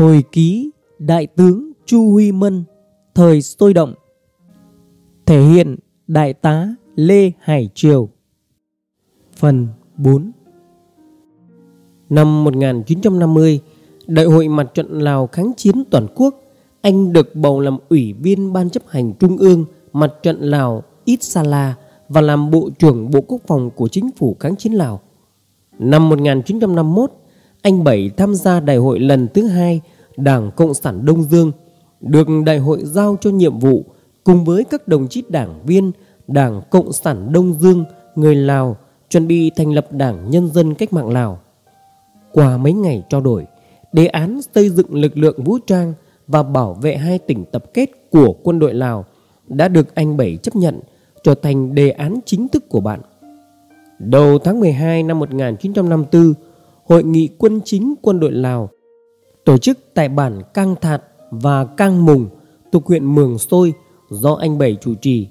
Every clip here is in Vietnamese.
Hồi ký Đại tướng Chu Huy Mân Thời sôi động. Thể hiện Đại tá Lê Hải Triều. Phần 4 Năm 1950 Đại hội Mặt trận Lào kháng chiến toàn quốc Anh được bầu làm ủy viên Ban chấp hành Trung ương Mặt trận Lào Ít Sala và làm Bộ trưởng Bộ Quốc phòng của chính phủ kháng chiến Lào. Năm 1951, anh Bảy tham gia đại hội lần thứ hai Đảng Cộng sản Đông Dương, được đại hội giao cho nhiệm vụ cùng với các đồng chí đảng viên Đảng Cộng sản Đông Dương, người Lào chuẩn bị thành lập Đảng Nhân dân Cách mạng Lào. Qua mấy ngày trao đổi, đề án xây dựng lực lượng vũ trang và bảo vệ hai tỉnh tập kết của quân đội Lào đã được anh Bảy chấp nhận trở thành đề án chính thức của bạn. Đầu tháng 12 năm 1954, Hội nghị quân chính quân đội Lào tổ chức tại bản Cang Thạt và Cang Mùng thuộc huyện Mường Xôi, do anh Bảy chủ trì.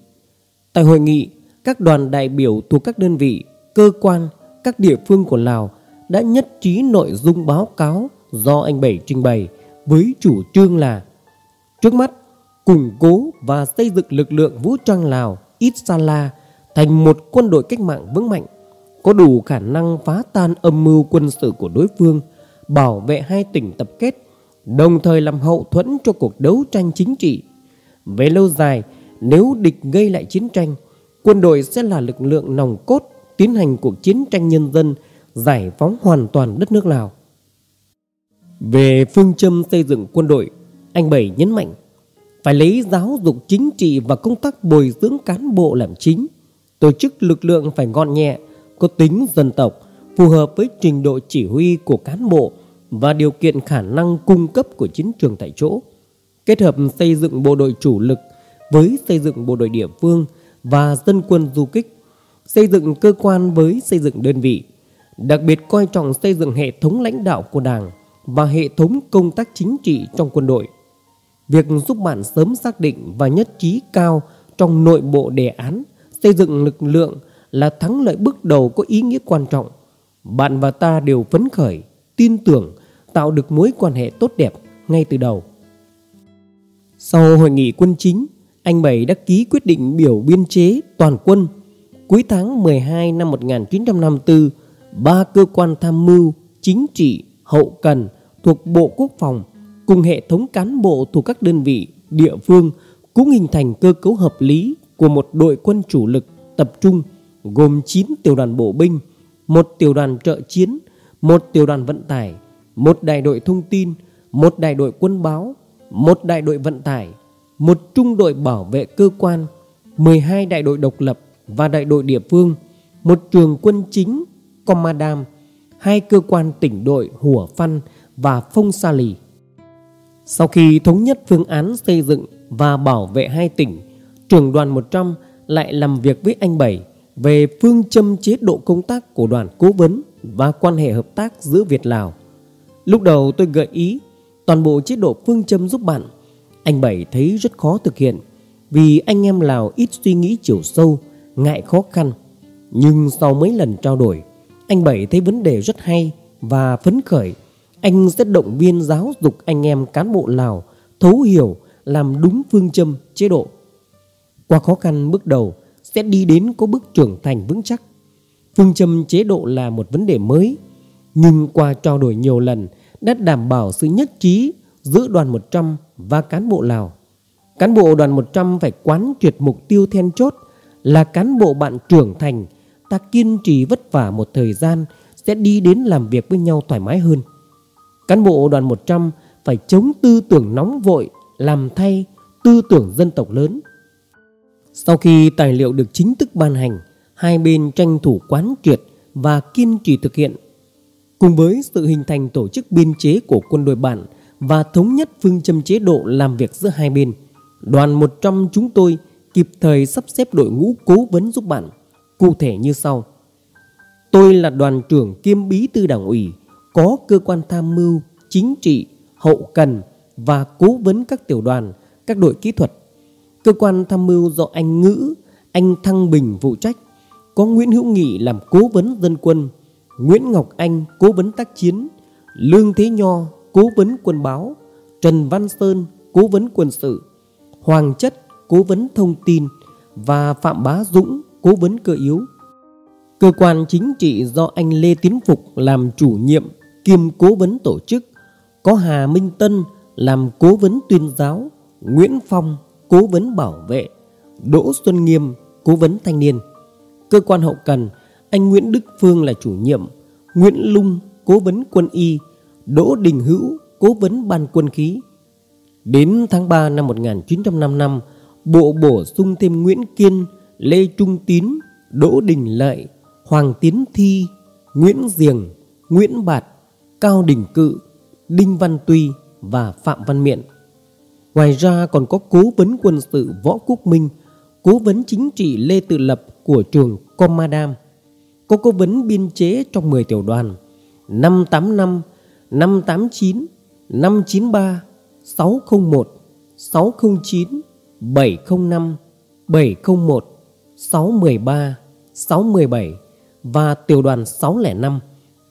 Tại hội nghị, các đoàn đại biểu thuộc các đơn vị, cơ quan, các địa phương của Lào đã nhất trí nội dung báo cáo do anh Bảy trình bày với chủ trương là trước mắt củng cố và xây dựng lực lượng vũ trang Lào Ít Sa La thành một quân đội cách mạng vững mạnh có đủ khả năng phá tan âm mưu quân sự của đối phương, bảo vệ hai tỉnh tập kết, đồng thời làm hậu thuẫn cho cuộc đấu tranh chính trị. Về lâu dài, nếu địch gây lại chiến tranh, quân đội sẽ là lực lượng nòng cốt tiến hành cuộc chiến tranh nhân dân, giải phóng hoàn toàn đất nước Lào. Về phương châm xây dựng quân đội, anh Bảy nhấn mạnh phải lấy giáo dục chính trị và công tác bồi dưỡng cán bộ làm chính, tổ chức lực lượng phải gọn nhẹ, có tính dân tộc, phù hợp với trình độ chỉ huy của cán bộ và điều kiện khả năng cung cấp của chiến trường tại chỗ. Kết hợp xây dựng bộ đội chủ lực với xây dựng bộ đội địa phương và dân quân du kích, xây dựng cơ quan với xây dựng đơn vị, đặc biệt coi trọng xây dựng hệ thống lãnh đạo của Đảng và hệ thống công tác chính trị trong quân đội. Việc giúp bạn sớm xác định và nhất trí cao trong nội bộ đề án xây dựng lực lượng là thắng lợi bước đầu có ý nghĩa quan trọng. Bạn và ta đều phấn khởi, tin tưởng, tạo được mối quan hệ tốt đẹp ngay từ đầu. Sau hội nghị quân chính, anh Bảy đã ký quyết định biểu biên chế toàn quân. Cuối tháng 12 năm 1954, ba cơ quan tham mưu, chính trị, hậu cần thuộc Bộ Quốc phòng cùng hệ thống cán bộ thuộc các đơn vị, địa phương cũng hình thành cơ cấu hợp lý của một đội quân chủ lực tập trung gồm 9 tiểu đoàn bộ binh, một tiểu đoàn trợ chiến, một tiểu đoàn vận tải, một đại đội thông tin, một đại đội quân báo, một đại đội vận tải, một trung đội bảo vệ cơ quan, 12 đại đội độc lập và đại đội địa phương, một trường quân chính, Commandam, hai cơ quan tỉnh đội Hủa Phăn và Phong Sa Lì. Sau khi thống nhất phương án xây dựng và bảo vệ hai tỉnh, trưởng đoàn 100 lại làm việc với anh Bảy về phương châm chế độ công tác của đoàn cố vấn và quan hệ hợp tác giữa Việt Lào. Lúc đầu tôi gợi ý toàn bộ chế độ phương châm giúp bạn. Anh Bảy thấy rất khó thực hiện vì anh em Lào ít suy nghĩ chiều sâu, ngại khó khăn. Nhưng sau mấy lần trao đổi, anh Bảy thấy vấn đề rất hay và phấn khởi. Anh sẽ động viên giáo dục anh em cán bộ Lào thấu hiểu làm đúng phương châm chế độ. Qua khó khăn bước đầu, sẽ đi đến có bước trưởng thành vững chắc. Phương châm chế độ là một vấn đề mới, nhưng qua trao đổi nhiều lần đã đảm bảo sự nhất trí giữa đoàn 100 và cán bộ Lào. Cán bộ đoàn 100 phải quán triệt mục tiêu then chốt là cán bộ bạn trưởng thành, ta kiên trì vất vả một thời gian sẽ đi đến làm việc với nhau thoải mái hơn. Cán bộ đoàn 100 phải chống tư tưởng nóng vội, làm thay tư tưởng dân tộc lớn. Sau khi tài liệu được chính thức ban hành, hai bên tranh thủ quán triệt và kiên trì thực hiện. Cùng với sự hình thành tổ chức biên chế của quân đội bản và thống nhất phương châm chế độ làm việc giữa hai bên, đoàn 100 chúng tôi kịp thời sắp xếp đội ngũ cố vấn giúp bạn. Cụ thể như sau. Tôi là đoàn trưởng kiêm bí thư đảng ủy, có cơ quan tham mưu, chính trị, hậu cần và cố vấn các tiểu đoàn, các đội kỹ thuật Cơ quan tham mưu do anh Ngữ, anh Thăng Bình phụ trách. Có Nguyễn Hữu Nghị làm cố vấn dân quân, Nguyễn Ngọc Anh cố vấn tác chiến, Lương Thế Nho cố vấn quân báo, Trần Văn Sơn, cố vấn quân sự, Hoàng Chất, cố vấn thông tin và Phạm Bá Dũng, cố vấn cơ yếu. Cơ quan chính trị do anh Lê Tiến Phục làm chủ nhiệm kiêm cố vấn tổ chức, có Hà Minh Tân làm cố vấn tuyên giáo, Nguyễn Phong cố vấn bảo vệ, Đỗ Xuân Nghiêm cố vấn thanh niên. Cơ quan hậu cần, anh Nguyễn Đức Phương là chủ nhiệm, Nguyễn Lung cố vấn quân y, Đỗ Đình Hữu cố vấn ban quân khí. Đến tháng 3 năm 1955, Bộ bổ sung thêm Nguyễn Kiên, Lê Trung Tín, Đỗ Đình Lợi, Hoàng Tiến Thi, Nguyễn Diềng, Nguyễn Bạt, Cao Đình Cự, Đinh Văn Tuy và Phạm Văn Miện. Ngoài ra còn có cố vấn quân sự Võ Quốc Minh, cố vấn chính trị Lê Tự Lập của trường Comadam, có cố vấn biên chế trong 10 tiểu đoàn 585, 589, 593, 601, 609, 705, 701, 613, 617 và tiểu đoàn 605,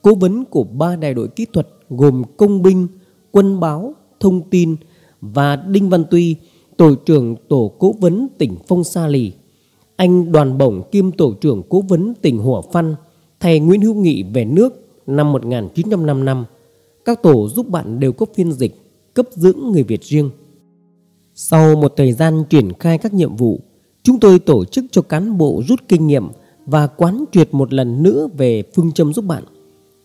cố vấn của ba đại đội kỹ thuật gồm công binh, quân báo, thông tin và Đinh Văn Tuy, tổ trưởng tổ cố vấn tỉnh Phong Sa Lì. Anh Đoàn Bổng kiêm tổ trưởng cố vấn tỉnh Hủa Phăn, thầy Nguyễn Hữu Nghị về nước năm 1955. Các tổ giúp bạn đều có phiên dịch, cấp dưỡng người Việt riêng. Sau một thời gian triển khai các nhiệm vụ, chúng tôi tổ chức cho cán bộ rút kinh nghiệm và quán triệt một lần nữa về phương châm giúp bạn.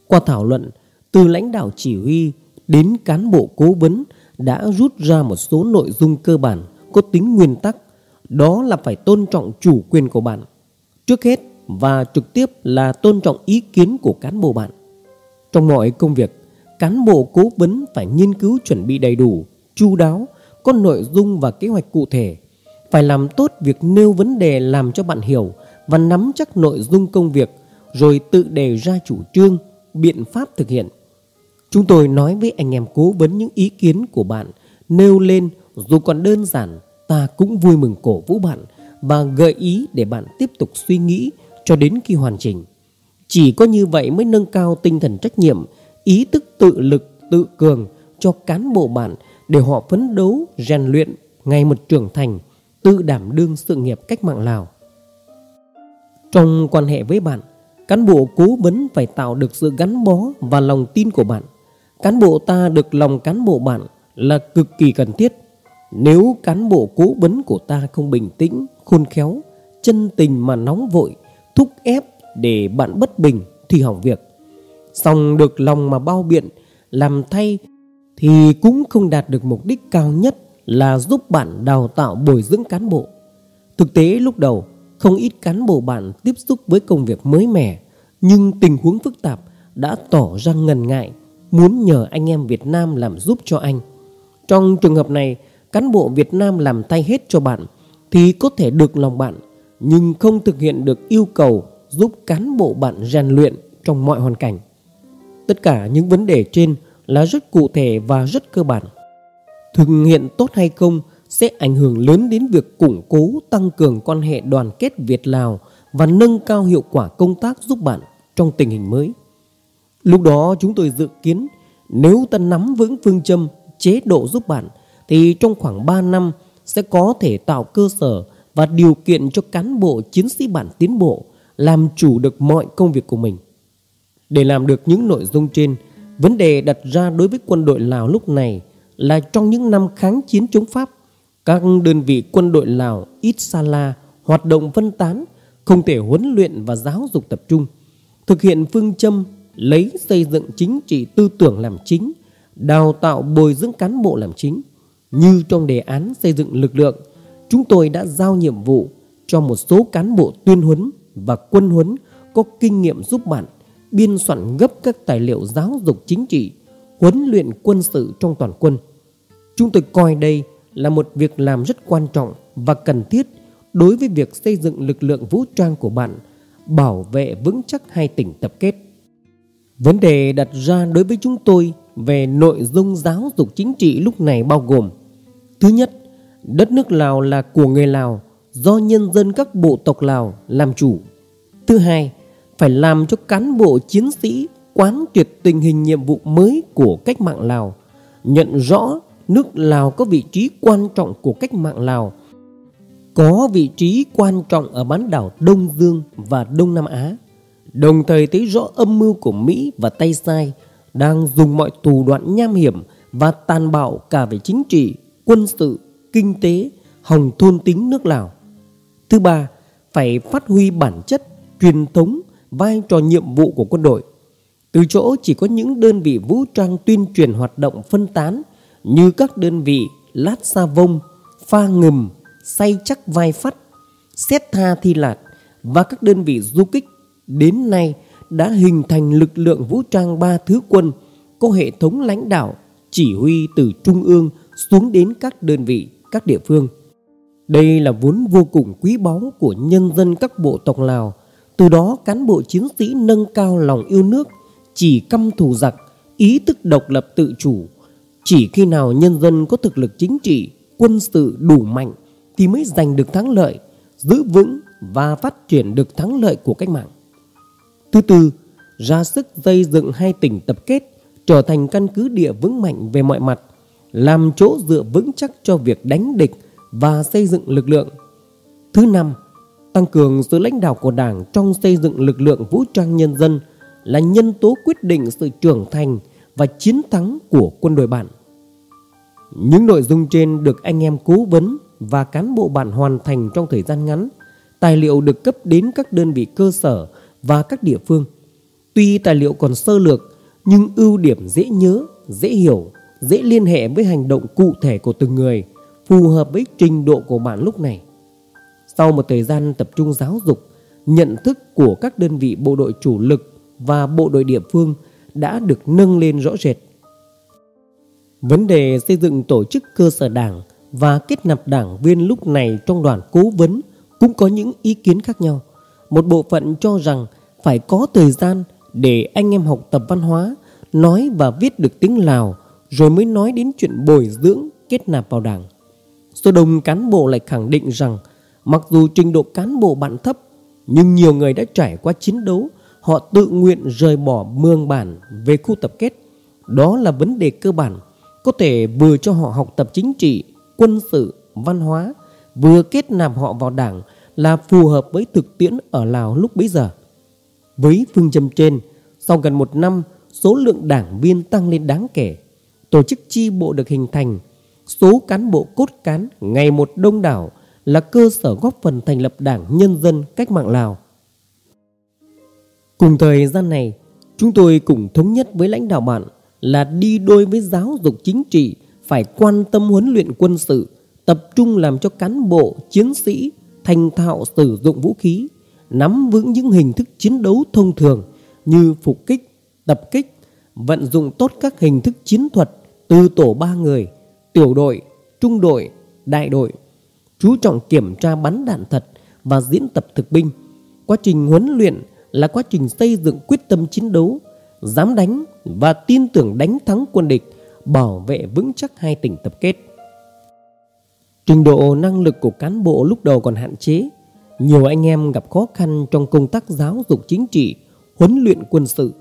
Qua thảo luận, từ lãnh đạo chỉ huy đến cán bộ cố vấn đã rút ra một số nội dung cơ bản có tính nguyên tắc, đó là phải tôn trọng chủ quyền của bạn. Trước hết và trực tiếp là tôn trọng ý kiến của cán bộ bạn. Trong mọi công việc, cán bộ cố vấn phải nghiên cứu chuẩn bị đầy đủ, chu đáo, có nội dung và kế hoạch cụ thể, phải làm tốt việc nêu vấn đề làm cho bạn hiểu và nắm chắc nội dung công việc rồi tự đề ra chủ trương, biện pháp thực hiện. Chúng tôi nói với anh em cố vấn những ý kiến của bạn nêu lên dù còn đơn giản ta cũng vui mừng cổ vũ bạn và gợi ý để bạn tiếp tục suy nghĩ cho đến khi hoàn chỉnh. Chỉ có như vậy mới nâng cao tinh thần trách nhiệm, ý thức tự lực, tự cường cho cán bộ bạn để họ phấn đấu, rèn luyện ngày một trưởng thành, tự đảm đương sự nghiệp cách mạng Lào. Trong quan hệ với bạn, cán bộ cố vấn phải tạo được sự gắn bó và lòng tin của bạn. Cán bộ ta được lòng cán bộ bạn là cực kỳ cần thiết. Nếu cán bộ cố vấn của ta không bình tĩnh, khôn khéo, chân tình mà nóng vội, thúc ép để bạn bất bình thì hỏng việc. Xong được lòng mà bao biện, làm thay thì cũng không đạt được mục đích cao nhất là giúp bạn đào tạo bồi dưỡng cán bộ. Thực tế lúc đầu, không ít cán bộ bạn tiếp xúc với công việc mới mẻ, nhưng tình huống phức tạp đã tỏ ra ngần ngại, muốn nhờ anh em Việt Nam làm giúp cho anh. Trong trường hợp này, cán bộ Việt Nam làm tay hết cho bạn thì có thể được lòng bạn, nhưng không thực hiện được yêu cầu giúp cán bộ bạn rèn luyện trong mọi hoàn cảnh. Tất cả những vấn đề trên là rất cụ thể và rất cơ bản. Thực hiện tốt hay không sẽ ảnh hưởng lớn đến việc củng cố tăng cường quan hệ đoàn kết Việt-Lào và nâng cao hiệu quả công tác giúp bạn trong tình hình mới. Lúc đó chúng tôi dự kiến nếu ta nắm vững phương châm chế độ giúp bạn thì trong khoảng 3 năm sẽ có thể tạo cơ sở và điều kiện cho cán bộ chiến sĩ bạn tiến bộ làm chủ được mọi công việc của mình. Để làm được những nội dung trên, vấn đề đặt ra đối với quân đội Lào lúc này là trong những năm kháng chiến chống Pháp, các đơn vị quân đội Lào ít xa la, hoạt động phân tán, không thể huấn luyện và giáo dục tập trung, thực hiện phương châm lấy xây dựng chính trị tư tưởng làm chính, đào tạo bồi dưỡng cán bộ làm chính. Như trong đề án xây dựng lực lượng, chúng tôi đã giao nhiệm vụ cho một số cán bộ tuyên huấn và quân huấn có kinh nghiệm giúp bạn biên soạn gấp các tài liệu giáo dục chính trị, huấn luyện quân sự trong toàn quân. Chúng tôi coi đây là một việc làm rất quan trọng và cần thiết đối với việc xây dựng lực lượng vũ trang của bạn, bảo vệ vững chắc hai tỉnh tập kết. Vấn đề đặt ra đối với chúng tôi về nội dung giáo dục chính trị lúc này bao gồm Thứ nhất, đất nước Lào là của người Lào do nhân dân các bộ tộc Lào làm chủ. Thứ hai, phải làm cho cán bộ chiến sĩ quán triệt tình hình nhiệm vụ mới của cách mạng Lào, nhận rõ nước Lào có vị trí quan trọng của cách mạng Lào, có vị trí quan trọng ở bán đảo Đông Dương và Đông Nam Á, đồng thời thấy rõ âm mưu của Mỹ và Tây Sai đang dùng mọi thủ đoạn nham hiểm và tàn bạo cả về chính trị, quân sự, kinh tế, hòng thôn tính nước Lào. Thứ ba, phải phát huy bản chất, truyền thống, vai trò nhiệm vụ của quân đội. Từ chỗ chỉ có những đơn vị vũ trang tuyên truyền hoạt động phân tán như các đơn vị lát sa vông, pha ngầm, say chắc vai phát, xét tha thi lạc và các đơn vị du kích đến nay đã hình thành lực lượng vũ trang ba thứ quân có hệ thống lãnh đạo chỉ huy từ trung ương xuống đến các đơn vị, các địa phương. Đây là vốn vô cùng quý báu của nhân dân các bộ tộc Lào. Từ đó cán bộ chiến sĩ nâng cao lòng yêu nước, chỉ căm thù giặc, ý thức độc lập tự chủ. Chỉ khi nào nhân dân có thực lực chính trị, quân sự đủ mạnh thì mới giành được thắng lợi, giữ vững và phát triển được thắng lợi của cách mạng. Thứ tư, ra sức xây dựng hai tỉnh tập kết trở thành căn cứ địa vững mạnh về mọi mặt, làm chỗ dựa vững chắc cho việc đánh địch và xây dựng lực lượng. Thứ năm, tăng cường sự lãnh đạo của Đảng trong xây dựng lực lượng vũ trang nhân dân là nhân tố quyết định sự trưởng thành và chiến thắng của quân đội bạn. Những nội dung trên được anh em cố vấn và cán bộ bạn hoàn thành trong thời gian ngắn. Tài liệu được cấp đến các đơn vị cơ sở và các địa phương. Tuy tài liệu còn sơ lược nhưng ưu điểm dễ nhớ, dễ hiểu, dễ liên hệ với hành động cụ thể của từng người, phù hợp với trình độ của bạn lúc này. Sau một thời gian tập trung giáo dục, nhận thức của các đơn vị bộ đội chủ lực và bộ đội địa phương đã được nâng lên rõ rệt. Vấn đề xây dựng tổ chức cơ sở đảng và kết nạp đảng viên lúc này trong đoàn cố vấn cũng có những ý kiến khác nhau. Một bộ phận cho rằng phải có thời gian để anh em học tập văn hóa, nói và viết được tiếng Lào rồi mới nói đến chuyện bồi dưỡng kết nạp vào đảng. Số đông cán bộ lại khẳng định rằng mặc dù trình độ cán bộ bạn thấp nhưng nhiều người đã trải qua chiến đấu họ tự nguyện rời bỏ mương bản về khu tập kết. Đó là vấn đề cơ bản có thể vừa cho họ học tập chính trị, quân sự, văn hóa vừa kết nạp họ vào đảng là phù hợp với thực tiễn ở Lào lúc bấy giờ. Với phương châm trên, sau gần một năm, số lượng đảng viên tăng lên đáng kể. Tổ chức chi bộ được hình thành, số cán bộ cốt cán ngày một đông đảo là cơ sở góp phần thành lập Đảng Nhân dân Cách mạng Lào. Cùng thời gian này, chúng tôi cùng thống nhất với lãnh đạo bạn là đi đôi với giáo dục chính trị phải quan tâm huấn luyện quân sự, tập trung làm cho cán bộ, chiến sĩ thành thạo sử dụng vũ khí, nắm vững những hình thức chiến đấu thông thường như phục kích, tập kích, vận dụng tốt các hình thức chiến thuật từ tổ ba người, tiểu đội, trung đội, đại đội, chú trọng kiểm tra bắn đạn thật và diễn tập thực binh. Quá trình huấn luyện là quá trình xây dựng quyết tâm chiến đấu, dám đánh và tin tưởng đánh thắng quân địch, bảo vệ vững chắc hai tỉnh tập kết. Trình độ năng lực của cán bộ lúc đầu còn hạn chế, nhiều anh em gặp khó khăn trong công tác giáo dục chính trị, huấn luyện quân sự.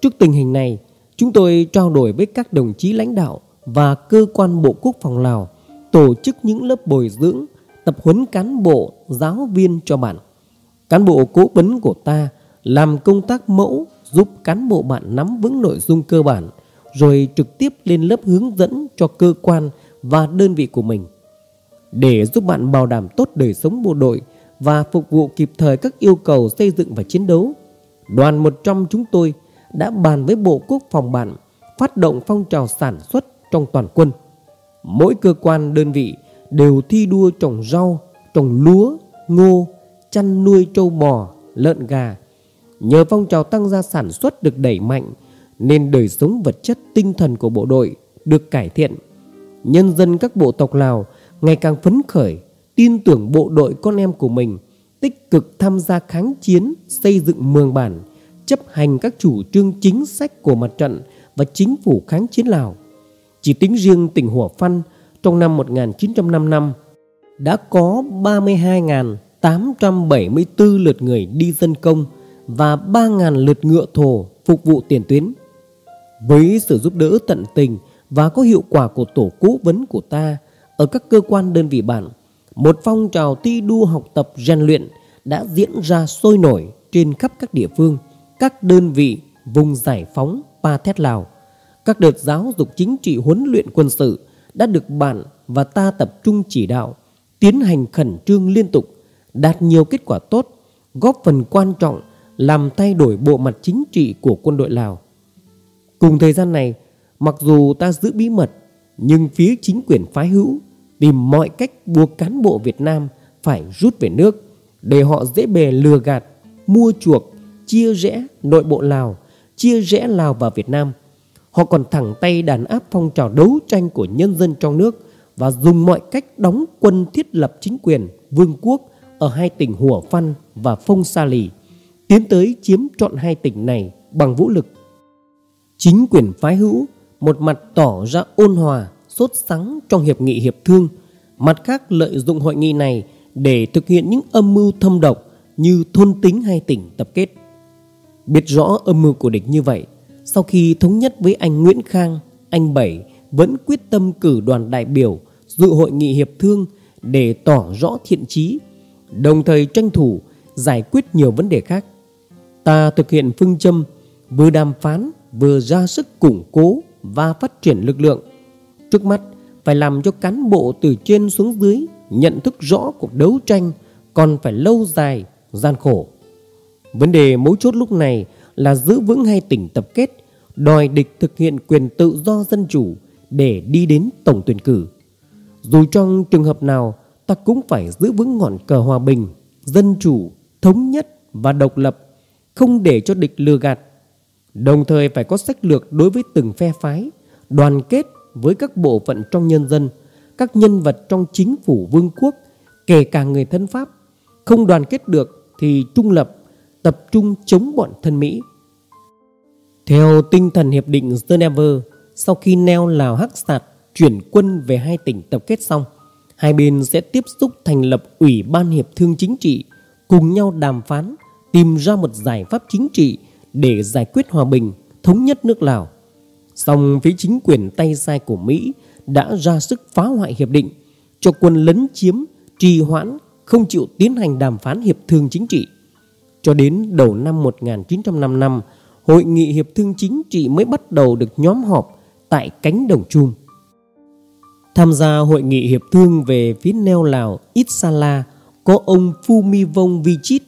Trước tình hình này, chúng tôi trao đổi với các đồng chí lãnh đạo và cơ quan Bộ Quốc phòng Lào tổ chức những lớp bồi dưỡng, tập huấn cán bộ, giáo viên cho bạn. Cán bộ cố vấn của ta làm công tác mẫu giúp cán bộ bạn nắm vững nội dung cơ bản rồi trực tiếp lên lớp hướng dẫn cho cơ quan và đơn vị của mình để giúp bạn bảo đảm tốt đời sống bộ đội và phục vụ kịp thời các yêu cầu xây dựng và chiến đấu. Đoàn 100 chúng tôi đã bàn với Bộ Quốc phòng bạn phát động phong trào sản xuất trong toàn quân. Mỗi cơ quan đơn vị đều thi đua trồng rau, trồng lúa, ngô, chăn nuôi trâu bò, lợn gà. Nhờ phong trào tăng gia sản xuất được đẩy mạnh nên đời sống vật chất tinh thần của bộ đội được cải thiện. Nhân dân các bộ tộc Lào ngày càng phấn khởi, tin tưởng bộ đội con em của mình tích cực tham gia kháng chiến, xây dựng mường bản, chấp hành các chủ trương chính sách của mặt trận và chính phủ kháng chiến Lào. Chỉ tính riêng tỉnh Hủa Phăn trong năm 1955 đã có 32.874 lượt người đi dân công và 3.000 lượt ngựa thổ phục vụ tiền tuyến. Với sự giúp đỡ tận tình và có hiệu quả của tổ cố vấn của ta ở các cơ quan đơn vị bản, một phong trào thi đua học tập rèn luyện đã diễn ra sôi nổi trên khắp các địa phương, các đơn vị vùng giải phóng Pa Thét Lào. Các đợt giáo dục chính trị huấn luyện quân sự đã được bản và ta tập trung chỉ đạo, tiến hành khẩn trương liên tục, đạt nhiều kết quả tốt, góp phần quan trọng làm thay đổi bộ mặt chính trị của quân đội Lào. Cùng thời gian này, mặc dù ta giữ bí mật, nhưng phía chính quyền phái hữu tìm mọi cách buộc cán bộ Việt Nam phải rút về nước để họ dễ bề lừa gạt, mua chuộc, chia rẽ nội bộ Lào, chia rẽ Lào và Việt Nam. Họ còn thẳng tay đàn áp phong trào đấu tranh của nhân dân trong nước và dùng mọi cách đóng quân thiết lập chính quyền vương quốc ở hai tỉnh Hủa Phăn và Phong Sa Lì, tiến tới chiếm trọn hai tỉnh này bằng vũ lực. Chính quyền phái hữu một mặt tỏ ra ôn hòa, sốt sắng trong hiệp nghị hiệp thương, mặt khác lợi dụng hội nghị này để thực hiện những âm mưu thâm độc như thôn tính hai tỉnh tập kết. Biết rõ âm mưu của địch như vậy, sau khi thống nhất với anh Nguyễn Khang, anh Bảy vẫn quyết tâm cử đoàn đại biểu dự hội nghị hiệp thương để tỏ rõ thiện chí, đồng thời tranh thủ giải quyết nhiều vấn đề khác. Ta thực hiện phương châm vừa đàm phán vừa ra sức củng cố và phát triển lực lượng. Trước mắt phải làm cho cán bộ từ trên xuống dưới nhận thức rõ cuộc đấu tranh còn phải lâu dài, gian khổ. Vấn đề mấu chốt lúc này là giữ vững hai tỉnh tập kết, đòi địch thực hiện quyền tự do dân chủ để đi đến tổng tuyển cử. Dù trong trường hợp nào, ta cũng phải giữ vững ngọn cờ hòa bình, dân chủ, thống nhất và độc lập, không để cho địch lừa gạt. Đồng thời phải có sách lược đối với từng phe phái, đoàn kết với các bộ phận trong nhân dân, các nhân vật trong chính phủ vương quốc, kể cả người thân Pháp. Không đoàn kết được thì trung lập, tập trung chống bọn thân Mỹ. Theo tinh thần Hiệp định Geneva, sau khi neo Lào Hắc Sạt chuyển quân về hai tỉnh tập kết xong, hai bên sẽ tiếp xúc thành lập Ủy ban Hiệp thương Chính trị, cùng nhau đàm phán, tìm ra một giải pháp chính trị để giải quyết hòa bình, thống nhất nước Lào. Song phía chính quyền tay sai của Mỹ đã ra sức phá hoại hiệp định, cho quân lấn chiếm, trì hoãn, không chịu tiến hành đàm phán hiệp thương chính trị. Cho đến đầu năm 1955, Hội nghị hiệp thương chính trị mới bắt đầu được nhóm họp tại cánh đồng chum. Tham gia hội nghị hiệp thương về phía neo Lào Ít có ông Phumivong Vichit,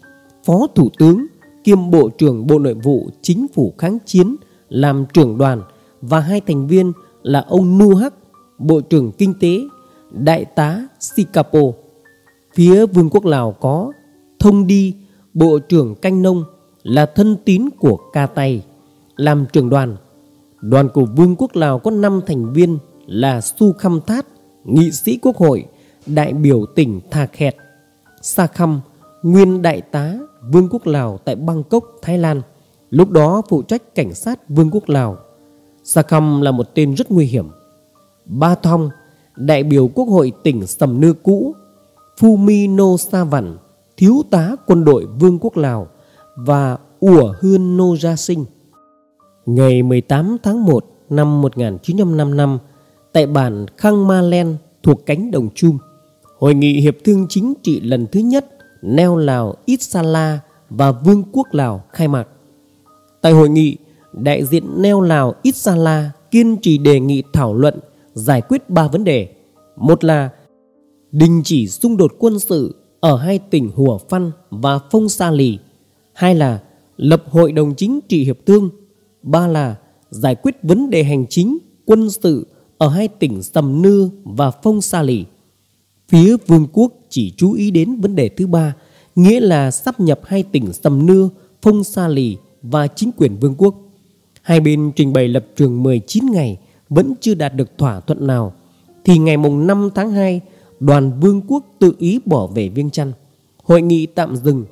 Phó Thủ tướng kiêm Bộ trưởng Bộ Nội vụ Chính phủ kháng chiến làm trưởng đoàn và hai thành viên là ông Nu Hắc, Bộ trưởng Kinh tế, Đại tá Sikapo. Phía Vương quốc Lào có Thông Đi, Bộ trưởng Canh Nông là thân tín của Ca Tay làm trưởng đoàn. Đoàn của Vương quốc Lào có 5 thành viên là Su Khăm Thát, nghị sĩ quốc hội, đại biểu tỉnh Thà Khẹt, Sa Khăm, nguyên đại tá Vương quốc Lào tại Bangkok, Thái Lan, lúc đó phụ trách cảnh sát Vương quốc Lào. Sakham là một tên rất nguy hiểm. Ba Thong, đại biểu quốc hội tỉnh Sầm Nưa cũ, Fumino Sa Vằn, thiếu tá quân đội Vương quốc Lào và Ủa Hươn Nô Gia Sinh. Ngày 18 tháng 1 năm 1955, tại bản Khang Ma Len thuộc cánh đồng Chum, Hội nghị Hiệp thương Chính trị lần thứ nhất neo Lào Ít Sala và Vương quốc Lào khai mạc. Tại hội nghị, đại diện neo Lào Ít kiên trì đề nghị thảo luận giải quyết ba vấn đề. Một là đình chỉ xung đột quân sự ở hai tỉnh Hùa Phăn và Phong Sa Lì. Hai là lập hội đồng chính trị hiệp thương. Ba là giải quyết vấn đề hành chính, quân sự ở hai tỉnh Sầm Nưa và Phong Sa Lì. Phía vương quốc chỉ chú ý đến vấn đề thứ ba, nghĩa là sắp nhập hai tỉnh Sầm Nưa, Phong Sa Lì và chính quyền vương quốc. Hai bên trình bày lập trường 19 ngày vẫn chưa đạt được thỏa thuận nào. Thì ngày mùng 5 tháng 2, đoàn vương quốc tự ý bỏ về Viêng Chăn. Hội nghị tạm dừng.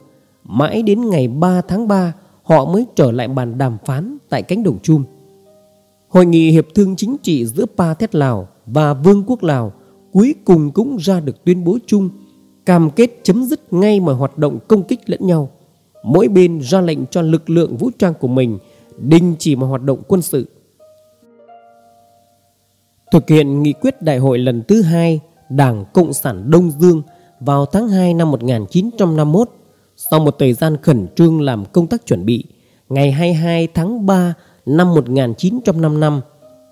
Mãi đến ngày 3 tháng 3, họ mới trở lại bàn đàm phán tại cánh đồng chum. Hội nghị hiệp thương chính trị giữa Pa Thét Lào và Vương quốc Lào cuối cùng cũng ra được tuyên bố chung cam kết chấm dứt ngay mọi hoạt động công kích lẫn nhau. Mỗi bên ra lệnh cho lực lượng vũ trang của mình đình chỉ mọi hoạt động quân sự. Thực hiện nghị quyết đại hội lần thứ hai Đảng Cộng sản Đông Dương vào tháng 2 năm 1951, sau một thời gian khẩn trương làm công tác chuẩn bị, ngày 22 tháng 3 năm 1955,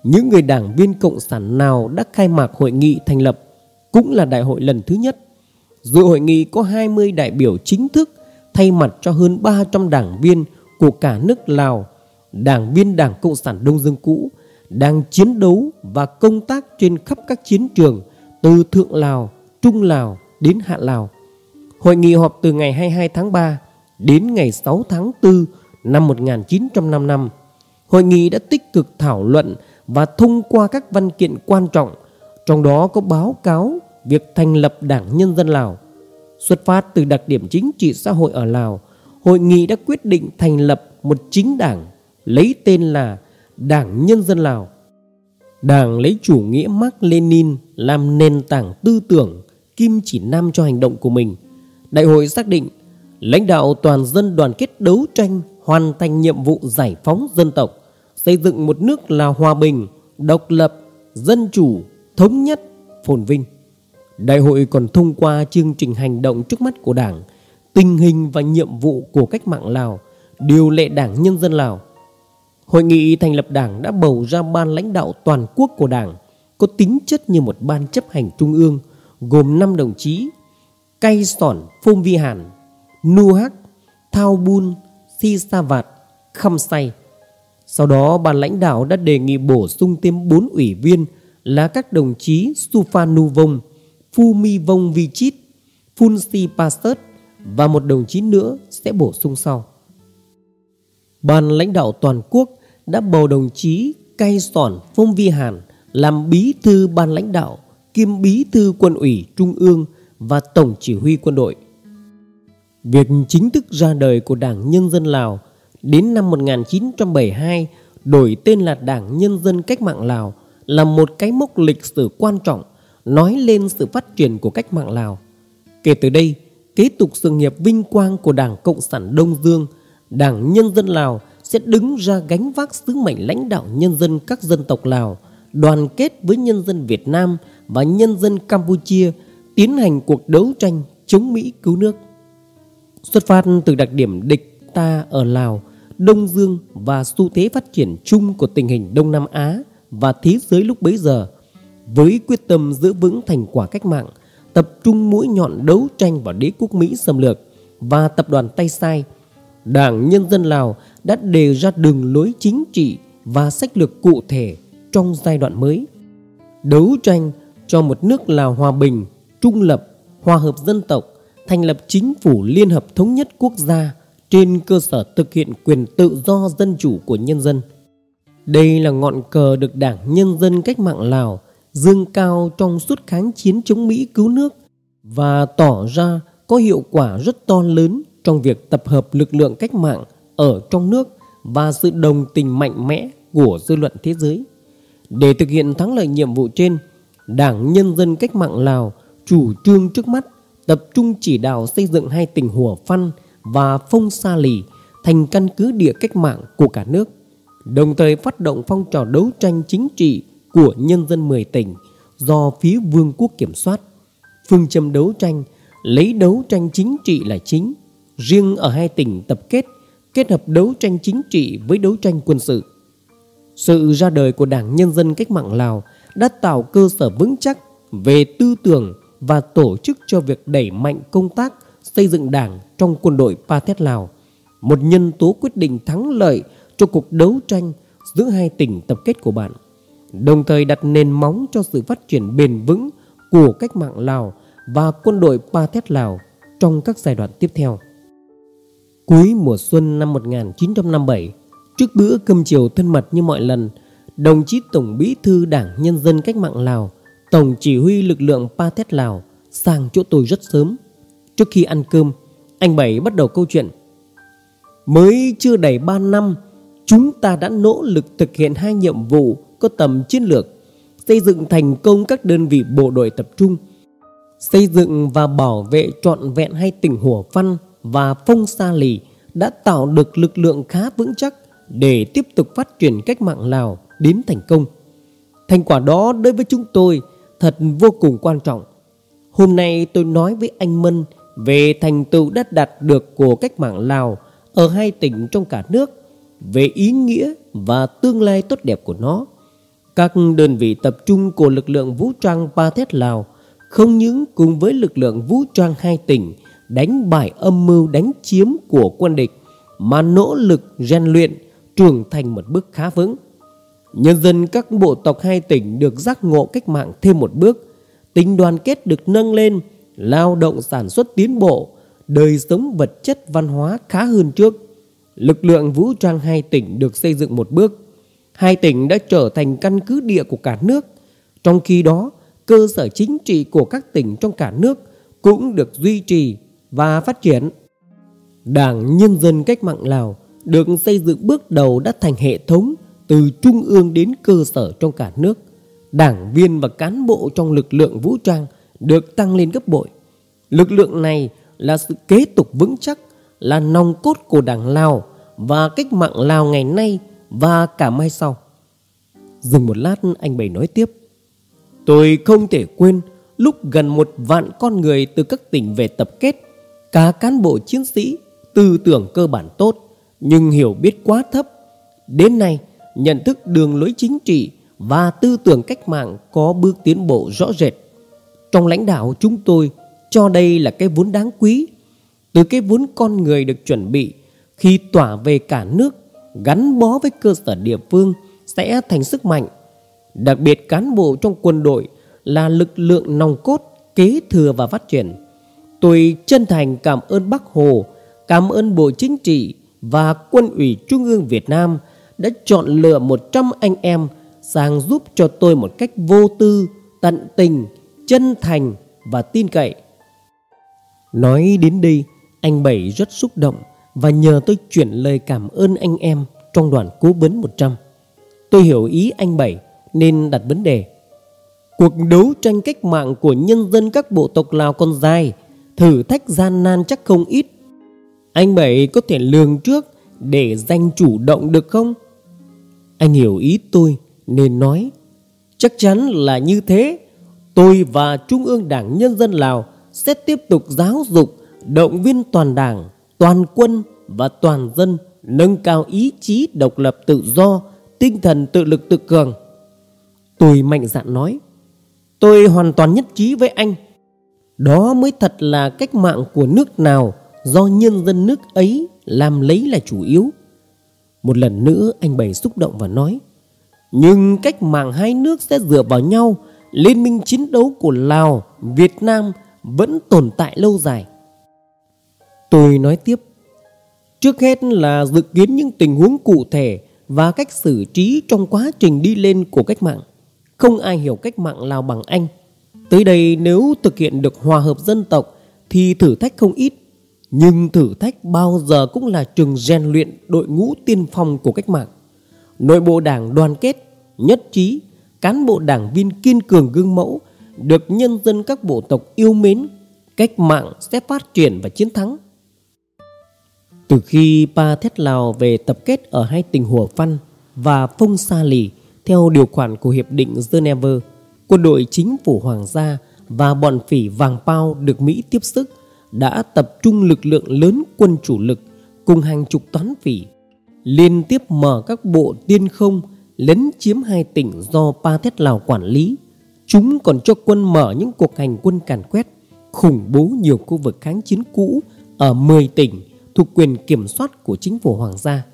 những người đảng viên Cộng sản nào đã khai mạc hội nghị thành lập cũng là đại hội lần thứ nhất. Dự hội nghị có 20 đại biểu chính thức thay mặt cho hơn 300 đảng viên của cả nước Lào, đảng viên Đảng Cộng sản Đông Dương cũ đang chiến đấu và công tác trên khắp các chiến trường từ Thượng Lào, Trung Lào đến Hạ Lào. Hội nghị họp từ ngày 22 tháng 3 đến ngày 6 tháng 4 năm 1955. Hội nghị đã tích cực thảo luận và thông qua các văn kiện quan trọng, trong đó có báo cáo việc thành lập Đảng Nhân dân Lào. Xuất phát từ đặc điểm chính trị xã hội ở Lào, hội nghị đã quyết định thành lập một chính đảng lấy tên là Đảng Nhân dân Lào. Đảng lấy chủ nghĩa Mark Lenin làm nền tảng tư tưởng, kim chỉ nam cho hành động của mình. Đại hội xác định lãnh đạo toàn dân đoàn kết đấu tranh hoàn thành nhiệm vụ giải phóng dân tộc, xây dựng một nước là hòa bình, độc lập, dân chủ, thống nhất, phồn vinh. Đại hội còn thông qua chương trình hành động trước mắt của Đảng, tình hình và nhiệm vụ của cách mạng Lào, điều lệ Đảng Nhân dân Lào. Hội nghị thành lập Đảng đã bầu ra ban lãnh đạo toàn quốc của Đảng, có tính chất như một ban chấp hành trung ương, gồm 5 đồng chí, Cay Sòn Phôm Vi Hàn, Nu Hắc, Thao Bun, Si Sa Vạt, Khăm Say. Sau đó ban lãnh đạo đã đề nghị bổ sung thêm 4 ủy viên là các đồng chí Sufanu Vong, Fumi Vong Vichit, Funsi Pasat và một đồng chí nữa sẽ bổ sung sau. Ban lãnh đạo toàn quốc đã bầu đồng chí Cay Sòn Phong Vi Hàn làm bí thư ban lãnh đạo kiêm bí thư quân ủy trung ương và tổng chỉ huy quân đội. Việc chính thức ra đời của Đảng Nhân dân Lào đến năm 1972 đổi tên là Đảng Nhân dân Cách mạng Lào là một cái mốc lịch sử quan trọng nói lên sự phát triển của cách mạng Lào. Kể từ đây, kế tục sự nghiệp vinh quang của Đảng Cộng sản Đông Dương, Đảng Nhân dân Lào sẽ đứng ra gánh vác sứ mệnh lãnh đạo nhân dân các dân tộc Lào, đoàn kết với nhân dân Việt Nam và nhân dân Campuchia tiến hành cuộc đấu tranh chống Mỹ cứu nước. Xuất phát từ đặc điểm địch ta ở Lào, Đông Dương và xu thế phát triển chung của tình hình Đông Nam Á và thế giới lúc bấy giờ, với quyết tâm giữ vững thành quả cách mạng, tập trung mũi nhọn đấu tranh vào đế quốc Mỹ xâm lược và tập đoàn tay sai, Đảng Nhân dân Lào đã đề ra đường lối chính trị và sách lược cụ thể trong giai đoạn mới. Đấu tranh cho một nước Lào hòa bình, trung lập, hòa hợp dân tộc, thành lập chính phủ liên hợp thống nhất quốc gia trên cơ sở thực hiện quyền tự do dân chủ của nhân dân. Đây là ngọn cờ được Đảng Nhân dân Cách mạng Lào dương cao trong suốt kháng chiến chống Mỹ cứu nước và tỏ ra có hiệu quả rất to lớn trong việc tập hợp lực lượng cách mạng ở trong nước và sự đồng tình mạnh mẽ của dư luận thế giới. Để thực hiện thắng lợi nhiệm vụ trên, Đảng Nhân dân Cách mạng Lào chủ trương trước mắt tập trung chỉ đạo xây dựng hai tỉnh Hùa Phăn và Phong Sa Lì thành căn cứ địa cách mạng của cả nước, đồng thời phát động phong trào đấu tranh chính trị của nhân dân 10 tỉnh do phía vương quốc kiểm soát. Phương châm đấu tranh lấy đấu tranh chính trị là chính, riêng ở hai tỉnh tập kết kết hợp đấu tranh chính trị với đấu tranh quân sự. Sự ra đời của Đảng Nhân dân Cách mạng Lào đã tạo cơ sở vững chắc về tư tưởng và tổ chức cho việc đẩy mạnh công tác xây dựng đảng trong quân đội pa thét Lào, một nhân tố quyết định thắng lợi cho cuộc đấu tranh giữa hai tỉnh tập kết của bạn, đồng thời đặt nền móng cho sự phát triển bền vững của cách mạng Lào và quân đội pa thét Lào trong các giai đoạn tiếp theo. Cuối mùa xuân năm 1957, trước bữa cơm chiều thân mật như mọi lần, đồng chí Tổng Bí thư Đảng Nhân dân Cách mạng Lào, Tổng chỉ huy lực lượng Pa Thét Lào sang chỗ tôi rất sớm. Trước khi ăn cơm, anh Bảy bắt đầu câu chuyện. Mới chưa đầy 3 năm, chúng ta đã nỗ lực thực hiện hai nhiệm vụ có tầm chiến lược, xây dựng thành công các đơn vị bộ đội tập trung, xây dựng và bảo vệ trọn vẹn hai tỉnh Hủa Phăn và Phong Sa Lì đã tạo được lực lượng khá vững chắc để tiếp tục phát triển cách mạng Lào đến thành công. Thành quả đó đối với chúng tôi thật vô cùng quan trọng. Hôm nay tôi nói với anh Mân về thành tựu đã đạt được của cách mạng Lào ở hai tỉnh trong cả nước, về ý nghĩa và tương lai tốt đẹp của nó. Các đơn vị tập trung của lực lượng vũ trang Ba Thét Lào không những cùng với lực lượng vũ trang hai tỉnh đánh bại âm mưu đánh chiếm của quân địch mà nỗ lực rèn luyện trưởng thành một bước khá vững. Nhân dân các bộ tộc hai tỉnh được giác ngộ cách mạng thêm một bước, tình đoàn kết được nâng lên, lao động sản xuất tiến bộ, đời sống vật chất văn hóa khá hơn trước. Lực lượng vũ trang hai tỉnh được xây dựng một bước. Hai tỉnh đã trở thành căn cứ địa của cả nước. Trong khi đó, cơ sở chính trị của các tỉnh trong cả nước cũng được duy trì và phát triển. Đảng Nhân dân Cách mạng Lào được xây dựng bước đầu đã thành hệ thống từ trung ương đến cơ sở trong cả nước. Đảng viên và cán bộ trong lực lượng vũ trang được tăng lên gấp bội. Lực lượng này là sự kế tục vững chắc, là nòng cốt của Đảng Lào và cách mạng Lào ngày nay và cả mai sau. Dừng một lát anh Bảy nói tiếp. Tôi không thể quên lúc gần một vạn con người từ các tỉnh về tập kết. Cả cán bộ chiến sĩ, tư tưởng cơ bản tốt, nhưng hiểu biết quá thấp. Đến nay, nhận thức đường lối chính trị và tư tưởng cách mạng có bước tiến bộ rõ rệt. Trong lãnh đạo chúng tôi cho đây là cái vốn đáng quý. Từ cái vốn con người được chuẩn bị khi tỏa về cả nước gắn bó với cơ sở địa phương sẽ thành sức mạnh. Đặc biệt cán bộ trong quân đội là lực lượng nòng cốt kế thừa và phát triển. Tôi chân thành cảm ơn Bác Hồ, cảm ơn Bộ Chính trị và Quân ủy Trung ương Việt Nam đã chọn lựa 100 anh em sang giúp cho tôi một cách vô tư, tận tình, chân thành và tin cậy. Nói đến đây, anh Bảy rất xúc động và nhờ tôi chuyển lời cảm ơn anh em trong đoàn cố vấn 100. Tôi hiểu ý anh Bảy nên đặt vấn đề. Cuộc đấu tranh cách mạng của nhân dân các bộ tộc Lào còn dài, thử thách gian nan chắc không ít. Anh Bảy có thể lường trước để giành chủ động được không? Anh hiểu ý tôi nên nói Chắc chắn là như thế Tôi và Trung ương Đảng Nhân dân Lào sẽ tiếp tục giáo dục, động viên toàn đảng, toàn quân và toàn dân nâng cao ý chí độc lập tự do, tinh thần tự lực tự cường. Tôi mạnh dạn nói, tôi hoàn toàn nhất trí với anh. Đó mới thật là cách mạng của nước nào do nhân dân nước ấy làm lấy là chủ yếu. Một lần nữa anh bày xúc động và nói, nhưng cách mạng hai nước sẽ dựa vào nhau, liên minh chiến đấu của Lào, Việt Nam vẫn tồn tại lâu dài. Tôi nói tiếp, trước hết là dự kiến những tình huống cụ thể và cách xử trí trong quá trình đi lên của cách mạng. Không ai hiểu cách mạng Lào bằng anh. Tới đây nếu thực hiện được hòa hợp dân tộc thì thử thách không ít. Nhưng thử thách bao giờ cũng là trường rèn luyện đội ngũ tiên phong của cách mạng. Nội bộ đảng đoàn kết, nhất trí, cán bộ đảng viên kiên cường gương mẫu, được nhân dân các bộ tộc yêu mến, cách mạng sẽ phát triển và chiến thắng. Từ khi Pa Thét Lào về tập kết ở hai tỉnh Hùa Văn và Phong Sa Lì theo điều khoản của Hiệp định Geneva, quân đội chính phủ Hoàng gia và bọn phỉ Vàng Pao được Mỹ tiếp sức đã tập trung lực lượng lớn quân chủ lực cùng hàng chục toán phỉ liên tiếp mở các bộ tiên không lấn chiếm hai tỉnh do Pa Thét Lào quản lý. Chúng còn cho quân mở những cuộc hành quân càn quét, khủng bố nhiều khu vực kháng chiến cũ ở 10 tỉnh thuộc quyền kiểm soát của chính phủ Hoàng gia.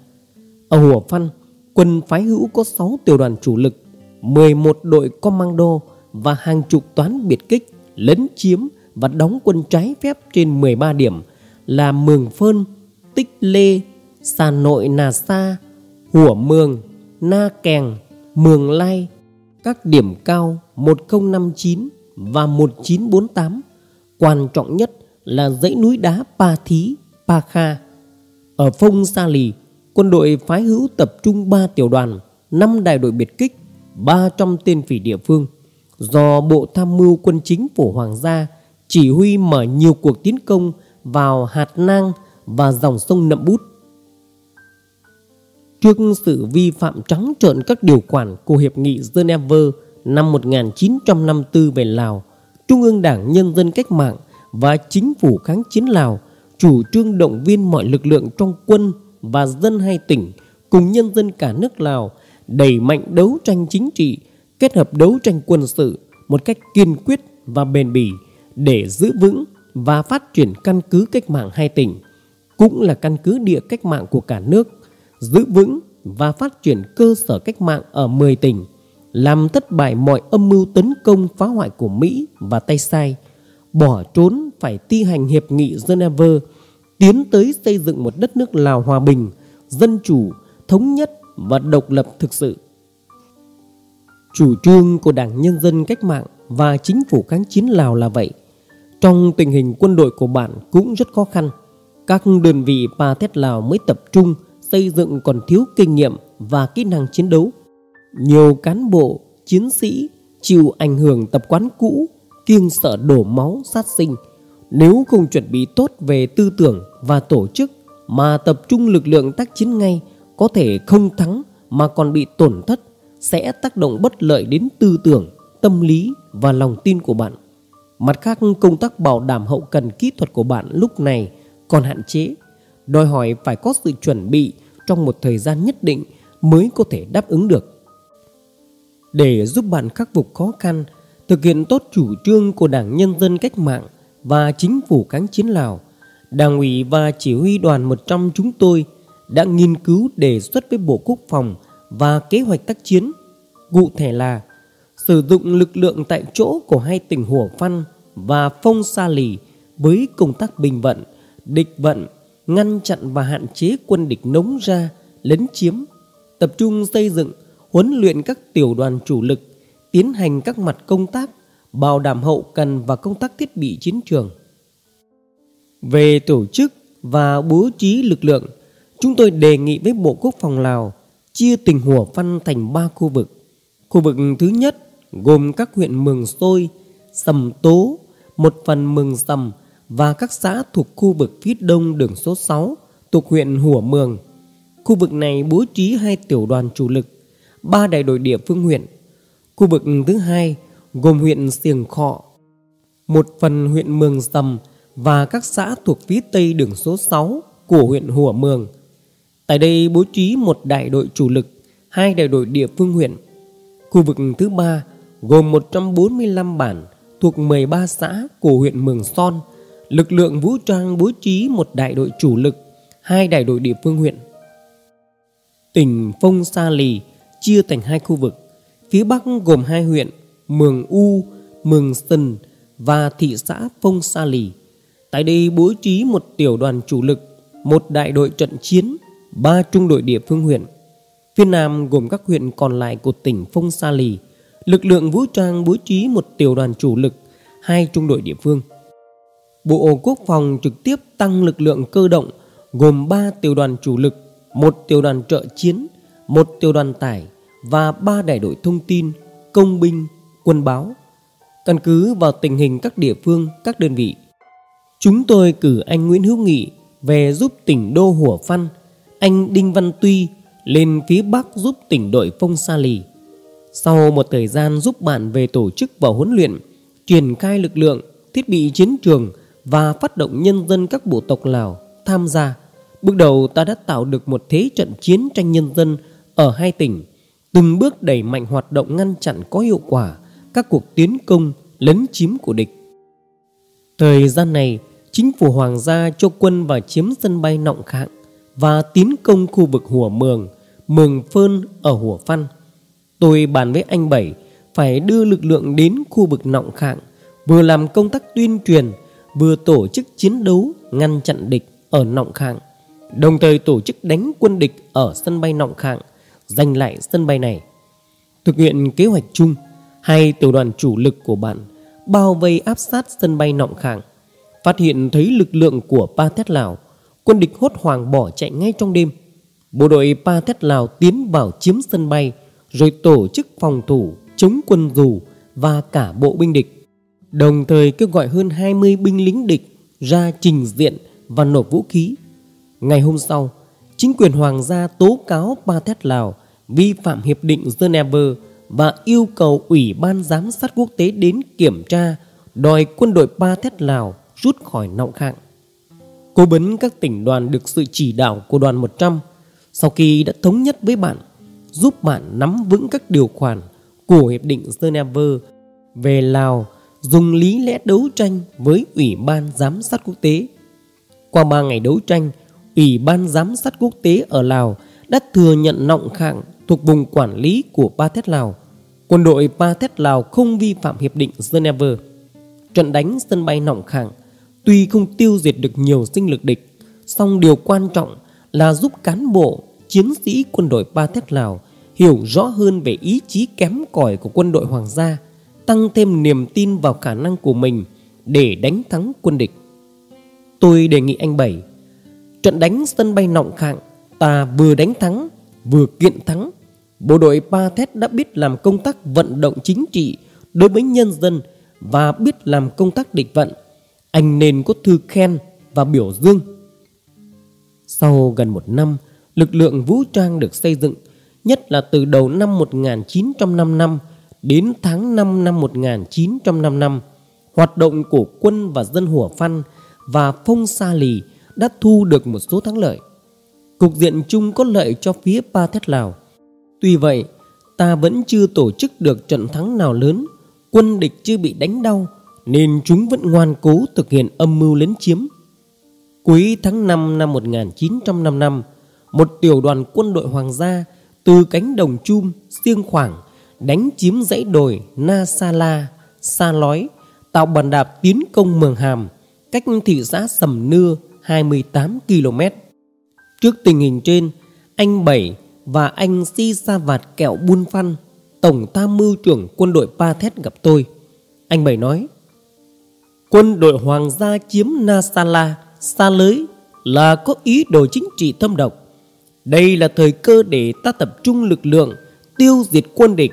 Ở Hùa Phân, quân phái hữu có 6 tiểu đoàn chủ lực, 11 đội commando và hàng chục toán biệt kích lấn chiếm và đóng quân trái phép trên 13 điểm là Mường Phơn, Tích Lê, Sà Nội Nà Sa, Hủa Mường, Na Kèng, Mường Lai, các điểm cao 1059 và 1948. Quan trọng nhất là dãy núi đá Pa Thí, Pa Kha. Ở Phong Sa Lì, quân đội phái hữu tập trung 3 tiểu đoàn, 5 đại đội biệt kích, 300 tên phỉ địa phương. Do Bộ Tham mưu quân chính phủ Hoàng gia chỉ huy mở nhiều cuộc tiến công vào Hạt Nang và dòng sông Nậm Bút. Trước sự vi phạm trắng trợn các điều khoản của Hiệp nghị Geneva năm 1954 về Lào, Trung ương Đảng Nhân dân Cách mạng và Chính phủ kháng chiến Lào chủ trương động viên mọi lực lượng trong quân và dân hai tỉnh cùng nhân dân cả nước Lào đẩy mạnh đấu tranh chính trị, kết hợp đấu tranh quân sự một cách kiên quyết và bền bỉ để giữ vững và phát triển căn cứ cách mạng hai tỉnh, cũng là căn cứ địa cách mạng của cả nước, giữ vững và phát triển cơ sở cách mạng ở 10 tỉnh, làm thất bại mọi âm mưu tấn công phá hoại của Mỹ và tay sai, bỏ trốn phải thi hành hiệp nghị Geneva, tiến tới xây dựng một đất nước Lào hòa bình, dân chủ, thống nhất và độc lập thực sự chủ trương của Đảng Nhân dân Cách mạng và chính phủ kháng chiến Lào là vậy. Trong tình hình quân đội của bạn cũng rất khó khăn, các đơn vị pa thét Lào mới tập trung xây dựng còn thiếu kinh nghiệm và kỹ năng chiến đấu. Nhiều cán bộ, chiến sĩ chịu ảnh hưởng tập quán cũ, kiêng sợ đổ máu sát sinh. Nếu không chuẩn bị tốt về tư tưởng và tổ chức mà tập trung lực lượng tác chiến ngay, có thể không thắng mà còn bị tổn thất sẽ tác động bất lợi đến tư tưởng, tâm lý và lòng tin của bạn. Mặt khác, công tác bảo đảm hậu cần kỹ thuật của bạn lúc này còn hạn chế, đòi hỏi phải có sự chuẩn bị trong một thời gian nhất định mới có thể đáp ứng được. Để giúp bạn khắc phục khó khăn, thực hiện tốt chủ trương của Đảng Nhân dân Cách mạng và Chính phủ kháng chiến Lào, Đảng ủy và Chỉ huy đoàn 100 chúng tôi đã nghiên cứu đề xuất với Bộ Quốc phòng và kế hoạch tác chiến. Cụ thể là sử dụng lực lượng tại chỗ của hai tỉnh Hủa Phăn và Phong Sa Lì với công tác bình vận, địch vận, ngăn chặn và hạn chế quân địch nống ra, lấn chiếm, tập trung xây dựng, huấn luyện các tiểu đoàn chủ lực, tiến hành các mặt công tác, bảo đảm hậu cần và công tác thiết bị chiến trường. Về tổ chức và bố trí lực lượng, chúng tôi đề nghị với Bộ Quốc phòng Lào chia tỉnh Hủa Văn thành ba khu vực. Khu vực thứ nhất gồm các huyện Mường Xôi, Sầm Tố, một phần Mường Sầm và các xã thuộc khu vực phía đông đường số 6 thuộc huyện Hủa Mường. Khu vực này bố trí hai tiểu đoàn chủ lực, ba đại đội địa phương huyện. Khu vực thứ hai gồm huyện Siềng Khọ, một phần huyện Mường Sầm và các xã thuộc phía tây đường số 6 của huyện Hủa Mường. Tại đây bố trí một đại đội chủ lực, hai đại đội địa phương huyện. Khu vực thứ ba gồm 145 bản thuộc 13 xã của huyện Mường Son. Lực lượng vũ trang bố trí một đại đội chủ lực, hai đại đội địa phương huyện. Tỉnh Phong Sa Lì chia thành hai khu vực. Phía Bắc gồm hai huyện Mường U, Mường Sân và thị xã Phong Sa Lì. Tại đây bố trí một tiểu đoàn chủ lực, một đại đội trận chiến ba trung đội địa phương huyện. Phía Nam gồm các huyện còn lại của tỉnh Phong Sa Lì, lực lượng vũ trang bố trí một tiểu đoàn chủ lực, hai trung đội địa phương. Bộ Quốc phòng trực tiếp tăng lực lượng cơ động gồm 3 tiểu đoàn chủ lực, một tiểu đoàn trợ chiến, một tiểu đoàn tải và ba đại đội thông tin, công binh, quân báo. Căn cứ vào tình hình các địa phương, các đơn vị, chúng tôi cử anh Nguyễn Hữu Nghị về giúp tỉnh Đô Hủa Phăn anh Đinh Văn Tuy lên phía Bắc giúp tỉnh đội Phong Sa Lì. Sau một thời gian giúp bạn về tổ chức và huấn luyện, triển khai lực lượng, thiết bị chiến trường và phát động nhân dân các bộ tộc Lào tham gia, bước đầu ta đã tạo được một thế trận chiến tranh nhân dân ở hai tỉnh, từng bước đẩy mạnh hoạt động ngăn chặn có hiệu quả các cuộc tiến công lấn chiếm của địch. Thời gian này, chính phủ Hoàng gia cho quân vào chiếm sân bay Nọng Khạng và tiến công khu vực Hùa Mường, Mường Phơn ở Hùa Phăn. Tôi bàn với anh Bảy phải đưa lực lượng đến khu vực Nọng Khạng, vừa làm công tác tuyên truyền, vừa tổ chức chiến đấu ngăn chặn địch ở Nọng Khạng, đồng thời tổ chức đánh quân địch ở sân bay Nọng Khạng, giành lại sân bay này. Thực hiện kế hoạch chung, hai tiểu đoàn chủ lực của bạn bao vây áp sát sân bay Nọng Khạng, phát hiện thấy lực lượng của Pa Thét Lào quân địch hốt hoảng bỏ chạy ngay trong đêm. Bộ đội Pa Thét Lào tiến vào chiếm sân bay rồi tổ chức phòng thủ chống quân dù và cả bộ binh địch. Đồng thời kêu gọi hơn 20 binh lính địch ra trình diện và nộp vũ khí. Ngày hôm sau, chính quyền hoàng gia tố cáo Pa Thét Lào vi phạm hiệp định Geneva và yêu cầu Ủy ban Giám sát quốc tế đến kiểm tra đòi quân đội Pa Thét Lào rút khỏi nọng khạng. Cố vấn các tỉnh đoàn được sự chỉ đạo của đoàn 100 sau khi đã thống nhất với bạn giúp bạn nắm vững các điều khoản của Hiệp định Geneva về Lào dùng lý lẽ đấu tranh với Ủy ban Giám sát quốc tế. Qua 3 ngày đấu tranh, Ủy ban Giám sát quốc tế ở Lào đã thừa nhận nọng khạng thuộc vùng quản lý của Ba Thét Lào. Quân đội Ba Thét Lào không vi phạm Hiệp định Geneva. Trận đánh sân bay nọng khạng tuy không tiêu diệt được nhiều sinh lực địch, song điều quan trọng là giúp cán bộ, chiến sĩ quân đội Ba Thét Lào hiểu rõ hơn về ý chí kém cỏi của quân đội Hoàng gia, tăng thêm niềm tin vào khả năng của mình để đánh thắng quân địch. Tôi đề nghị anh Bảy, trận đánh sân bay nọng khạng, ta vừa đánh thắng, vừa kiện thắng. Bộ đội Ba Thét đã biết làm công tác vận động chính trị đối với nhân dân và biết làm công tác địch vận. Anh nên có thư khen và biểu dương. Sau gần một năm, lực lượng vũ trang được xây dựng nhất là từ đầu năm 1955 đến tháng 5 năm 1955, hoạt động của quân và dân Hủa Phăn và Phong Sa Lì đã thu được một số thắng lợi. Cục diện chung có lợi cho phía Pa Thét Lào. Tuy vậy, ta vẫn chưa tổ chức được trận thắng nào lớn, quân địch chưa bị đánh đau, nên chúng vẫn ngoan cố thực hiện âm mưu lấn chiếm. Cuối tháng 5 năm 1955, một tiểu đoàn quân đội hoàng gia từ cánh đồng chum siêng khoảng đánh chiếm dãy đồi Na Sa La, Sa Lói, tạo bàn đạp tiến công Mường Hàm, cách thị xã Sầm Nưa 28 km. Trước tình hình trên, anh Bảy và anh Si Sa Vạt Kẹo Buôn Phan, Tổng tham mưu trưởng quân đội Pa Thét gặp tôi. Anh Bảy nói, quân đội Hoàng gia chiếm Na xa La, Sa Lới là có ý đồ chính trị thâm độc đây là thời cơ để ta tập trung lực lượng tiêu diệt quân địch,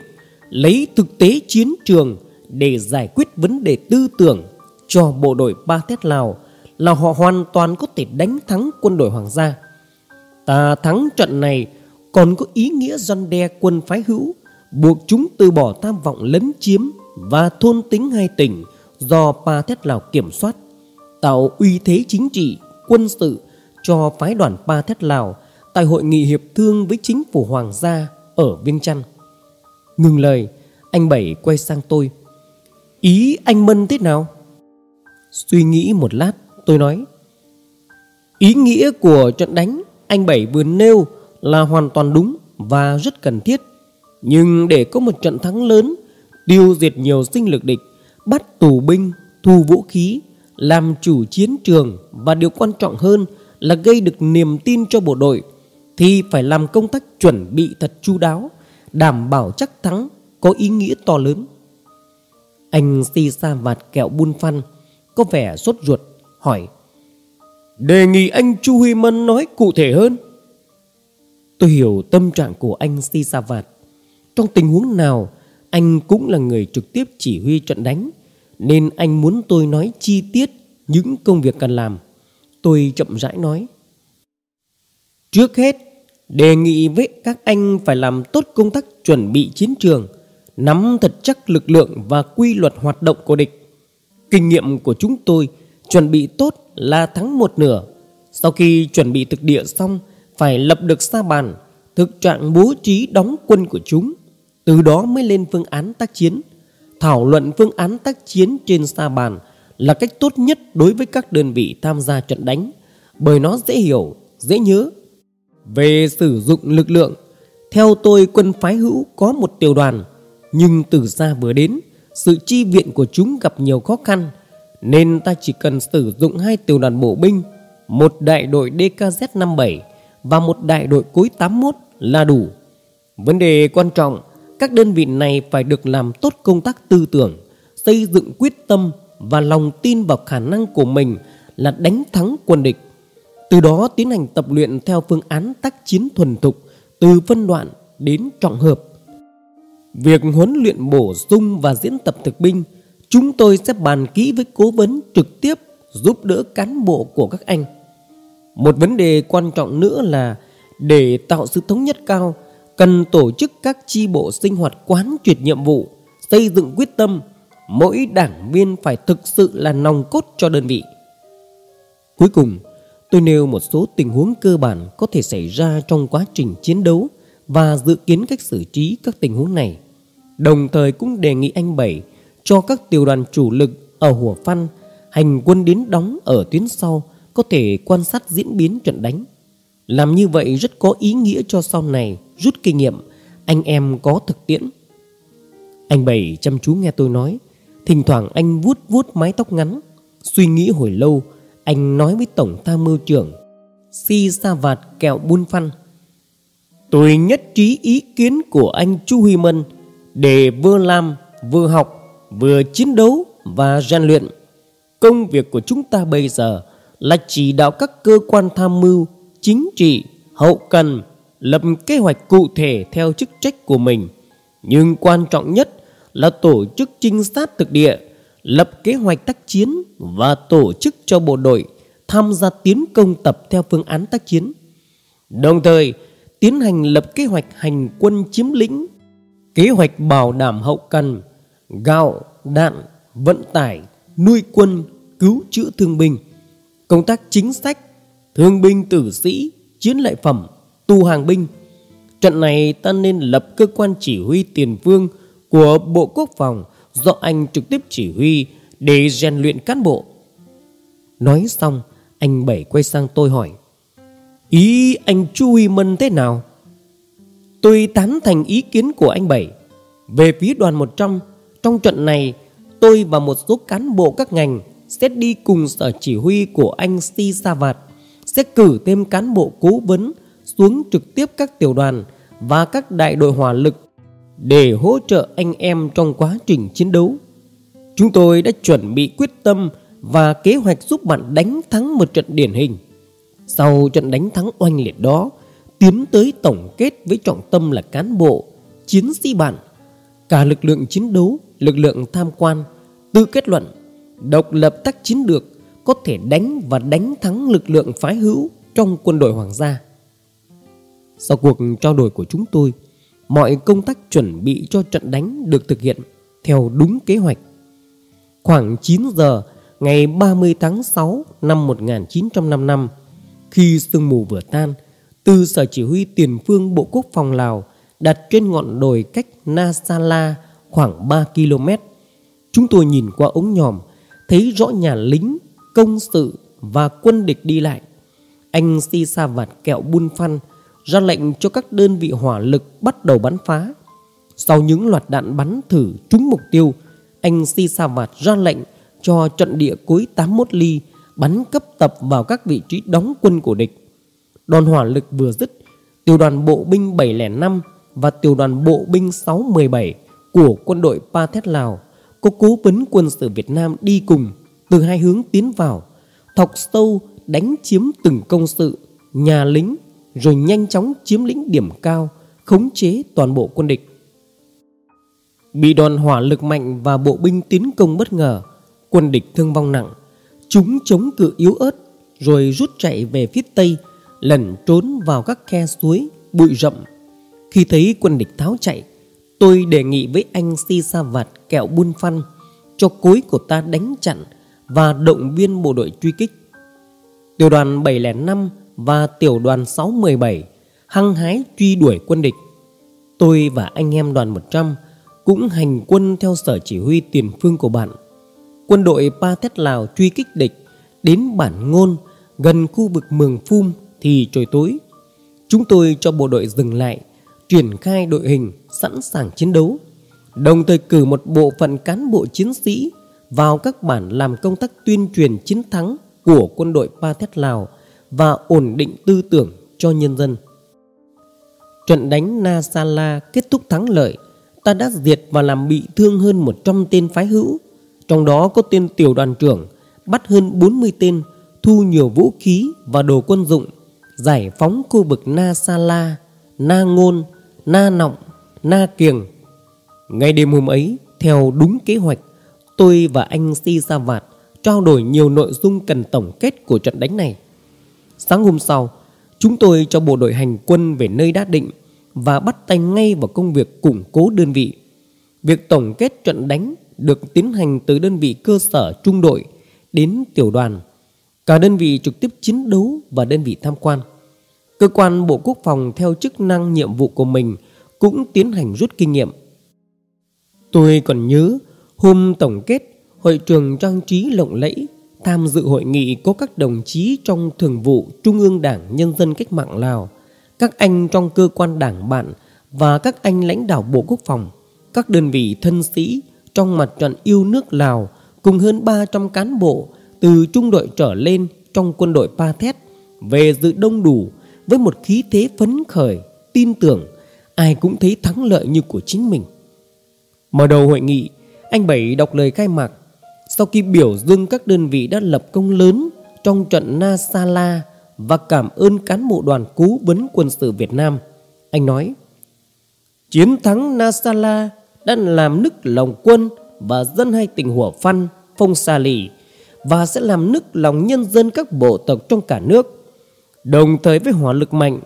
lấy thực tế chiến trường để giải quyết vấn đề tư tưởng cho bộ đội Ba Thét Lào là họ hoàn toàn có thể đánh thắng quân đội Hoàng gia. Ta thắng trận này còn có ý nghĩa răn đe quân phái hữu, buộc chúng từ bỏ tham vọng lấn chiếm và thôn tính hai tỉnh do pa Thét Lào kiểm soát, tạo uy thế chính trị, quân sự cho phái đoàn pa Thét Lào tại hội nghị hiệp thương với chính phủ Hoàng gia ở Viêng Chăn. Ngừng lời, anh Bảy quay sang tôi. Ý anh Mân thế nào? Suy nghĩ một lát, tôi nói. Ý nghĩa của trận đánh anh Bảy vừa nêu là hoàn toàn đúng và rất cần thiết. Nhưng để có một trận thắng lớn, tiêu diệt nhiều sinh lực địch, bắt tù binh, thu vũ khí, làm chủ chiến trường và điều quan trọng hơn là gây được niềm tin cho bộ đội thì phải làm công tác chuẩn bị thật chu đáo, đảm bảo chắc thắng có ý nghĩa to lớn. Anh si sa vạt kẹo buôn phăn có vẻ sốt ruột hỏi Đề nghị anh Chu Huy Mân nói cụ thể hơn. Tôi hiểu tâm trạng của anh Si Sa Vạt. Trong tình huống nào, anh cũng là người trực tiếp chỉ huy trận đánh, nên anh muốn tôi nói chi tiết những công việc cần làm. Tôi chậm rãi nói. Trước hết, đề nghị với các anh phải làm tốt công tác chuẩn bị chiến trường, nắm thật chắc lực lượng và quy luật hoạt động của địch. Kinh nghiệm của chúng tôi chuẩn bị tốt là thắng một nửa. Sau khi chuẩn bị thực địa xong, phải lập được sa bàn, thực trạng bố trí đóng quân của chúng. Từ đó mới lên phương án tác chiến. Thảo luận phương án tác chiến trên sa bàn là cách tốt nhất đối với các đơn vị tham gia trận đánh, bởi nó dễ hiểu, dễ nhớ về sử dụng lực lượng, theo tôi quân phái hữu có một tiểu đoàn, nhưng từ xa vừa đến, sự chi viện của chúng gặp nhiều khó khăn, nên ta chỉ cần sử dụng hai tiểu đoàn bộ binh, một đại đội DKZ-57 và một đại đội cối 81 là đủ. Vấn đề quan trọng, các đơn vị này phải được làm tốt công tác tư tưởng, xây dựng quyết tâm và lòng tin vào khả năng của mình là đánh thắng quân địch. Từ đó tiến hành tập luyện theo phương án tác chiến thuần thục từ phân đoạn đến trọng hợp. Việc huấn luyện bổ sung và diễn tập thực binh, chúng tôi sẽ bàn kỹ với cố vấn trực tiếp giúp đỡ cán bộ của các anh. Một vấn đề quan trọng nữa là để tạo sự thống nhất cao, cần tổ chức các chi bộ sinh hoạt quán triệt nhiệm vụ, xây dựng quyết tâm, mỗi đảng viên phải thực sự là nòng cốt cho đơn vị. Cuối cùng, tôi nêu một số tình huống cơ bản có thể xảy ra trong quá trình chiến đấu và dự kiến cách xử trí các tình huống này. Đồng thời cũng đề nghị anh Bảy cho các tiểu đoàn chủ lực ở Hùa Phan hành quân đến đóng ở tuyến sau có thể quan sát diễn biến trận đánh. Làm như vậy rất có ý nghĩa cho sau này rút kinh nghiệm, anh em có thực tiễn. Anh Bảy chăm chú nghe tôi nói, thỉnh thoảng anh vuốt vuốt mái tóc ngắn, suy nghĩ hồi lâu, anh nói với Tổng tham mưu trưởng Si Sa Vạt Kẹo Bun Phăn. Tôi nhất trí ý kiến của anh Chu Huy Mân để vừa làm, vừa học, vừa chiến đấu và rèn luyện. Công việc của chúng ta bây giờ là chỉ đạo các cơ quan tham mưu, chính trị, hậu cần lập kế hoạch cụ thể theo chức trách của mình. Nhưng quan trọng nhất là tổ chức trinh sát thực địa, lập kế hoạch tác chiến và tổ chức cho bộ đội tham gia tiến công tập theo phương án tác chiến. Đồng thời, tiến hành lập kế hoạch hành quân chiếm lĩnh, kế hoạch bảo đảm hậu cần, gạo, đạn, vận tải, nuôi quân, cứu chữa thương binh, công tác chính sách, thương binh tử sĩ, chiến lợi phẩm, tu hàng binh. Trận này ta nên lập cơ quan chỉ huy tiền phương của Bộ Quốc phòng do anh trực tiếp chỉ huy để rèn luyện cán bộ. Nói xong, anh Bảy quay sang tôi hỏi Ý anh Chu Huy Mân thế nào? Tôi tán thành ý kiến của anh Bảy Về phía đoàn 100 Trong trận này Tôi và một số cán bộ các ngành Sẽ đi cùng sở chỉ huy của anh Si Sa Vạt sẽ cử thêm cán bộ cố vấn Xuống trực tiếp các tiểu đoàn Và các đại đội hỏa lực Để hỗ trợ anh em trong quá trình chiến đấu Chúng tôi đã chuẩn bị quyết tâm và kế hoạch giúp bạn đánh thắng một trận điển hình. Sau trận đánh thắng oanh liệt đó, tiến tới tổng kết với trọng tâm là cán bộ, chiến sĩ bạn, cả lực lượng chiến đấu, lực lượng tham quan, tự kết luận, độc lập tác chiến được có thể đánh và đánh thắng lực lượng phái hữu trong quân đội hoàng gia. Sau cuộc trao đổi của chúng tôi, mọi công tác chuẩn bị cho trận đánh được thực hiện theo đúng kế hoạch. Khoảng 9 giờ ngày 30 tháng 6 năm 1955, khi sương mù vừa tan, từ sở chỉ huy tiền phương Bộ Quốc phòng Lào đặt trên ngọn đồi cách Nasala khoảng 3 km. Chúng tôi nhìn qua ống nhòm, thấy rõ nhà lính, công sự và quân địch đi lại. Anh Si Sa Vạt kẹo Bun Phan ra lệnh cho các đơn vị hỏa lực bắt đầu bắn phá. Sau những loạt đạn bắn thử trúng mục tiêu, anh Si Sa Vạt ra lệnh cho trận địa cuối 81 ly bắn cấp tập vào các vị trí đóng quân của địch. Đòn hỏa lực vừa dứt, tiểu đoàn bộ binh 705 và tiểu đoàn bộ binh 617 của quân đội Pathet Lào có cố vấn quân sự Việt Nam đi cùng từ hai hướng tiến vào, thọc sâu đánh chiếm từng công sự, nhà lính rồi nhanh chóng chiếm lĩnh điểm cao, khống chế toàn bộ quân địch. Bị đòn hỏa lực mạnh và bộ binh tiến công bất ngờ, Quân địch thương vong nặng Chúng chống cự yếu ớt Rồi rút chạy về phía tây Lẩn trốn vào các khe suối Bụi rậm Khi thấy quân địch tháo chạy Tôi đề nghị với anh Si Sa Vạt kẹo buôn phăn Cho cối của ta đánh chặn và động viên bộ đội truy kích Tiểu đoàn 705 và tiểu đoàn 617 hăng hái truy đuổi quân địch. Tôi và anh em đoàn 100 cũng hành quân theo sở chỉ huy tiền phương của bạn quân đội Pa Thét Lào truy kích địch đến bản ngôn gần khu vực Mường Phum thì trời tối. Chúng tôi cho bộ đội dừng lại, triển khai đội hình sẵn sàng chiến đấu, đồng thời cử một bộ phận cán bộ chiến sĩ vào các bản làm công tác tuyên truyền chiến thắng của quân đội Pa Thét Lào và ổn định tư tưởng cho nhân dân. Trận đánh Na Sala kết thúc thắng lợi, ta đã diệt và làm bị thương hơn 100 tên phái hữu trong đó có tên tiểu đoàn trưởng bắt hơn 40 tên, thu nhiều vũ khí và đồ quân dụng, giải phóng khu vực Na Sa La, Na Ngôn, Na Nọng, Na Kiềng. Ngay đêm hôm ấy, theo đúng kế hoạch, tôi và anh Si Sa Vạt trao đổi nhiều nội dung cần tổng kết của trận đánh này. Sáng hôm sau, chúng tôi cho bộ đội hành quân về nơi đã định và bắt tay ngay vào công việc củng cố đơn vị. Việc tổng kết trận đánh được tiến hành từ đơn vị cơ sở trung đội đến tiểu đoàn, cả đơn vị trực tiếp chiến đấu và đơn vị tham quan. Cơ quan Bộ Quốc phòng theo chức năng nhiệm vụ của mình cũng tiến hành rút kinh nghiệm. Tôi còn nhớ hôm tổng kết hội trường trang trí lộng lẫy tham dự hội nghị có các đồng chí trong thường vụ Trung ương Đảng Nhân dân Cách mạng Lào, các anh trong cơ quan đảng bạn và các anh lãnh đạo Bộ Quốc phòng, các đơn vị thân sĩ trong mặt trận yêu nước Lào cùng hơn 300 cán bộ từ trung đội trở lên trong quân đội Pa Thét về dự đông đủ với một khí thế phấn khởi, tin tưởng ai cũng thấy thắng lợi như của chính mình. Mở đầu hội nghị, anh Bảy đọc lời khai mạc sau khi biểu dương các đơn vị đã lập công lớn trong trận Nasala và cảm ơn cán bộ đoàn cố vấn quân sự Việt Nam. Anh nói, Chiến thắng Nasala đã làm nức lòng quân và dân hai tỉnh Hủa Phăn, Phong Sa Lì và sẽ làm nức lòng nhân dân các bộ tộc trong cả nước. Đồng thời với hỏa lực mạnh,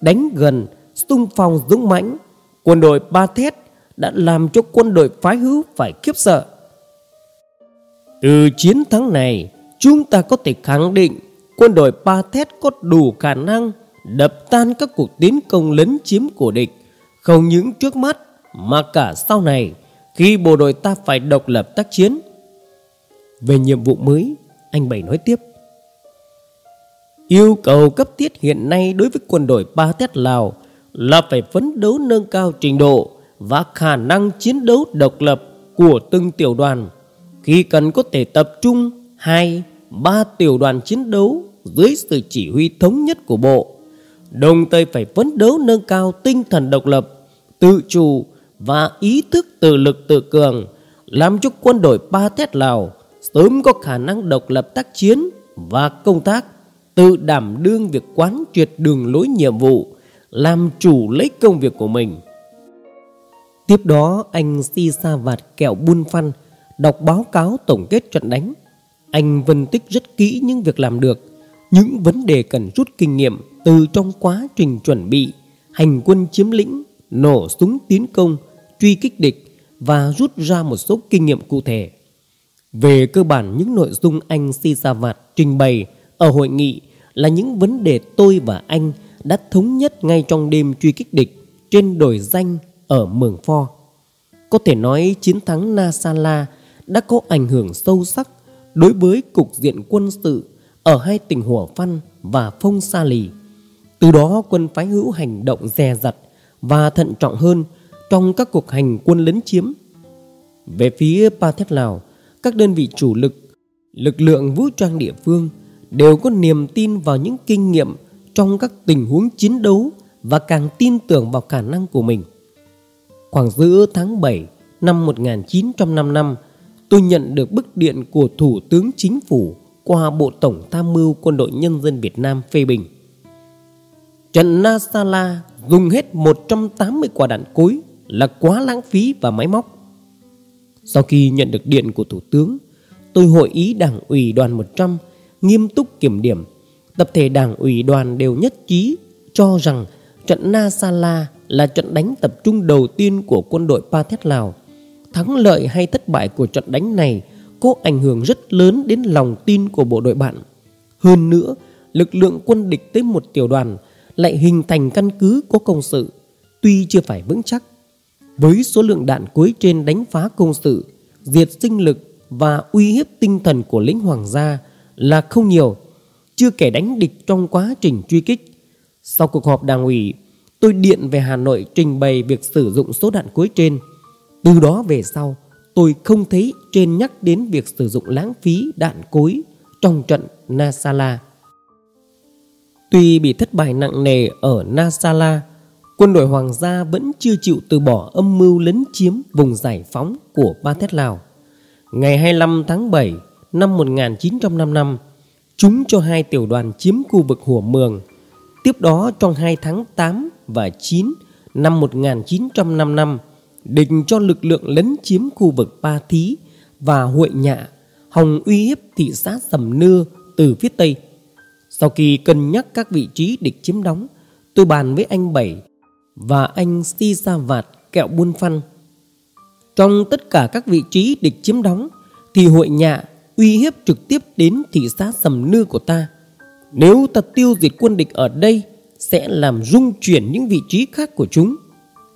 đánh gần, xung phong dũng mãnh, quân đội Ba Thét đã làm cho quân đội phái hữu phải khiếp sợ. Từ chiến thắng này, chúng ta có thể khẳng định quân đội Ba Thét có đủ khả năng đập tan các cuộc tiến công lấn chiếm của địch, không những trước mắt mà cả sau này khi bộ đội ta phải độc lập tác chiến. Về nhiệm vụ mới, anh Bảy nói tiếp. Yêu cầu cấp thiết hiện nay đối với quân đội Ba Thét Lào là phải phấn đấu nâng cao trình độ và khả năng chiến đấu độc lập của từng tiểu đoàn. Khi cần có thể tập trung hai, ba tiểu đoàn chiến đấu dưới sự chỉ huy thống nhất của bộ. Đồng thời phải phấn đấu nâng cao tinh thần độc lập, tự chủ và ý thức tự lực tự cường, làm cho quân đội Ba Tét Lào sớm có khả năng độc lập tác chiến và công tác, tự đảm đương việc quán triệt đường lối nhiệm vụ, làm chủ lấy công việc của mình. Tiếp đó anh Si Sa Vạt kẹo buôn Phan đọc báo cáo tổng kết trận đánh. Anh phân tích rất kỹ những việc làm được, những vấn đề cần rút kinh nghiệm từ trong quá trình chuẩn bị, hành quân chiếm lĩnh, nổ súng tiến công, truy kích địch và rút ra một số kinh nghiệm cụ thể. Về cơ bản những nội dung anh Si Sa Vạt trình bày ở hội nghị là những vấn đề tôi và anh đã thống nhất ngay trong đêm truy kích địch trên đồi danh ở Mường Pho. Có thể nói chiến thắng Nasala đã có ảnh hưởng sâu sắc đối với cục diện quân sự ở hai tỉnh Hủa Phăn và Phong Sa Lì. Từ đó quân phái hữu hành động dè dặt và thận trọng hơn trong các cuộc hành quân lấn chiếm. Về phía Pa Thét Lào, các đơn vị chủ lực, lực lượng vũ trang địa phương đều có niềm tin vào những kinh nghiệm trong các tình huống chiến đấu và càng tin tưởng vào khả năng của mình. Khoảng giữa tháng 7 năm 1955, tôi nhận được bức điện của Thủ tướng Chính phủ qua Bộ Tổng Tham mưu Quân đội Nhân dân Việt Nam phê bình. Trận Nasala dùng hết 180 quả đạn cối là quá lãng phí và máy móc. Sau khi nhận được điện của Thủ tướng, tôi hội ý Đảng ủy đoàn 100 nghiêm túc kiểm điểm. Tập thể Đảng ủy đoàn đều nhất trí cho rằng trận Nasala là trận đánh tập trung đầu tiên của quân đội Pa Thét Lào. Thắng lợi hay thất bại của trận đánh này có ảnh hưởng rất lớn đến lòng tin của bộ đội bạn. Hơn nữa, lực lượng quân địch tới một tiểu đoàn lại hình thành căn cứ có công sự, tuy chưa phải vững chắc với số lượng đạn cuối trên đánh phá công sự, diệt sinh lực và uy hiếp tinh thần của lính hoàng gia là không nhiều, chưa kể đánh địch trong quá trình truy kích. Sau cuộc họp đảng ủy, tôi điện về Hà Nội trình bày việc sử dụng số đạn cuối trên. Từ đó về sau, tôi không thấy trên nhắc đến việc sử dụng lãng phí đạn cối trong trận Nasala. Tuy bị thất bại nặng nề ở Nasala, quân đội Hoàng gia vẫn chưa chịu từ bỏ âm mưu lấn chiếm vùng giải phóng của Ba Thét Lào. Ngày 25 tháng 7 năm 1955, chúng cho hai tiểu đoàn chiếm khu vực Hùa Mường. Tiếp đó trong hai tháng 8 và 9 năm 1955, định cho lực lượng lấn chiếm khu vực Ba Thí và Huệ Nhạ, hòng uy hiếp thị xã Sầm Nưa từ phía Tây. Sau khi cân nhắc các vị trí địch chiếm đóng, tôi bàn với anh Bảy và anh Si Sa Vạt kẹo buôn phăn. Trong tất cả các vị trí địch chiếm đóng thì huệ nhạ uy hiếp trực tiếp đến thị xã Sầm Nưa của ta. Nếu ta tiêu diệt quân địch ở đây sẽ làm rung chuyển những vị trí khác của chúng.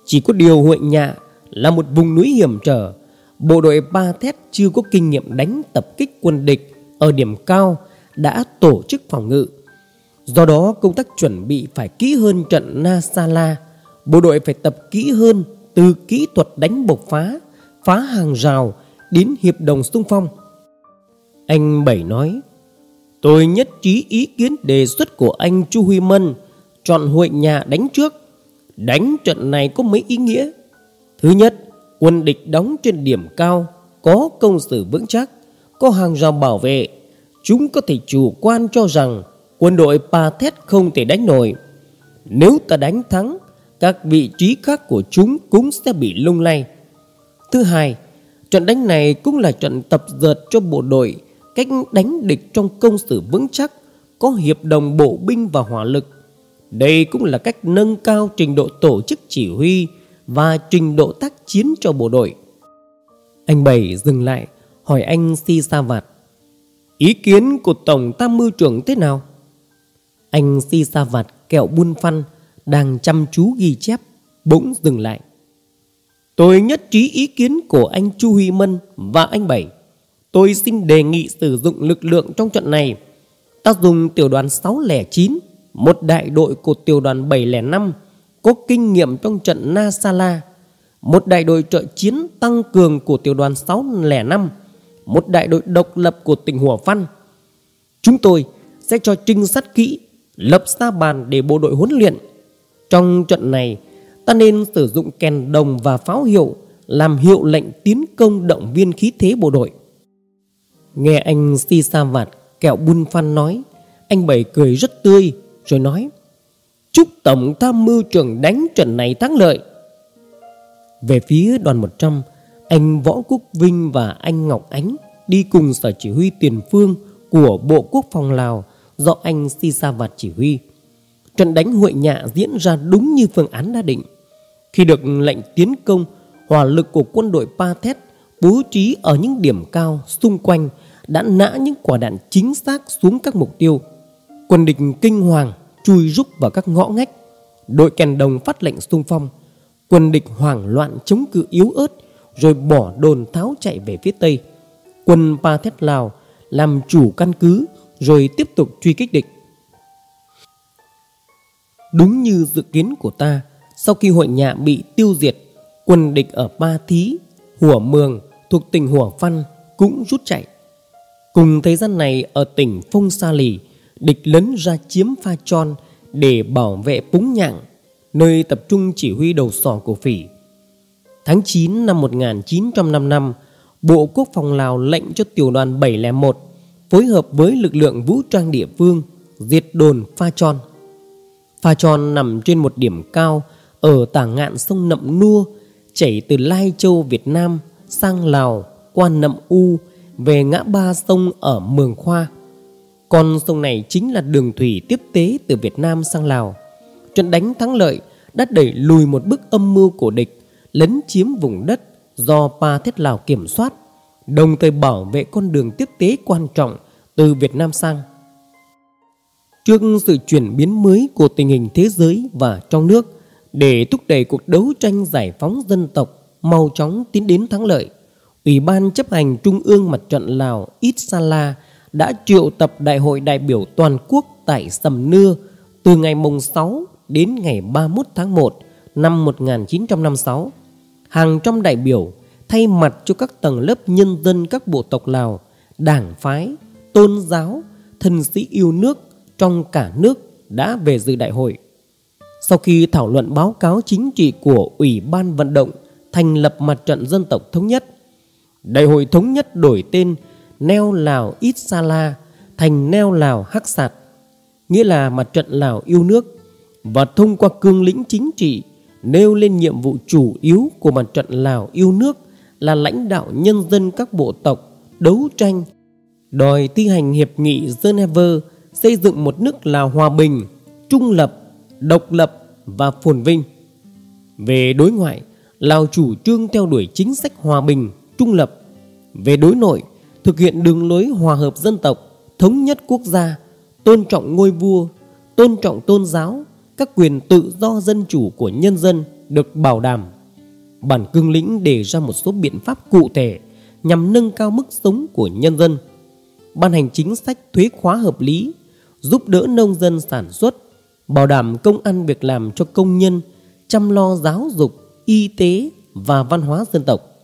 Chỉ có điều huệ nhạ là một vùng núi hiểm trở. Bộ đội Ba Thét chưa có kinh nghiệm đánh tập kích quân địch ở điểm cao đã tổ chức phòng ngự. Do đó công tác chuẩn bị phải kỹ hơn trận Nasala. Bộ đội phải tập kỹ hơn từ kỹ thuật đánh bộc phá, phá hàng rào đến hiệp đồng xung phong. Anh Bảy nói, tôi nhất trí ý kiến đề xuất của anh Chu Huy Mân chọn hội nhà đánh trước. Đánh trận này có mấy ý nghĩa. Thứ nhất, quân địch đóng trên điểm cao, có công sự vững chắc, có hàng rào bảo vệ. Chúng có thể chủ quan cho rằng quân đội Pa Thét không thể đánh nổi. Nếu ta đánh thắng, các vị trí khác của chúng cũng sẽ bị lung lay. Thứ hai, trận đánh này cũng là trận tập dượt cho bộ đội cách đánh địch trong công sự vững chắc, có hiệp đồng bộ binh và hỏa lực. Đây cũng là cách nâng cao trình độ tổ chức chỉ huy và trình độ tác chiến cho bộ đội. Anh Bảy dừng lại hỏi anh Si Sa Vạt. Ý kiến của Tổng Tham mưu trưởng thế nào? Anh Si Sa Vạt kẹo buôn phăn đang chăm chú ghi chép bỗng dừng lại. Tôi nhất trí ý kiến của anh Chu Huy Mân và anh Bảy. Tôi xin đề nghị sử dụng lực lượng trong trận này. Ta dùng tiểu đoàn 609, một đại đội của tiểu đoàn 705 có kinh nghiệm trong trận Nasala, một đại đội trợ chiến tăng cường của tiểu đoàn 605, một đại đội độc lập của tỉnh Hùa Văn. Chúng tôi sẽ cho trinh sát kỹ, lập sa bàn để bộ đội huấn luyện. Trong trận này, ta nên sử dụng kèn đồng và pháo hiệu làm hiệu lệnh tiến công động viên khí thế bộ đội. Nghe anh Si Sa Vạt kẹo bun phan nói, anh Bảy cười rất tươi rồi nói Chúc Tổng tham mưu trưởng đánh trận này thắng lợi. Về phía đoàn 100, anh Võ Quốc Vinh và anh Ngọc Ánh đi cùng sở chỉ huy tiền phương của Bộ Quốc phòng Lào do anh Si Sa Vạt chỉ huy. Trận đánh hội nhạ diễn ra đúng như phương án đã định. Khi được lệnh tiến công, hỏa lực của quân đội Pathet bố trí ở những điểm cao xung quanh đã nã những quả đạn chính xác xuống các mục tiêu. Quân địch kinh hoàng chui rúc vào các ngõ ngách. Đội kèn đồng phát lệnh xung phong. Quân địch hoảng loạn chống cự yếu ớt rồi bỏ đồn tháo chạy về phía tây. Quân Pa Thét Lào làm chủ căn cứ rồi tiếp tục truy kích địch. Đúng như dự kiến của ta, sau khi hội nhà bị tiêu diệt, quân địch ở Ba Thí, Hủa Mường thuộc tỉnh Hủa Văn cũng rút chạy. Cùng thời gian này ở tỉnh Phong Sa Lì, địch lấn ra chiếm Pha Tròn để bảo vệ Púng Nhạng, nơi tập trung chỉ huy đầu sỏ của phỉ. Tháng 9 năm 1955, Bộ Quốc phòng Lào lệnh cho tiểu đoàn 701 phối hợp với lực lượng vũ trang địa phương diệt đồn Pha Tròn. Pha Tròn nằm trên một điểm cao ở tả ngạn sông Nậm Nua, chảy từ Lai Châu Việt Nam sang Lào qua Nậm U về ngã ba sông ở Mường Khoa. Con sông này chính là đường thủy tiếp tế từ Việt Nam sang Lào. Trận đánh thắng lợi đã đẩy lùi một bức âm mưu của địch lấn chiếm vùng đất do Pa Thiết Lào kiểm soát, đồng thời bảo vệ con đường tiếp tế quan trọng từ Việt Nam sang. Trước sự chuyển biến mới của tình hình thế giới và trong nước để thúc đẩy cuộc đấu tranh giải phóng dân tộc mau chóng tiến đến thắng lợi, Ủy ban chấp hành Trung ương Mặt trận Lào Ít Sala đã triệu tập Đại hội đại biểu toàn quốc tại Sầm Nưa từ ngày mùng 6 đến ngày 31 tháng 1 năm 1956. Hàng trăm đại biểu thay mặt cho các tầng lớp nhân dân các bộ tộc Lào, đảng phái, tôn giáo, thân sĩ yêu nước trong cả nước đã về dự đại hội. Sau khi thảo luận báo cáo chính trị của Ủy ban vận động thành lập mặt trận dân tộc thống nhất, Đại hội thống nhất đổi tên Neo Lào Ít Sala thành Neo Lào Hắc Sạt, nghĩa là mặt trận Lào yêu nước và thông qua cương lĩnh chính trị nêu lên nhiệm vụ chủ yếu của mặt trận Lào yêu nước là lãnh đạo nhân dân các bộ tộc đấu tranh đòi thi hành hiệp nghị Geneva xây dựng một nước Lào hòa bình, trung lập, độc lập và phồn vinh. Về đối ngoại, Lào chủ trương theo đuổi chính sách hòa bình, trung lập. Về đối nội, thực hiện đường lối hòa hợp dân tộc, thống nhất quốc gia, tôn trọng ngôi vua, tôn trọng tôn giáo, các quyền tự do dân chủ của nhân dân được bảo đảm. Bản cương lĩnh đề ra một số biện pháp cụ thể nhằm nâng cao mức sống của nhân dân, ban hành chính sách thuế khóa hợp lý, giúp đỡ nông dân sản xuất, bảo đảm công ăn việc làm cho công nhân, chăm lo giáo dục, y tế và văn hóa dân tộc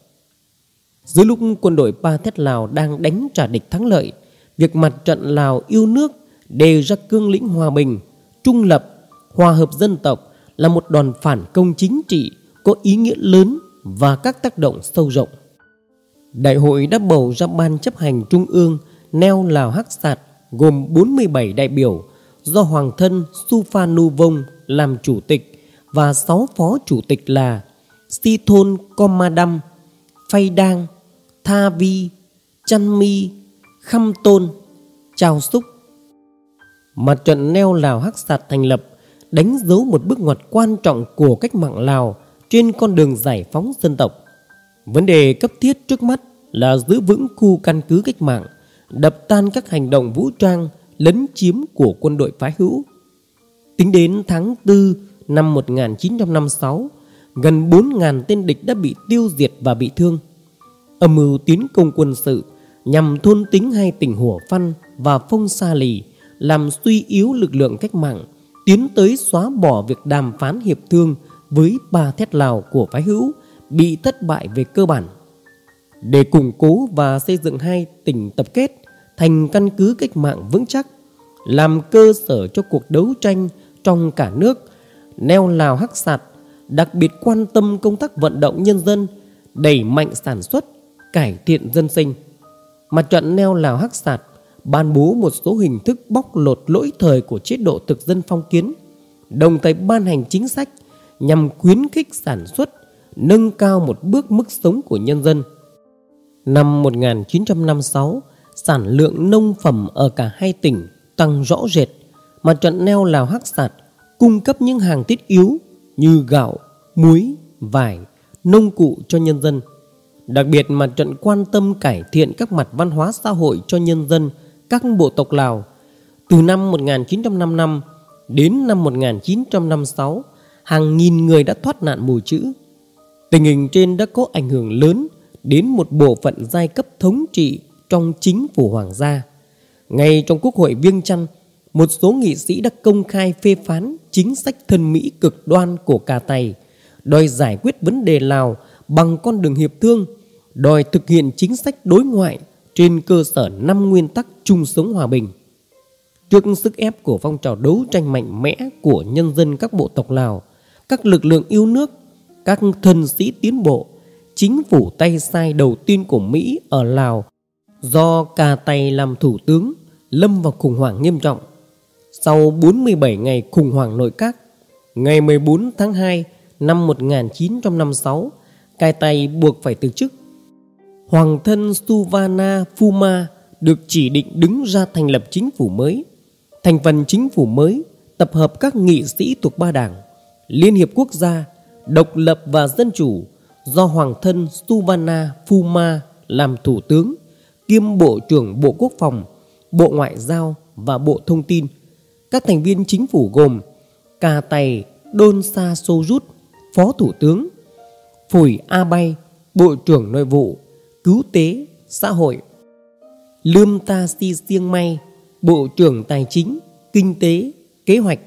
dưới lúc quân đội Ba Thét Lào đang đánh trả địch thắng lợi, việc mặt trận Lào yêu nước đề ra cương lĩnh hòa bình, trung lập, hòa hợp dân tộc là một đòn phản công chính trị có ý nghĩa lớn và các tác động sâu rộng. Đại hội đã bầu ra ban chấp hành trung ương neo Lào Hắc Sạt gồm 47 đại biểu do Hoàng thân Supha Vong làm chủ tịch và 6 phó chủ tịch là Si Thôn Komadam, Phay Đang, Tha Vi, Chăn Mi, Khăm Tôn, Chào Súc. Mặt trận neo Lào Hắc Sạt thành lập đánh dấu một bước ngoặt quan trọng của cách mạng Lào trên con đường giải phóng dân tộc. Vấn đề cấp thiết trước mắt là giữ vững khu căn cứ cách mạng, đập tan các hành động vũ trang lấn chiếm của quân đội phái hữu. Tính đến tháng 4 năm 1956, gần 4.000 tên địch đã bị tiêu diệt và bị thương. Âm mưu tiến công quân sự nhằm thôn tính hai tỉnh Hủa Phăn và Phong Sa Lì làm suy yếu lực lượng cách mạng, tiến tới xóa bỏ việc đàm phán hiệp thương với ba thét Lào của phái hữu bị thất bại về cơ bản. Để củng cố và xây dựng hai tỉnh tập kết thành căn cứ cách mạng vững chắc, làm cơ sở cho cuộc đấu tranh trong cả nước, neo Lào Hắc Sạt đặc biệt quan tâm công tác vận động nhân dân, đẩy mạnh sản xuất, cải thiện dân sinh. Mặt trận neo Lào Hắc Sạt ban bố một số hình thức bóc lột lỗi thời của chế độ thực dân phong kiến, đồng thời ban hành chính sách nhằm khuyến khích sản xuất, nâng cao một bước mức sống của nhân dân. Năm 1956, sản lượng nông phẩm ở cả hai tỉnh tăng rõ rệt. Mặt trận neo Lào Hắc Sạt cung cấp những hàng thiết yếu như gạo, muối, vải, nông cụ cho nhân dân. Đặc biệt mặt trận quan tâm cải thiện các mặt văn hóa xã hội cho nhân dân các bộ tộc Lào. Từ năm 1955 đến năm 1956, hàng nghìn người đã thoát nạn mù chữ. Tình hình trên đã có ảnh hưởng lớn đến một bộ phận giai cấp thống trị trong chính phủ hoàng gia. Ngay trong quốc hội Viêng Chăn, một số nghị sĩ đã công khai phê phán chính sách thân Mỹ cực đoan của cà Tày, đòi giải quyết vấn đề Lào bằng con đường hiệp thương, đòi thực hiện chính sách đối ngoại trên cơ sở năm nguyên tắc chung sống hòa bình. Trước sức ép của phong trào đấu tranh mạnh mẽ của nhân dân các bộ tộc Lào, các lực lượng yêu nước, các thân sĩ tiến bộ, chính phủ tay sai đầu tiên của Mỹ ở Lào do Cà tay làm thủ tướng lâm vào khủng hoảng nghiêm trọng. Sau 47 ngày khủng hoảng nội các, ngày 14 tháng 2 năm 1956, Cai Tày buộc phải từ chức. Hoàng thân Suvana Phuma được chỉ định đứng ra thành lập chính phủ mới. Thành phần chính phủ mới tập hợp các nghị sĩ thuộc ba đảng, Liên hiệp quốc gia, độc lập và dân chủ do Hoàng thân Suvana Phuma làm thủ tướng kiêm Bộ trưởng Bộ Quốc phòng, Bộ Ngoại giao và Bộ Thông tin. Các thành viên chính phủ gồm Cà Tày Đôn Sa Sô Rút, Phó Thủ tướng, Phủi A Bay, Bộ trưởng Nội vụ, Cứu tế, Xã hội, Lươm Ta Si Siêng May, Bộ trưởng Tài chính, Kinh tế, Kế hoạch,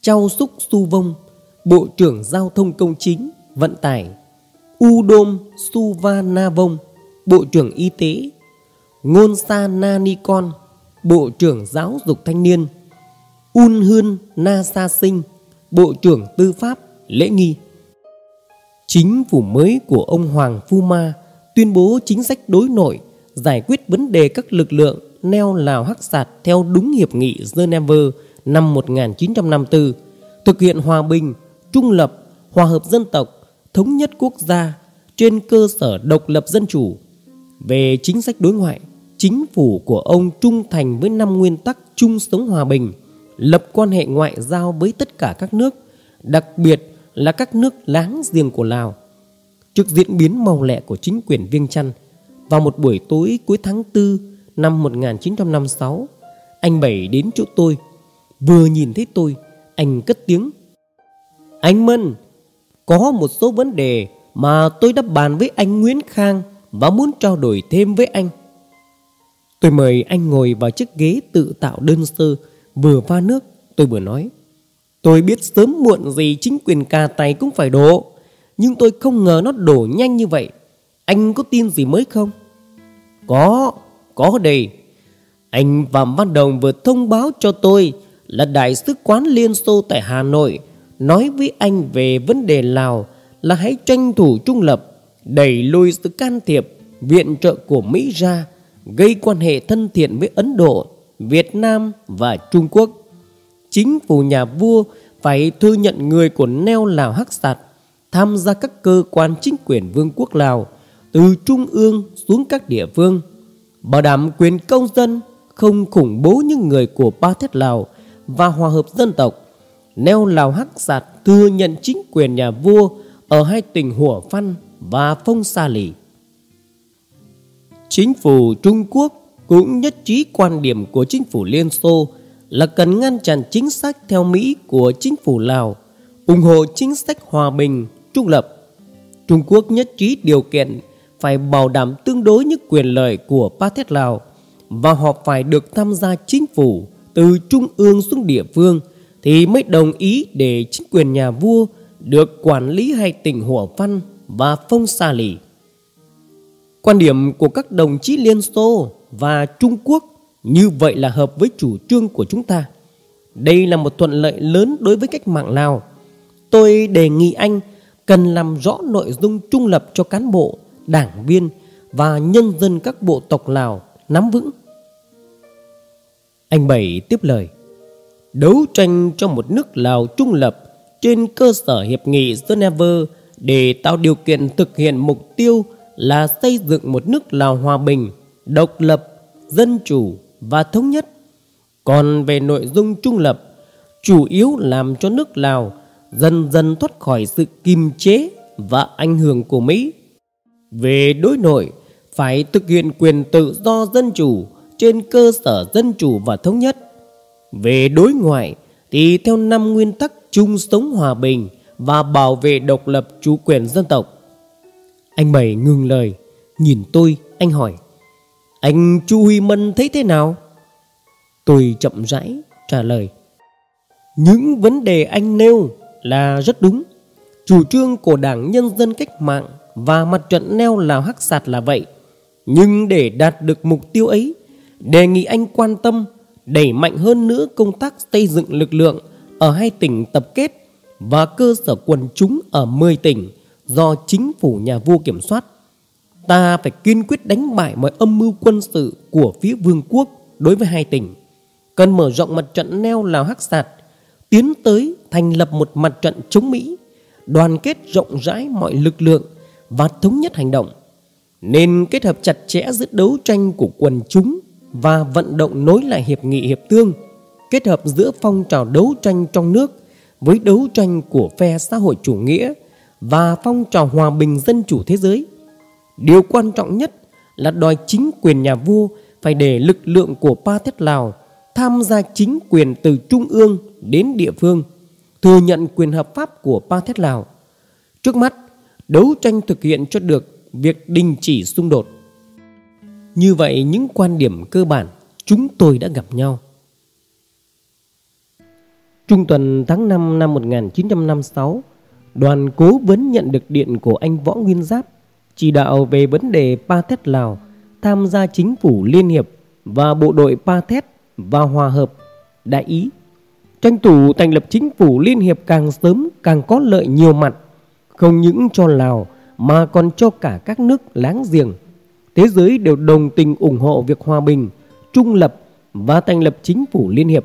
Châu Súc Su Vông, Bộ trưởng Giao thông Công chính, Vận tải, Udom Vông, Bộ trưởng Y tế, Ngôn Sa Na Nikon, Bộ trưởng Giáo dục Thanh niên, Un Hươn Na Sa Sinh, Bộ trưởng Tư pháp Lễ nghi. Chính phủ mới của ông Hoàng Phu Ma tuyên bố chính sách đối nội giải quyết vấn đề các lực lượng neo Lào Hắc Sạt theo đúng hiệp nghị Geneva năm 1954, thực hiện hòa bình, trung lập, hòa hợp dân tộc, thống nhất quốc gia trên cơ sở độc lập dân chủ. Về chính sách đối ngoại, chính phủ của ông trung thành với năm nguyên tắc chung sống hòa bình, lập quan hệ ngoại giao với tất cả các nước, đặc biệt là các nước láng giềng của Lào. Trước diễn biến màu lẹ của chính quyền Viêng Chăn, vào một buổi tối cuối tháng 4 năm 1956, anh Bảy đến chỗ tôi. Vừa nhìn thấy tôi, anh cất tiếng. Anh Mân, có một số vấn đề mà tôi đã bàn với anh Nguyễn Khang và muốn trao đổi thêm với anh. Tôi mời anh ngồi vào chiếc ghế tự tạo đơn sơ, vừa pha nước, tôi vừa nói. Tôi biết sớm muộn gì chính quyền cà tay cũng phải đổ, nhưng tôi không ngờ nó đổ nhanh như vậy. Anh có tin gì mới không? Có, có đây. Anh Phạm Văn Đồng vừa thông báo cho tôi là Đại sứ quán Liên Xô tại Hà Nội nói với anh về vấn đề Lào là hãy tranh thủ trung lập, đẩy lùi sự can thiệp, viện trợ của Mỹ ra, gây quan hệ thân thiện với Ấn Độ, Việt Nam và Trung Quốc. Chính phủ nhà vua phải thư nhận người của neo Lào Hắc Sạt tham gia các cơ quan chính quyền vương quốc Lào từ trung ương xuống các địa phương, bảo đảm quyền công dân không khủng bố những người của ba thiết Lào và hòa hợp dân tộc. Neo Lào Hắc Sạt thừa nhận chính quyền nhà vua ở hai tỉnh Hủa Phăn và Phong Sa Lì. Chính phủ Trung Quốc cũng nhất trí quan điểm của chính phủ Liên Xô là cần ngăn chặn chính sách theo Mỹ của chính phủ Lào, ủng hộ chính sách hòa bình, trung lập. Trung Quốc nhất trí điều kiện phải bảo đảm tương đối những quyền lợi của Pathet Lào và họ phải được tham gia chính phủ từ trung ương xuống địa phương thì mới đồng ý để chính quyền nhà vua được quản lý hai tỉnh Hủa Văn và Phong Sa Lì. Quan điểm của các đồng chí Liên Xô và Trung Quốc như vậy là hợp với chủ trương của chúng ta. Đây là một thuận lợi lớn đối với cách mạng Lào. Tôi đề nghị anh cần làm rõ nội dung trung lập cho cán bộ, đảng viên và nhân dân các bộ tộc Lào nắm vững. Anh Bảy tiếp lời. Đấu tranh cho một nước Lào trung lập trên cơ sở hiệp nghị Geneva để tạo điều kiện thực hiện mục tiêu là xây dựng một nước Lào hòa bình, độc lập, dân chủ và thống nhất. Còn về nội dung trung lập, chủ yếu làm cho nước Lào dần dần thoát khỏi sự kiềm chế và ảnh hưởng của Mỹ. Về đối nội, phải thực hiện quyền tự do dân chủ trên cơ sở dân chủ và thống nhất. Về đối ngoại thì theo năm nguyên tắc chung sống hòa bình và bảo vệ độc lập chủ quyền dân tộc. Anh Bảy ngừng lời, nhìn tôi, anh hỏi. Anh Chu Huy Mân thấy thế nào? Tôi chậm rãi trả lời. Những vấn đề anh nêu là rất đúng. Chủ trương của Đảng Nhân dân Cách mạng và mặt trận neo Lào Hắc Sạt là vậy. Nhưng để đạt được mục tiêu ấy, đề nghị anh quan tâm đẩy mạnh hơn nữa công tác xây dựng lực lượng ở hai tỉnh tập kết và cơ sở quần chúng ở 10 tỉnh do chính phủ nhà vua kiểm soát. Ta phải kiên quyết đánh bại mọi âm mưu quân sự của phía vương quốc đối với hai tỉnh. Cần mở rộng mặt trận neo Lào Hắc Sạt, tiến tới thành lập một mặt trận chống Mỹ, đoàn kết rộng rãi mọi lực lượng và thống nhất hành động. Nên kết hợp chặt chẽ giữa đấu tranh của quần chúng và vận động nối lại hiệp nghị hiệp thương, kết hợp giữa phong trào đấu tranh trong nước với đấu tranh của phe xã hội chủ nghĩa và phong trào hòa bình dân chủ thế giới. Điều quan trọng nhất là đòi chính quyền nhà vua phải để lực lượng của Pa Thét Lào tham gia chính quyền từ trung ương đến địa phương, thừa nhận quyền hợp pháp của Pa Thét Lào. Trước mắt, đấu tranh thực hiện cho được việc đình chỉ xung đột. Như vậy những quan điểm cơ bản chúng tôi đã gặp nhau. Trung tuần tháng 5 năm 1956, đoàn cố vấn nhận được điện của anh Võ Nguyên Giáp chỉ đạo về vấn đề Pa Thét Lào tham gia chính phủ liên hiệp và bộ đội Pa Thét và hòa hợp đại ý. Tranh thủ thành lập chính phủ liên hiệp càng sớm càng có lợi nhiều mặt, không những cho Lào mà còn cho cả các nước láng giềng. Thế giới đều đồng tình ủng hộ việc hòa bình, trung lập và thành lập chính phủ liên hiệp.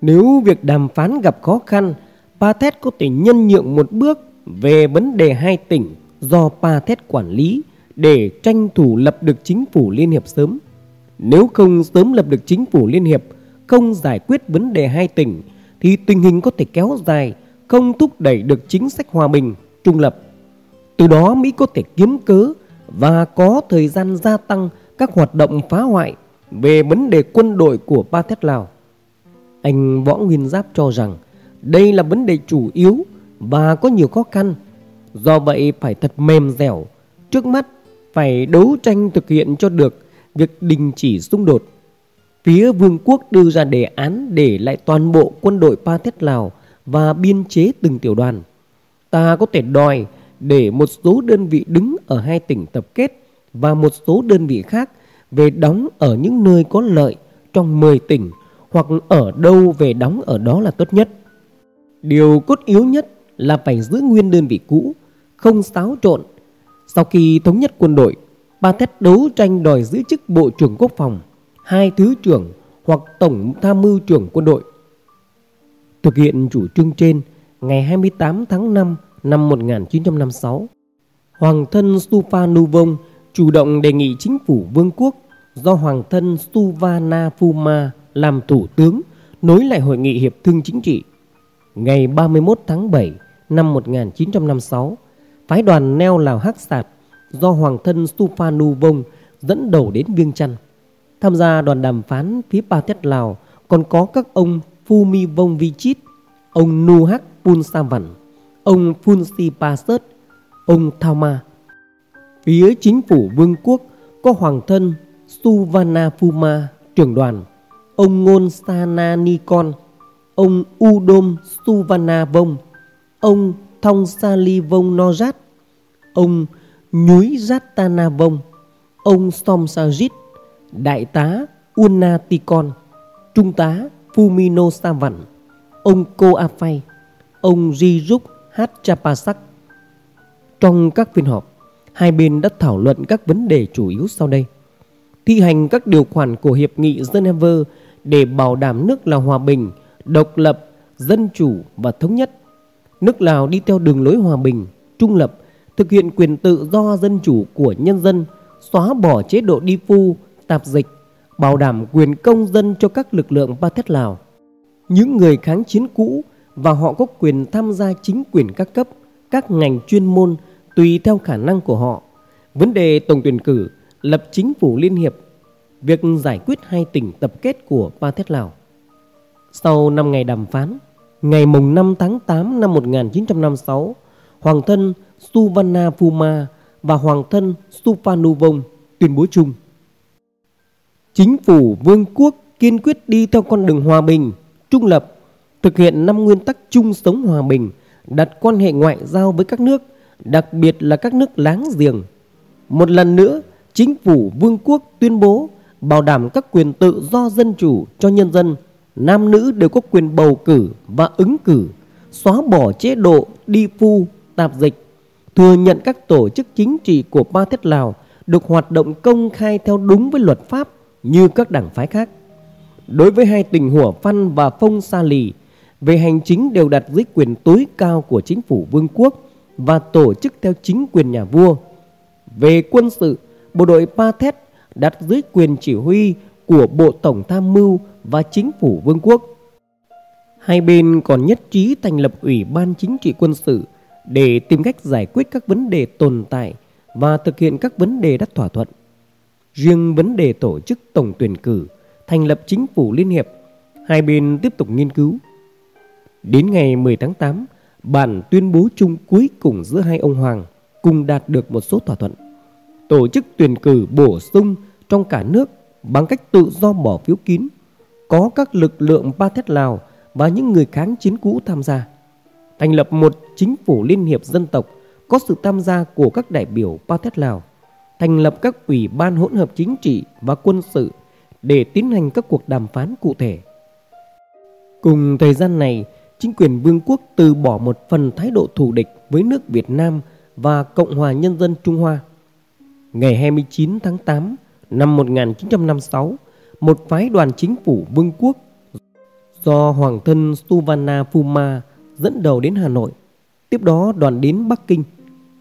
Nếu việc đàm phán gặp khó khăn, Pathet có thể nhân nhượng một bước về vấn đề hai tỉnh do Pathet quản lý để tranh thủ lập được chính phủ liên hiệp sớm. Nếu không sớm lập được chính phủ liên hiệp, không giải quyết vấn đề hai tỉnh thì tình hình có thể kéo dài, không thúc đẩy được chính sách hòa bình, trung lập. Từ đó Mỹ có thể kiếm cớ và có thời gian gia tăng các hoạt động phá hoại về vấn đề quân đội của Ba Thét Lào. Anh Võ Nguyên Giáp cho rằng đây là vấn đề chủ yếu và có nhiều khó khăn. Do vậy phải thật mềm dẻo, trước mắt phải đấu tranh thực hiện cho được việc đình chỉ xung đột. Phía vương quốc đưa ra đề án để lại toàn bộ quân đội Pa Thét Lào và biên chế từng tiểu đoàn. Ta có thể đòi để một số đơn vị đứng ở hai tỉnh tập kết và một số đơn vị khác về đóng ở những nơi có lợi trong 10 tỉnh hoặc ở đâu về đóng ở đó là tốt nhất. Điều cốt yếu nhất là phải giữ nguyên đơn vị cũ, không xáo trộn. Sau khi thống nhất quân đội, Ba Thét đấu tranh đòi giữ chức Bộ trưởng Quốc phòng, hai thứ trưởng hoặc Tổng tham mưu trưởng quân đội. Thực hiện chủ trương trên, ngày 28 tháng 5 năm 1956, Hoàng thân Suphanuvong chủ động đề nghị chính phủ vương quốc do Hoàng thân Suvarnabhuma làm thủ tướng nối lại hội nghị hiệp thương chính trị. Ngày 31 tháng 7 năm 1956, phái đoàn neo Lào Hắc Sạt do Hoàng thân Suphanuvong dẫn đầu đến Viêng Chăn. Tham gia đoàn đàm phán phía Ba Tét Lào còn có các ông Phumi Vong Vichit, ông Nuhak văn, ông Phunsi Pasut, ông Thama. Phía chính phủ vương quốc có hoàng thân suvana phuma trưởng đoàn, ông Ngôn Sananikon, ông Udom suvana vong ông Thong Sa Li Vông No Rát, ông Nhúi vông ông Som Sajit, đại tá Unatikon, trung tá Fumino Savan, ông Cô A Phay, ông Jijuk Hatchapasak. Trong các phiên họp, hai bên đã thảo luận các vấn đề chủ yếu sau đây. Thi hành các điều khoản của Hiệp nghị Geneva để bảo đảm nước là hòa bình, độc lập, dân chủ và thống nhất. Nước Lào đi theo đường lối hòa bình, trung lập, thực hiện quyền tự do dân chủ của nhân dân, xóa bỏ chế độ đi phu, tạp dịch, bảo đảm quyền công dân cho các lực lượng Ba Thét Lào. Những người kháng chiến cũ và họ có quyền tham gia chính quyền các cấp, các ngành chuyên môn tùy theo khả năng của họ. Vấn đề tổng tuyển cử, lập chính phủ liên hiệp, việc giải quyết hai tỉnh tập kết của Ba Thét Lào. Sau 5 ngày đàm phán, ngày mùng 5 tháng 8 năm 1956, Hoàng thân Suvanna Phuma và Hoàng thân Supanuvong tuyên bố chung. Chính phủ vương quốc kiên quyết đi theo con đường hòa bình, trung lập, thực hiện năm nguyên tắc chung sống hòa bình, đặt quan hệ ngoại giao với các nước, đặc biệt là các nước láng giềng. Một lần nữa, chính phủ vương quốc tuyên bố bảo đảm các quyền tự do dân chủ cho nhân dân, nam nữ đều có quyền bầu cử và ứng cử, xóa bỏ chế độ đi phu, tạp dịch, thừa nhận các tổ chức chính trị của Ba Thiết Lào được hoạt động công khai theo đúng với luật pháp như các đảng phái khác. Đối với hai tỉnh Hủa Phăn và Phong Sa Lì, về hành chính đều đặt dưới quyền tối cao của chính phủ vương quốc và tổ chức theo chính quyền nhà vua. Về quân sự, bộ đội Pa Thét đặt dưới quyền chỉ huy của Bộ Tổng Tham mưu và chính phủ vương quốc. Hai bên còn nhất trí thành lập Ủy ban Chính trị quân sự để tìm cách giải quyết các vấn đề tồn tại và thực hiện các vấn đề đã thỏa thuận. Riêng vấn đề tổ chức tổng tuyển cử, thành lập chính phủ liên hiệp, hai bên tiếp tục nghiên cứu. Đến ngày 10 tháng 8, bản tuyên bố chung cuối cùng giữa hai ông Hoàng cùng đạt được một số thỏa thuận. Tổ chức tuyển cử bổ sung trong cả nước bằng cách tự do bỏ phiếu kín, có các lực lượng Ba Thét Lào và những người kháng chiến cũ tham gia. Thành lập một chính phủ liên hiệp dân tộc có sự tham gia của các đại biểu Ba Thét Lào thành lập các ủy ban hỗn hợp chính trị và quân sự để tiến hành các cuộc đàm phán cụ thể. Cùng thời gian này, chính quyền vương quốc từ bỏ một phần thái độ thù địch với nước Việt Nam và Cộng hòa Nhân dân Trung Hoa. Ngày 29 tháng 8 năm 1956, một phái đoàn chính phủ vương quốc do Hoàng thân Suvanna Phuma dẫn đầu đến Hà Nội. Tiếp đó đoàn đến Bắc Kinh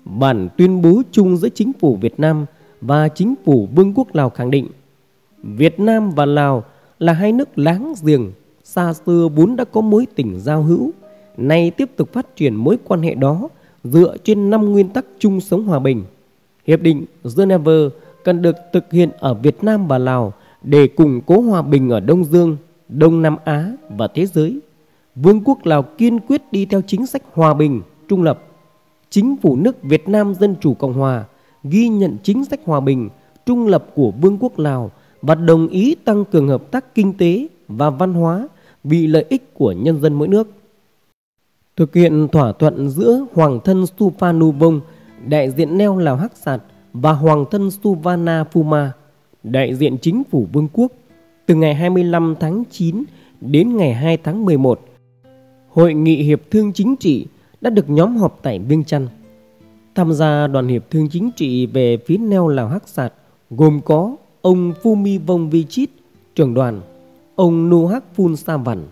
bản tuyên bố chung giữa chính phủ Việt Nam và chính phủ Vương quốc Lào khẳng định, Việt Nam và Lào là hai nước láng giềng, xa xưa vốn đã có mối tình giao hữu, nay tiếp tục phát triển mối quan hệ đó dựa trên năm nguyên tắc chung sống hòa bình. Hiệp định Geneva cần được thực hiện ở Việt Nam và Lào để củng cố hòa bình ở Đông Dương, Đông Nam Á và thế giới. Vương quốc Lào kiên quyết đi theo chính sách hòa bình, trung lập. Chính phủ nước Việt Nam Dân Chủ Cộng Hòa ghi nhận chính sách hòa bình, trung lập của Vương quốc Lào và đồng ý tăng cường hợp tác kinh tế và văn hóa vì lợi ích của nhân dân mỗi nước. Thực hiện thỏa thuận giữa Hoàng thân Suphanuvong, đại diện neo Lào Hắc Sạt và Hoàng thân Suvana Phuma, đại diện chính phủ vương quốc, từ ngày 25 tháng 9 đến ngày 2 tháng 11. Hội nghị hiệp thương chính trị đã được nhóm họp tại Viêng Chăn. Tham gia đoàn hiệp thương chính trị về phía neo Lào Hắc Sạt gồm có ông Phumi Vong Vi Chít, trưởng đoàn, ông Nuhak Phun Sa Văn,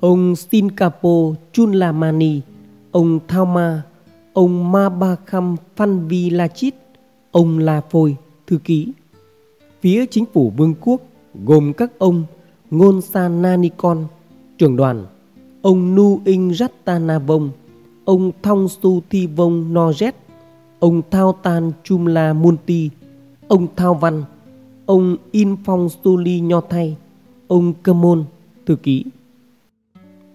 ông Sinkapo Chunlamani, ông Thauma, ông Mabakham Chít, ông La Phôi, thư ký. Phía chính phủ vương quốc gồm các ông Ngôn Sa Nanikon, trưởng đoàn, ông Nu Ing Rattanavong, ông Thong Su Thi Vong Nojet, ông Thao Tan Chumla Munti, ông Thao Văn, ông In Phong Suli Nho Thay, ông Cơ Môn, thư ký.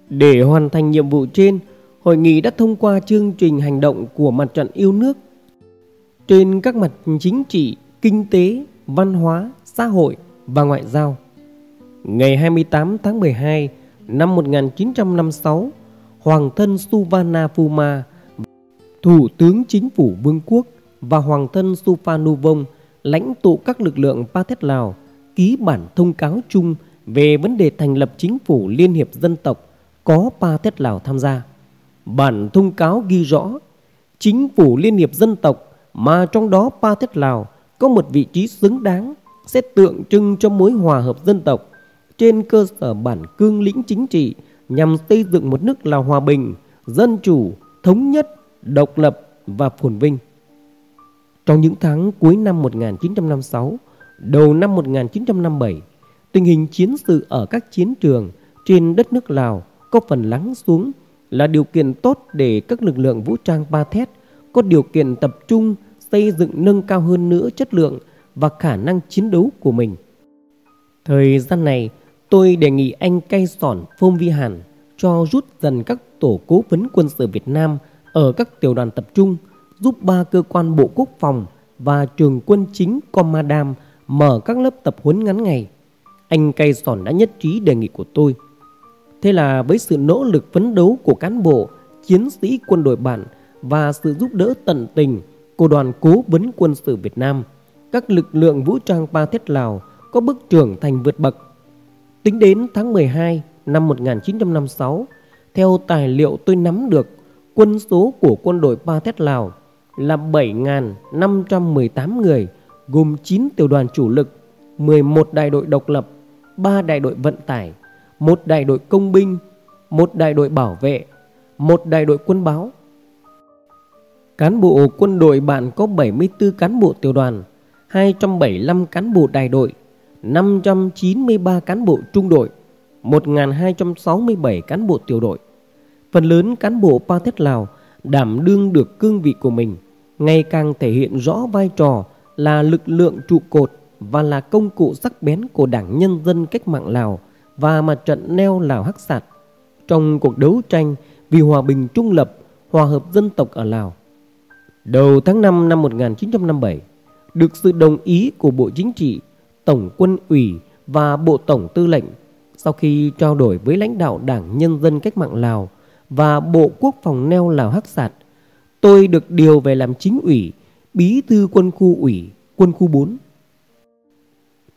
Để hoàn thành nhiệm vụ trên, hội nghị đã thông qua chương trình hành động của mặt trận yêu nước trên các mặt chính trị, kinh tế, văn hóa, xã hội và ngoại giao. Ngày 28 tháng 12 năm 1956, Hoàng thân Suvana Phuma, Thủ tướng Chính phủ Vương quốc và Hoàng thân Suphanuvong, lãnh tụ các lực lượng Pathet Lào, ký bản thông cáo chung về vấn đề thành lập chính phủ Liên hiệp dân tộc có Pathet Lào tham gia. Bản thông cáo ghi rõ chính phủ Liên hiệp dân tộc mà trong đó Pathet Lào có một vị trí xứng đáng sẽ tượng trưng cho mối hòa hợp dân tộc trên cơ sở bản cương lĩnh chính trị nhằm xây dựng một nước Lào hòa bình, dân chủ, thống nhất, độc lập và phồn vinh. Trong những tháng cuối năm 1956, đầu năm 1957, tình hình chiến sự ở các chiến trường trên đất nước Lào có phần lắng xuống là điều kiện tốt để các lực lượng vũ trang Pathet có điều kiện tập trung xây dựng nâng cao hơn nữa chất lượng và khả năng chiến đấu của mình. Thời gian này, tôi đề nghị anh cay sỏn Phong Vi Hàn cho rút dần các tổ cố vấn quân sự Việt Nam ở các tiểu đoàn tập trung, giúp ba cơ quan Bộ Quốc phòng và trường quân chính Comadam mở các lớp tập huấn ngắn ngày. Anh cay Sòn đã nhất trí đề nghị của tôi. Thế là với sự nỗ lực phấn đấu của cán bộ, chiến sĩ quân đội bản và sự giúp đỡ tận tình của đoàn cố vấn quân sự Việt Nam, các lực lượng vũ trang ba thiết Lào có bước trưởng thành vượt bậc. Tính đến tháng 12 năm 1956, theo tài liệu tôi nắm được, quân số của quân đội ba thiết Lào là 7.518 người, gồm 9 tiểu đoàn chủ lực, 11 đại đội độc lập, 3 đại đội vận tải, một đại đội công binh, một đại đội bảo vệ, một đại đội quân báo, Cán bộ quân đội bạn có 74 cán bộ tiểu đoàn, 275 cán bộ đại đội, 593 cán bộ trung đội, 1.267 cán bộ tiểu đội. Phần lớn cán bộ Pa Thét Lào đảm đương được cương vị của mình, ngày càng thể hiện rõ vai trò là lực lượng trụ cột và là công cụ sắc bén của Đảng Nhân dân Cách mạng Lào và mặt trận neo Lào Hắc Sạt trong cuộc đấu tranh vì hòa bình trung lập, hòa hợp dân tộc ở Lào. Đầu tháng 5 năm 1957, được sự đồng ý của Bộ Chính trị, Tổng quân ủy và Bộ Tổng tư lệnh sau khi trao đổi với lãnh đạo Đảng Nhân dân Cách mạng Lào và Bộ Quốc phòng neo Lào Hắc Sạt, tôi được điều về làm chính ủy, bí thư quân khu ủy, quân khu 4.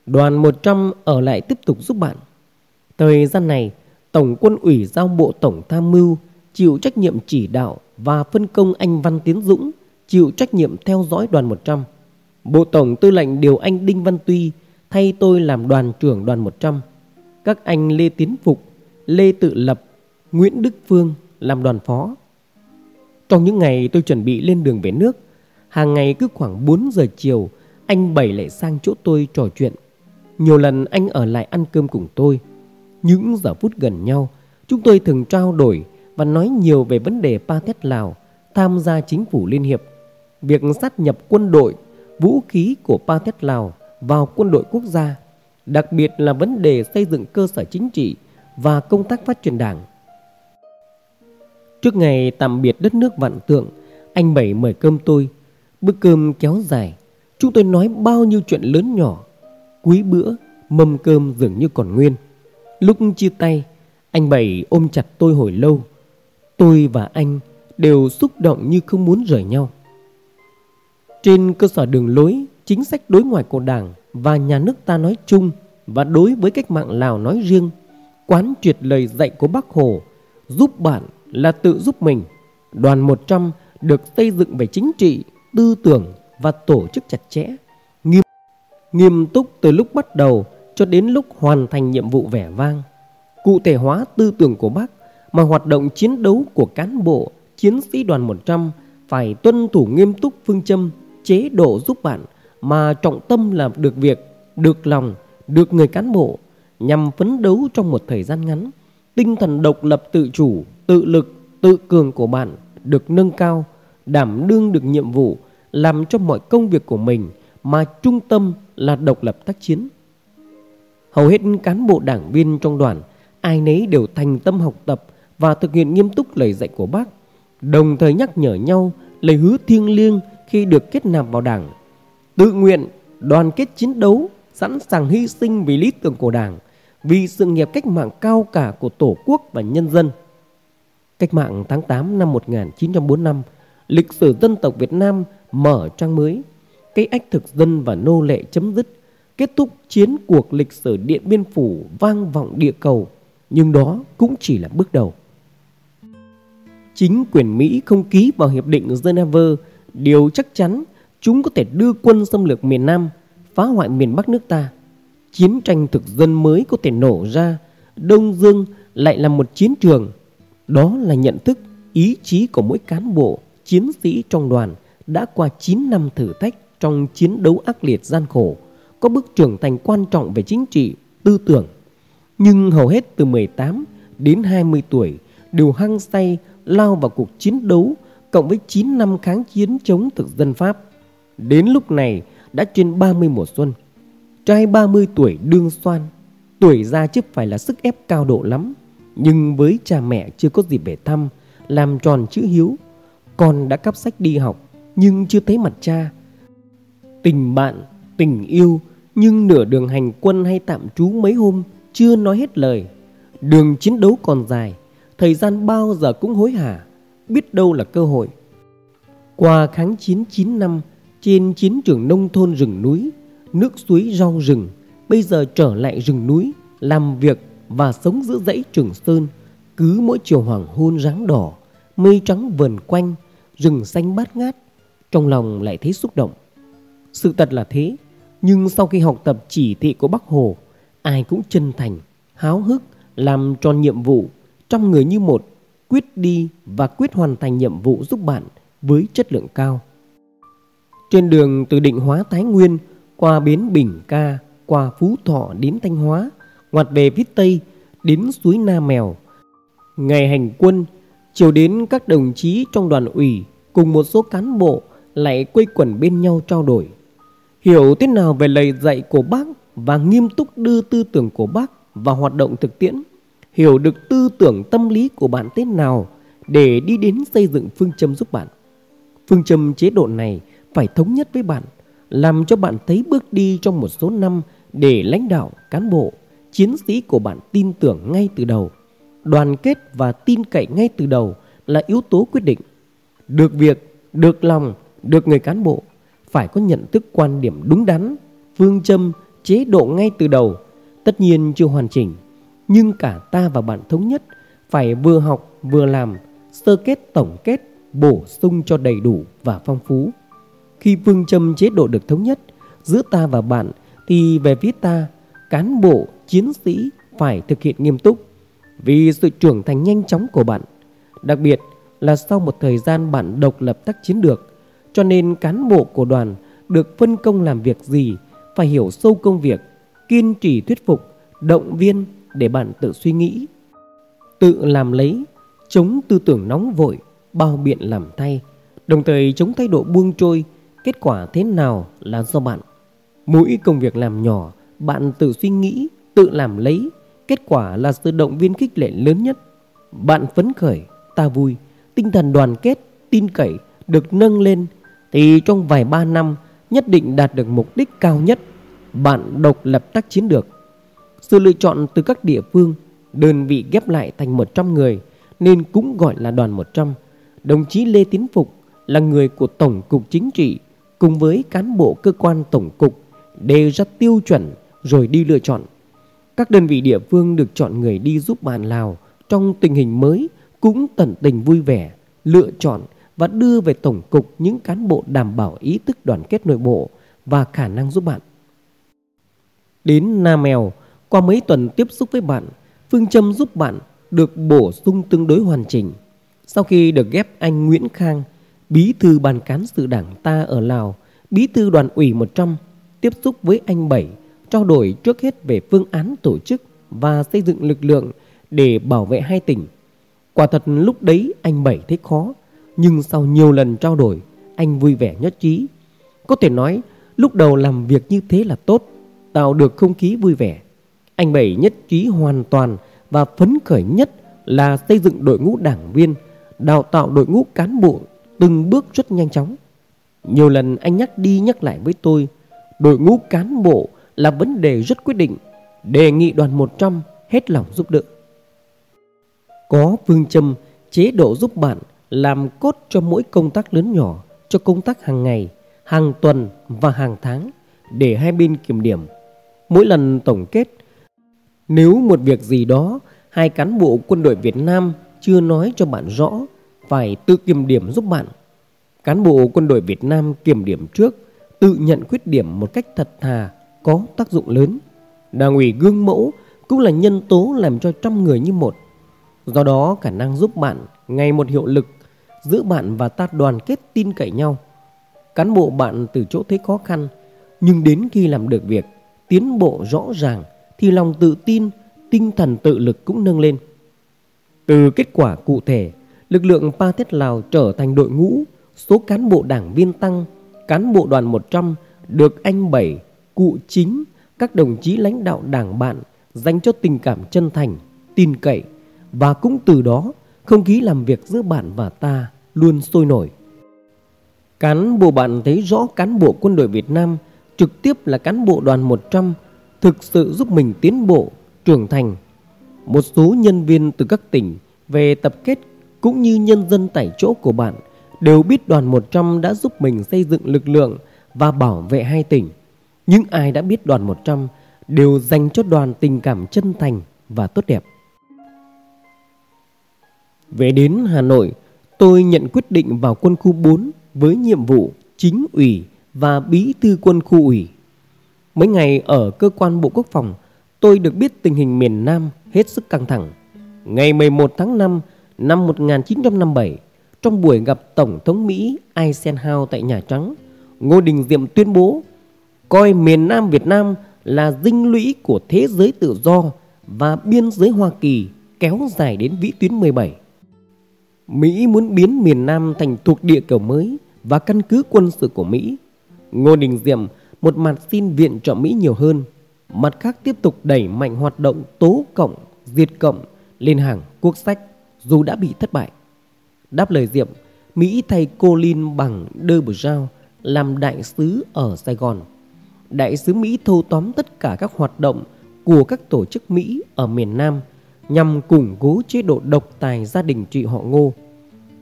Đoàn 100 ở lại tiếp tục giúp bạn. Thời gian này, Tổng quân ủy giao Bộ Tổng tham mưu chịu trách nhiệm chỉ đạo và phân công anh Văn Tiến Dũng chịu trách nhiệm theo dõi đoàn 100. Bộ Tổng Tư lệnh điều anh Đinh Văn Tuy thay tôi làm đoàn trưởng đoàn 100. Các anh Lê Tiến Phục, Lê Tự Lập, Nguyễn Đức Phương làm đoàn phó. Trong những ngày tôi chuẩn bị lên đường về nước, hàng ngày cứ khoảng 4 giờ chiều, anh Bảy lại sang chỗ tôi trò chuyện. Nhiều lần anh ở lại ăn cơm cùng tôi. Những giờ phút gần nhau, chúng tôi thường trao đổi và nói nhiều về vấn đề Pathet Lào tham gia chính phủ liên hiệp, việc sát nhập quân đội, vũ khí của Pathet Lào vào quân đội quốc gia, đặc biệt là vấn đề xây dựng cơ sở chính trị và công tác phát triển đảng. Trước ngày tạm biệt đất nước vạn tượng, anh Bảy mời cơm tôi. Bữa cơm kéo dài, chúng tôi nói bao nhiêu chuyện lớn nhỏ. Quý bữa, mâm cơm dường như còn nguyên. Lúc chia tay, anh Bảy ôm chặt tôi hồi lâu. Tôi và anh đều xúc động như không muốn rời nhau. Trên cơ sở đường lối, chính sách đối ngoại của Đảng và nhà nước ta nói chung và đối với cách mạng Lào nói riêng, quán triệt lời dạy của Bác Hồ, giúp bạn là tự giúp mình. Đoàn 100 được xây dựng về chính trị, tư tưởng và tổ chức chặt chẽ, nghiêm, nghiêm túc từ lúc bắt đầu cho đến lúc hoàn thành nhiệm vụ vẻ vang. Cụ thể hóa tư tưởng của Bác mà hoạt động chiến đấu của cán bộ, chiến sĩ đoàn 100 phải tuân thủ nghiêm túc phương châm chế độ giúp bạn mà trọng tâm là được việc, được lòng, được người cán bộ nhằm phấn đấu trong một thời gian ngắn. Tinh thần độc lập tự chủ, tự lực, tự cường của bạn được nâng cao, đảm đương được nhiệm vụ, làm cho mọi công việc của mình mà trung tâm là độc lập tác chiến. Hầu hết cán bộ đảng viên trong đoàn ai nấy đều thành tâm học tập và thực hiện nghiêm túc lời dạy của bác, đồng thời nhắc nhở nhau lời hứa thiêng liêng khi được kết nạp vào đảng. Tự nguyện, đoàn kết chiến đấu, sẵn sàng hy sinh vì lý tưởng của đảng, vì sự nghiệp cách mạng cao cả của Tổ quốc và nhân dân. Cách mạng tháng 8 năm 1945, lịch sử dân tộc Việt Nam mở trang mới, cái ách thực dân và nô lệ chấm dứt, kết thúc chiến cuộc lịch sử Điện Biên Phủ vang vọng địa cầu, nhưng đó cũng chỉ là bước đầu. Chính quyền Mỹ không ký vào Hiệp định Geneva, điều chắc chắn chúng có thể đưa quân xâm lược miền Nam, phá hoại miền Bắc nước ta. Chiến tranh thực dân mới có thể nổ ra, Đông Dương lại là một chiến trường. Đó là nhận thức, ý chí của mỗi cán bộ, chiến sĩ trong đoàn đã qua 9 năm thử thách trong chiến đấu ác liệt gian khổ, có bước trưởng thành quan trọng về chính trị, tư tưởng. Nhưng hầu hết từ 18 đến 20 tuổi đều hăng say lao vào cuộc chiến đấu cộng với 9 năm kháng chiến chống thực dân Pháp. Đến lúc này đã trên 30 mùa xuân. Trai 30 tuổi đương xoan, tuổi ra chứ phải là sức ép cao độ lắm. Nhưng với cha mẹ chưa có dịp về thăm, làm tròn chữ hiếu, con đã cắp sách đi học nhưng chưa thấy mặt cha. Tình bạn, tình yêu nhưng nửa đường hành quân hay tạm trú mấy hôm chưa nói hết lời. Đường chiến đấu còn dài, thời gian bao giờ cũng hối hả, biết đâu là cơ hội. Qua kháng chiến 9 năm trên chiến trường nông thôn rừng núi, nước suối rau rừng, bây giờ trở lại rừng núi, làm việc và sống giữa dãy Trường Sơn, cứ mỗi chiều hoàng hôn ráng đỏ, mây trắng vần quanh, rừng xanh bát ngát, trong lòng lại thấy xúc động. Sự thật là thế, nhưng sau khi học tập chỉ thị của Bác Hồ, ai cũng chân thành, háo hức làm tròn nhiệm vụ trong người như một, quyết đi và quyết hoàn thành nhiệm vụ giúp bạn với chất lượng cao. Trên đường từ định hóa Thái Nguyên qua bến Bình Ca, qua Phú Thọ đến Thanh Hóa, ngoặt về phía Tây đến suối Na Mèo. Ngày hành quân, chiều đến các đồng chí trong đoàn ủy cùng một số cán bộ lại quây quần bên nhau trao đổi. Hiểu thế nào về lời dạy của bác và nghiêm túc đưa tư tưởng của bác vào hoạt động thực tiễn. Hiểu được tư tưởng tâm lý của bạn thế nào để đi đến xây dựng phương châm giúp bạn. Phương châm chế độ này phải thống nhất với bạn, làm cho bạn thấy bước đi trong một số năm để lãnh đạo, cán bộ, chiến sĩ của bạn tin tưởng ngay từ đầu. Đoàn kết và tin cậy ngay từ đầu là yếu tố quyết định. Được việc, được lòng, được người cán bộ phải có nhận thức quan điểm đúng đắn, phương châm, chế độ ngay từ đầu. Tất nhiên chưa hoàn chỉnh, nhưng cả ta và bạn thống nhất phải vừa học vừa làm, sơ kết tổng kết, bổ sung cho đầy đủ và phong phú. Khi phương châm chế độ được thống nhất giữa ta và bạn thì về phía ta, cán bộ, chiến sĩ phải thực hiện nghiêm túc vì sự trưởng thành nhanh chóng của bạn. Đặc biệt là sau một thời gian bạn độc lập tác chiến được, cho nên cán bộ của đoàn được phân công làm việc gì phải hiểu sâu công việc, kiên trì thuyết phục, động viên để bạn tự suy nghĩ, tự làm lấy chống tư tưởng nóng vội, bao biện làm thay, đồng thời chống thái độ buông trôi, kết quả thế nào là do bạn. Mỗi công việc làm nhỏ, bạn tự suy nghĩ, tự làm lấy, kết quả là sự động viên khích lệ lớn nhất. Bạn phấn khởi, ta vui, tinh thần đoàn kết, tin cậy được nâng lên thì trong vài ba năm nhất định đạt được mục đích cao nhất. Bạn độc lập tác chiến được. Sự lựa chọn từ các địa phương, đơn vị ghép lại thành 100 người nên cũng gọi là đoàn 100. Đồng chí Lê Tiến Phục là người của Tổng cục Chính trị cùng với cán bộ cơ quan Tổng cục đề ra tiêu chuẩn rồi đi lựa chọn. Các đơn vị địa phương được chọn người đi giúp bạn Lào trong tình hình mới cũng tận tình vui vẻ, lựa chọn và đưa về Tổng cục những cán bộ đảm bảo ý thức đoàn kết nội bộ và khả năng giúp bạn. Đến Nam Mèo, qua mấy tuần tiếp xúc với bạn, phương châm giúp bạn được bổ sung tương đối hoàn chỉnh. Sau khi được ghép anh Nguyễn Khang, bí thư ban cán sự đảng ta ở Lào, bí thư đoàn ủy 100, tiếp xúc với anh Bảy, trao đổi trước hết về phương án tổ chức và xây dựng lực lượng để bảo vệ hai tỉnh. Quả thật lúc đấy anh Bảy thấy khó, nhưng sau nhiều lần trao đổi, anh vui vẻ nhất trí. Có thể nói, lúc đầu làm việc như thế là tốt, tạo được không khí vui vẻ. Anh Bảy nhất trí hoàn toàn và phấn khởi nhất là xây dựng đội ngũ đảng viên, đào tạo đội ngũ cán bộ từng bước rất nhanh chóng. Nhiều lần anh nhắc đi nhắc lại với tôi, đội ngũ cán bộ là vấn đề rất quyết định, đề nghị đoàn 100 hết lòng giúp đỡ. Có phương châm chế độ giúp bạn làm cốt cho mỗi công tác lớn nhỏ, cho công tác hàng ngày, hàng tuần và hàng tháng để hai bên kiểm điểm. Mỗi lần tổng kết, nếu một việc gì đó hai cán bộ quân đội Việt Nam chưa nói cho bạn rõ, phải tự kiểm điểm giúp bạn. Cán bộ quân đội Việt Nam kiểm điểm trước, tự nhận khuyết điểm một cách thật thà, có tác dụng lớn. Đảng ủy gương mẫu cũng là nhân tố làm cho trăm người như một. Do đó khả năng giúp bạn ngày một hiệu lực, giữ bạn và ta đoàn kết tin cậy nhau. Cán bộ bạn từ chỗ thấy khó khăn, nhưng đến khi làm được việc, tiến bộ rõ ràng thì lòng tự tin, tinh thần tự lực cũng nâng lên. Từ kết quả cụ thể, lực lượng Pa Thiết Lào trở thành đội ngũ, số cán bộ đảng viên tăng, cán bộ đoàn 100 được anh Bảy, cụ chính, các đồng chí lãnh đạo đảng bạn dành cho tình cảm chân thành, tin cậy và cũng từ đó không khí làm việc giữa bạn và ta luôn sôi nổi. Cán bộ bạn thấy rõ cán bộ quân đội Việt Nam trực tiếp là cán bộ đoàn 100 thực sự giúp mình tiến bộ, trưởng thành. Một số nhân viên từ các tỉnh về tập kết cũng như nhân dân tại chỗ của bạn đều biết đoàn 100 đã giúp mình xây dựng lực lượng và bảo vệ hai tỉnh. Những ai đã biết đoàn 100 đều dành cho đoàn tình cảm chân thành và tốt đẹp. Về đến Hà Nội, tôi nhận quyết định vào quân khu 4 với nhiệm vụ chính ủy và bí thư quân khu ủy. Mấy ngày ở cơ quan Bộ Quốc phòng, tôi được biết tình hình miền Nam hết sức căng thẳng. Ngày 11 tháng 5 năm 1957, trong buổi gặp Tổng thống Mỹ Eisenhower tại Nhà Trắng, Ngô Đình Diệm tuyên bố coi miền Nam Việt Nam là dinh lũy của thế giới tự do và biên giới Hoa Kỳ kéo dài đến vĩ tuyến 17. Mỹ muốn biến miền Nam thành thuộc địa kiểu mới và căn cứ quân sự của Mỹ. Ngô Đình Diệm một mặt xin viện trợ Mỹ nhiều hơn, mặt khác tiếp tục đẩy mạnh hoạt động tố cộng, diệt cộng lên hàng quốc sách dù đã bị thất bại. Đáp lời Diệm, Mỹ thay Colin bằng De Bờ làm đại sứ ở Sài Gòn. Đại sứ Mỹ thâu tóm tất cả các hoạt động của các tổ chức Mỹ ở miền Nam nhằm củng cố chế độ độc tài gia đình trị họ Ngô.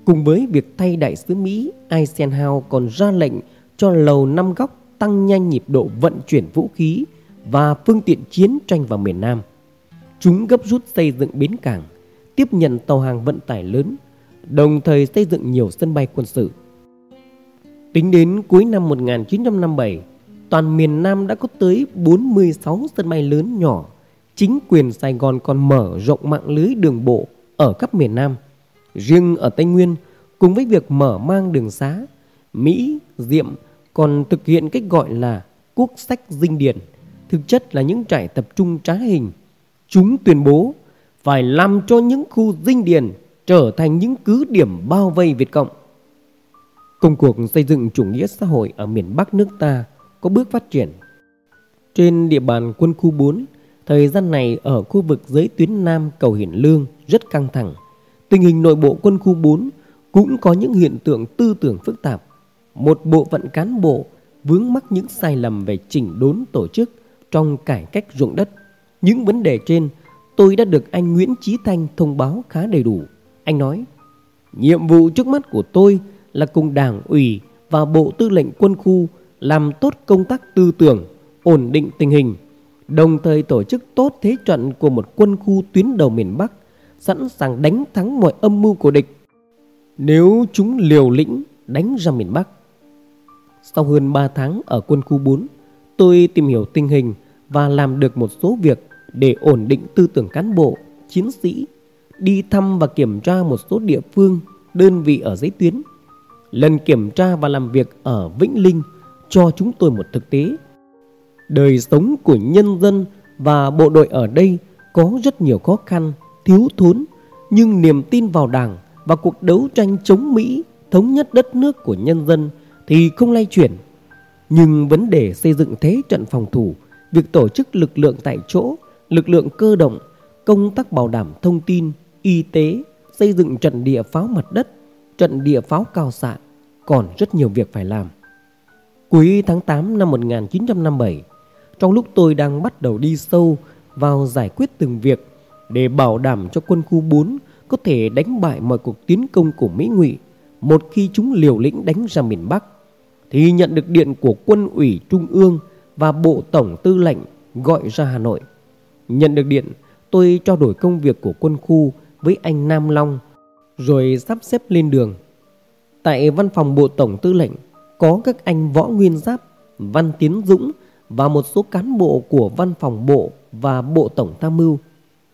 Cùng với việc thay đại sứ Mỹ, Eisenhower còn ra lệnh cho lầu năm góc tăng nhanh nhịp độ vận chuyển vũ khí và phương tiện chiến tranh vào miền Nam. Chúng gấp rút xây dựng bến cảng, tiếp nhận tàu hàng vận tải lớn, đồng thời xây dựng nhiều sân bay quân sự. Tính đến cuối năm 1957, toàn miền Nam đã có tới 46 sân bay lớn nhỏ. Chính quyền Sài Gòn còn mở rộng mạng lưới đường bộ ở khắp miền Nam. Riêng ở Tây Nguyên, cùng với việc mở mang đường xá, Mỹ, Diệm còn thực hiện cách gọi là quốc sách dinh điển, thực chất là những trại tập trung trá hình. Chúng tuyên bố phải làm cho những khu dinh điển trở thành những cứ điểm bao vây Việt Cộng. Công cuộc xây dựng chủ nghĩa xã hội ở miền Bắc nước ta có bước phát triển. Trên địa bàn quân khu 4, thời gian này ở khu vực dưới tuyến Nam cầu Hiển Lương rất căng thẳng. Tình hình nội bộ quân khu 4 cũng có những hiện tượng tư tưởng phức tạp. Một bộ phận cán bộ vướng mắc những sai lầm về chỉnh đốn tổ chức trong cải cách ruộng đất. Những vấn đề trên tôi đã được anh Nguyễn Chí Thanh thông báo khá đầy đủ. Anh nói, nhiệm vụ trước mắt của tôi là cùng đảng ủy và bộ tư lệnh quân khu làm tốt công tác tư tưởng, ổn định tình hình, đồng thời tổ chức tốt thế trận của một quân khu tuyến đầu miền Bắc, sẵn sàng đánh thắng mọi âm mưu của địch. Nếu chúng liều lĩnh đánh ra miền Bắc. Sau hơn 3 tháng ở quân khu 4, tôi tìm hiểu tình hình và làm được một số việc để ổn định tư tưởng cán bộ, chiến sĩ, đi thăm và kiểm tra một số địa phương, đơn vị ở giấy tuyến. Lần kiểm tra và làm việc ở Vĩnh Linh cho chúng tôi một thực tế. Đời sống của nhân dân và bộ đội ở đây có rất nhiều khó khăn, thiếu thốn, nhưng niềm tin vào Đảng và cuộc đấu tranh chống Mỹ thống nhất đất nước của nhân dân thì không lay chuyển. Nhưng vấn đề xây dựng thế trận phòng thủ, việc tổ chức lực lượng tại chỗ, lực lượng cơ động, công tác bảo đảm thông tin, y tế, xây dựng trận địa pháo mặt đất, trận địa pháo cao xạ, còn rất nhiều việc phải làm. Cuối tháng 8 năm 1957, trong lúc tôi đang bắt đầu đi sâu vào giải quyết từng việc để bảo đảm cho quân khu 4 có thể đánh bại mọi cuộc tiến công của Mỹ ngụy một khi chúng liều lĩnh đánh ra miền Bắc, thì nhận được điện của quân ủy Trung ương và Bộ Tổng Tư lệnh gọi ra Hà Nội. Nhận được điện, tôi trao đổi công việc của quân khu với anh Nam Long, rồi sắp xếp lên đường. Tại văn phòng Bộ Tổng Tư lệnh, có các anh Võ Nguyên Giáp, Văn Tiến Dũng và một số cán bộ của văn phòng Bộ và Bộ Tổng Tham mưu.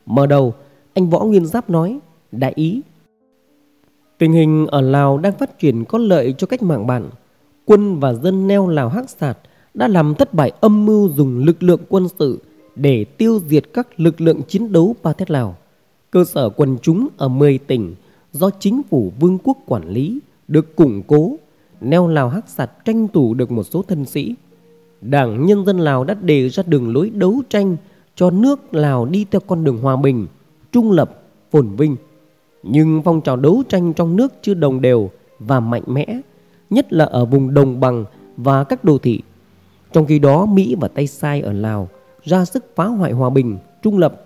Mở đầu, anh Võ Nguyên Giáp nói, đại ý. Tình hình ở Lào đang phát triển có lợi cho cách mạng bạn. Quân và dân neo Lào Hắc Sạt đã làm thất bại âm mưu dùng lực lượng quân sự để tiêu diệt các lực lượng chiến đấu ba thét Lào. Cơ sở quần chúng ở 10 tỉnh do chính phủ vương quốc quản lý được củng cố neo Lào Hắc Sạt tranh thủ được một số thân sĩ. Đảng Nhân dân Lào đã đề ra đường lối đấu tranh cho nước Lào đi theo con đường hòa bình, trung lập, phồn vinh. Nhưng phong trào đấu tranh trong nước chưa đồng đều và mạnh mẽ, nhất là ở vùng đồng bằng và các đô thị. Trong khi đó Mỹ và Tây Sai ở Lào ra sức phá hoại hòa bình, trung lập.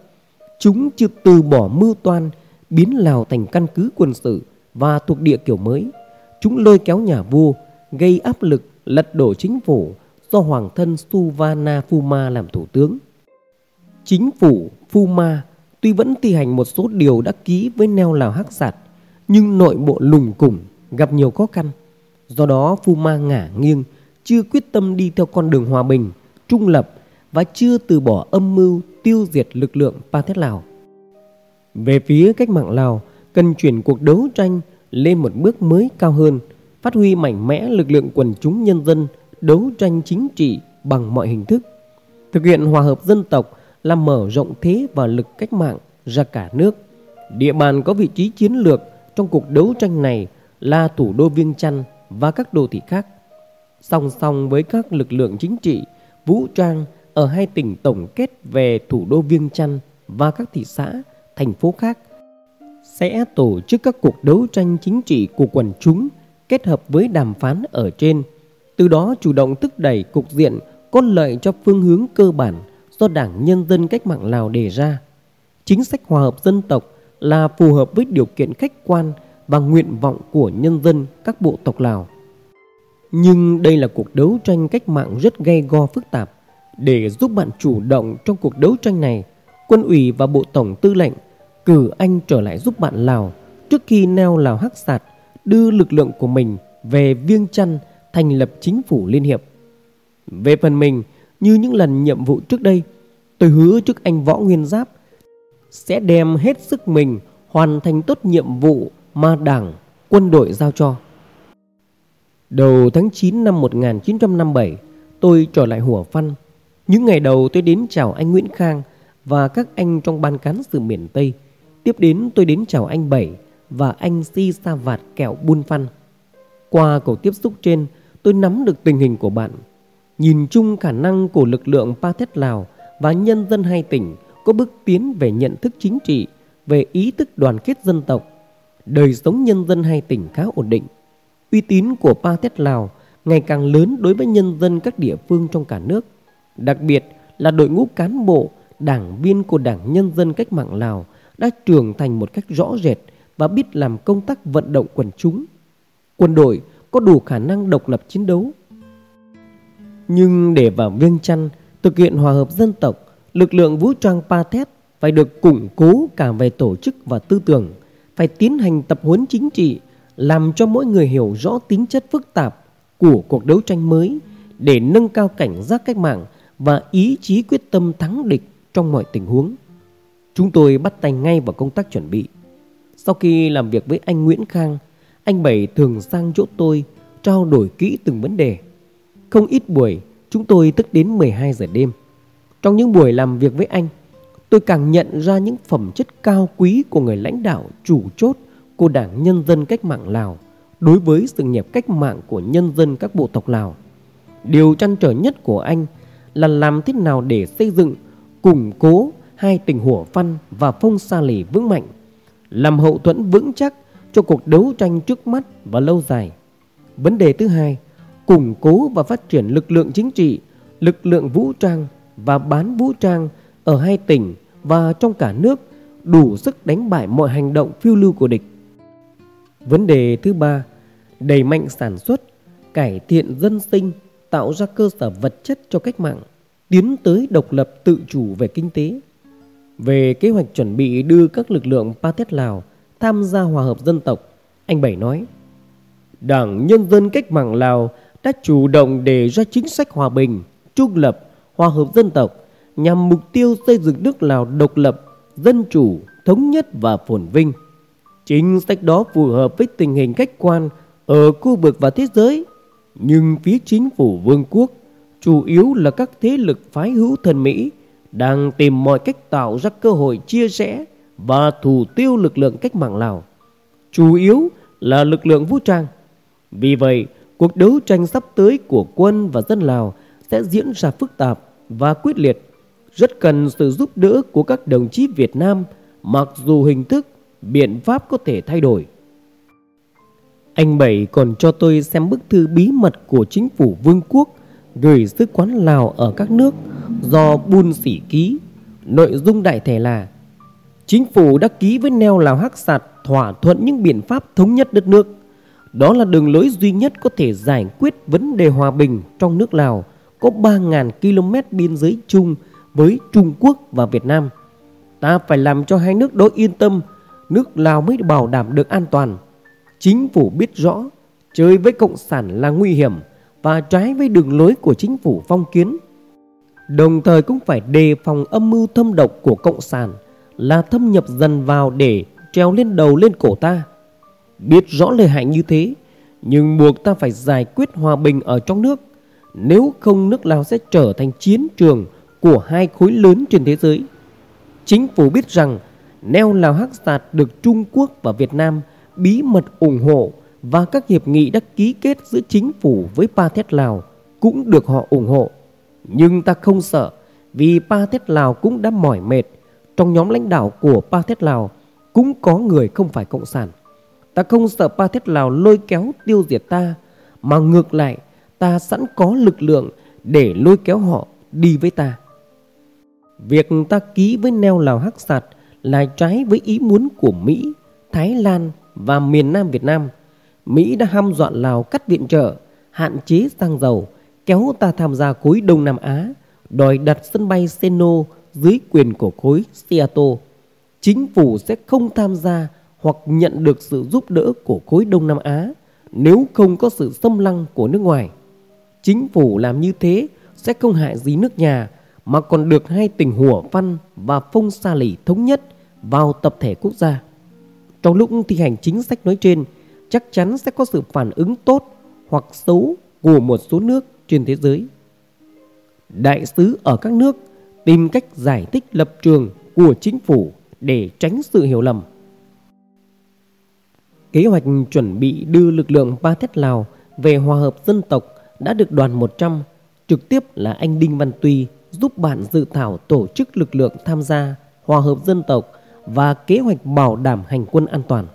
Chúng chưa từ bỏ mưu toan biến Lào thành căn cứ quân sự và thuộc địa kiểu mới – Chúng lôi kéo nhà vua, gây áp lực lật đổ chính phủ do hoàng thân Suvana Phuma làm thủ tướng. Chính phủ Phuma tuy vẫn thi hành một số điều đã ký với neo Lào Hắc Sạt, nhưng nội bộ lùng củng gặp nhiều khó khăn. Do đó phu ma ngả nghiêng, chưa quyết tâm đi theo con đường hòa bình, trung lập và chưa từ bỏ âm mưu tiêu diệt lực lượng pa thét Lào. Về phía cách mạng Lào, cần chuyển cuộc đấu tranh lên một bước mới cao hơn, phát huy mạnh mẽ lực lượng quần chúng nhân dân đấu tranh chính trị bằng mọi hình thức, thực hiện hòa hợp dân tộc là mở rộng thế và lực cách mạng ra cả nước. Địa bàn có vị trí chiến lược trong cuộc đấu tranh này là thủ đô Viêng Chăn và các đô thị khác. Song song với các lực lượng chính trị, vũ trang ở hai tỉnh tổng kết về thủ đô Viêng Chăn và các thị xã, thành phố khác sẽ tổ chức các cuộc đấu tranh chính trị của quần chúng kết hợp với đàm phán ở trên, từ đó chủ động thúc đẩy cục diện có lợi cho phương hướng cơ bản do Đảng Nhân dân Cách mạng Lào đề ra. Chính sách hòa hợp dân tộc là phù hợp với điều kiện khách quan và nguyện vọng của nhân dân các bộ tộc Lào. Nhưng đây là cuộc đấu tranh cách mạng rất gay go phức tạp. Để giúp bạn chủ động trong cuộc đấu tranh này, quân ủy và bộ tổng tư lệnh cử anh trở lại giúp bạn Lào trước khi neo Lào Hắc Sạt đưa lực lượng của mình về Viêng Chăn thành lập chính phủ liên hiệp. Về phần mình, như những lần nhiệm vụ trước đây, tôi hứa trước anh Võ Nguyên Giáp sẽ đem hết sức mình hoàn thành tốt nhiệm vụ mà Đảng, quân đội giao cho. Đầu tháng 9 năm 1957, tôi trở lại Hủa Phăn. Những ngày đầu tôi đến chào anh Nguyễn Khang và các anh trong ban cán sự miền Tây – Tiếp đến tôi đến chào anh Bảy và anh Si Sa Vạt kẹo Bun Phan. Qua cuộc tiếp xúc trên, tôi nắm được tình hình của bạn. Nhìn chung khả năng của lực lượng Pathet Lào và nhân dân hai tỉnh có bước tiến về nhận thức chính trị, về ý thức đoàn kết dân tộc. Đời sống nhân dân hai tỉnh khá ổn định. Uy tín của Pathet Lào ngày càng lớn đối với nhân dân các địa phương trong cả nước. Đặc biệt là đội ngũ cán bộ, đảng viên của Đảng Nhân dân Cách mạng Lào đã trưởng thành một cách rõ rệt và biết làm công tác vận động quần chúng. Quân đội có đủ khả năng độc lập chiến đấu. Nhưng để vào Viêng Chăn thực hiện hòa hợp dân tộc, lực lượng vũ trang Pa Thét phải được củng cố cả về tổ chức và tư tưởng, phải tiến hành tập huấn chính trị, làm cho mỗi người hiểu rõ tính chất phức tạp của cuộc đấu tranh mới để nâng cao cảnh giác cách mạng và ý chí quyết tâm thắng địch trong mọi tình huống. Chúng tôi bắt tay ngay vào công tác chuẩn bị. Sau khi làm việc với anh Nguyễn Khang, anh Bảy thường sang chỗ tôi trao đổi kỹ từng vấn đề. Không ít buổi, chúng tôi tức đến 12 giờ đêm. Trong những buổi làm việc với anh, tôi càng nhận ra những phẩm chất cao quý của người lãnh đạo chủ chốt của Đảng Nhân dân Cách mạng Lào đối với sự nghiệp cách mạng của nhân dân các bộ tộc Lào. Điều trăn trở nhất của anh là làm thế nào để xây dựng, củng cố hai tỉnh Hủa phan và Phong Sa Lì vững mạnh, làm hậu thuẫn vững chắc cho cuộc đấu tranh trước mắt và lâu dài. Vấn đề thứ hai, củng cố và phát triển lực lượng chính trị, lực lượng vũ trang và bán vũ trang ở hai tỉnh và trong cả nước đủ sức đánh bại mọi hành động phiêu lưu của địch. Vấn đề thứ ba, đẩy mạnh sản xuất, cải thiện dân sinh, tạo ra cơ sở vật chất cho cách mạng, tiến tới độc lập tự chủ về kinh tế. Về kế hoạch chuẩn bị đưa các lực lượng Pathet Lào tham gia hòa hợp dân tộc, anh Bảy nói, Đảng Nhân dân Cách mạng Lào đã chủ động đề ra chính sách hòa bình, trung lập, hòa hợp dân tộc nhằm mục tiêu xây dựng nước Lào độc lập, dân chủ, thống nhất và phồn vinh. Chính sách đó phù hợp với tình hình khách quan ở khu vực và thế giới, nhưng phía chính phủ vương quốc chủ yếu là các thế lực phái hữu thần Mỹ đang tìm mọi cách tạo ra cơ hội chia rẽ và thủ tiêu lực lượng cách mạng Lào, chủ yếu là lực lượng vũ trang. Vì vậy, cuộc đấu tranh sắp tới của quân và dân Lào sẽ diễn ra phức tạp và quyết liệt, rất cần sự giúp đỡ của các đồng chí Việt Nam mặc dù hình thức, biện pháp có thể thay đổi. Anh Bảy còn cho tôi xem bức thư bí mật của chính phủ vương quốc gửi sứ quán Lào ở các nước do Bun Sỉ ký. Nội dung đại thể là Chính phủ đã ký với neo Lào Hắc Sạt thỏa thuận những biện pháp thống nhất đất nước. Đó là đường lối duy nhất có thể giải quyết vấn đề hòa bình trong nước Lào có 3.000 km biên giới chung với Trung Quốc và Việt Nam. Ta phải làm cho hai nước đó yên tâm, nước Lào mới bảo đảm được an toàn. Chính phủ biết rõ chơi với Cộng sản là nguy hiểm và trái với đường lối của chính phủ phong kiến. Đồng thời cũng phải đề phòng âm mưu thâm độc của Cộng sản là thâm nhập dần vào để treo lên đầu lên cổ ta. Biết rõ lời hại như thế, nhưng buộc ta phải giải quyết hòa bình ở trong nước. Nếu không nước Lào sẽ trở thành chiến trường của hai khối lớn trên thế giới. Chính phủ biết rằng neo Lào Hắc Sạt được Trung Quốc và Việt Nam bí mật ủng hộ và các hiệp nghị đã ký kết giữa chính phủ với Pa Thét Lào cũng được họ ủng hộ. Nhưng ta không sợ vì Pa Thét Lào cũng đã mỏi mệt. Trong nhóm lãnh đạo của Pa Thét Lào cũng có người không phải cộng sản. Ta không sợ Pa Thiết Lào lôi kéo tiêu diệt ta mà ngược lại ta sẵn có lực lượng để lôi kéo họ đi với ta. Việc ta ký với neo Lào Hắc Sạt là trái với ý muốn của Mỹ, Thái Lan và miền Nam Việt Nam. Mỹ đã ham dọa Lào cắt viện trợ, hạn chế xăng dầu, kéo ta tham gia khối Đông Nam Á, đòi đặt sân bay Seno dưới quyền của khối Seattle. Chính phủ sẽ không tham gia hoặc nhận được sự giúp đỡ của khối Đông Nam Á nếu không có sự xâm lăng của nước ngoài. Chính phủ làm như thế sẽ không hại gì nước nhà mà còn được hai tỉnh Hủa Văn và Phong Sa Lì thống nhất vào tập thể quốc gia. Trong lúc thi hành chính sách nói trên, chắc chắn sẽ có sự phản ứng tốt hoặc xấu của một số nước trên thế giới. Đại sứ ở các nước tìm cách giải thích lập trường của chính phủ để tránh sự hiểu lầm. Kế hoạch chuẩn bị đưa lực lượng ba thét Lào về hòa hợp dân tộc đã được đoàn 100, trực tiếp là anh Đinh Văn Tuy giúp bạn dự thảo tổ chức lực lượng tham gia hòa hợp dân tộc và kế hoạch bảo đảm hành quân an toàn.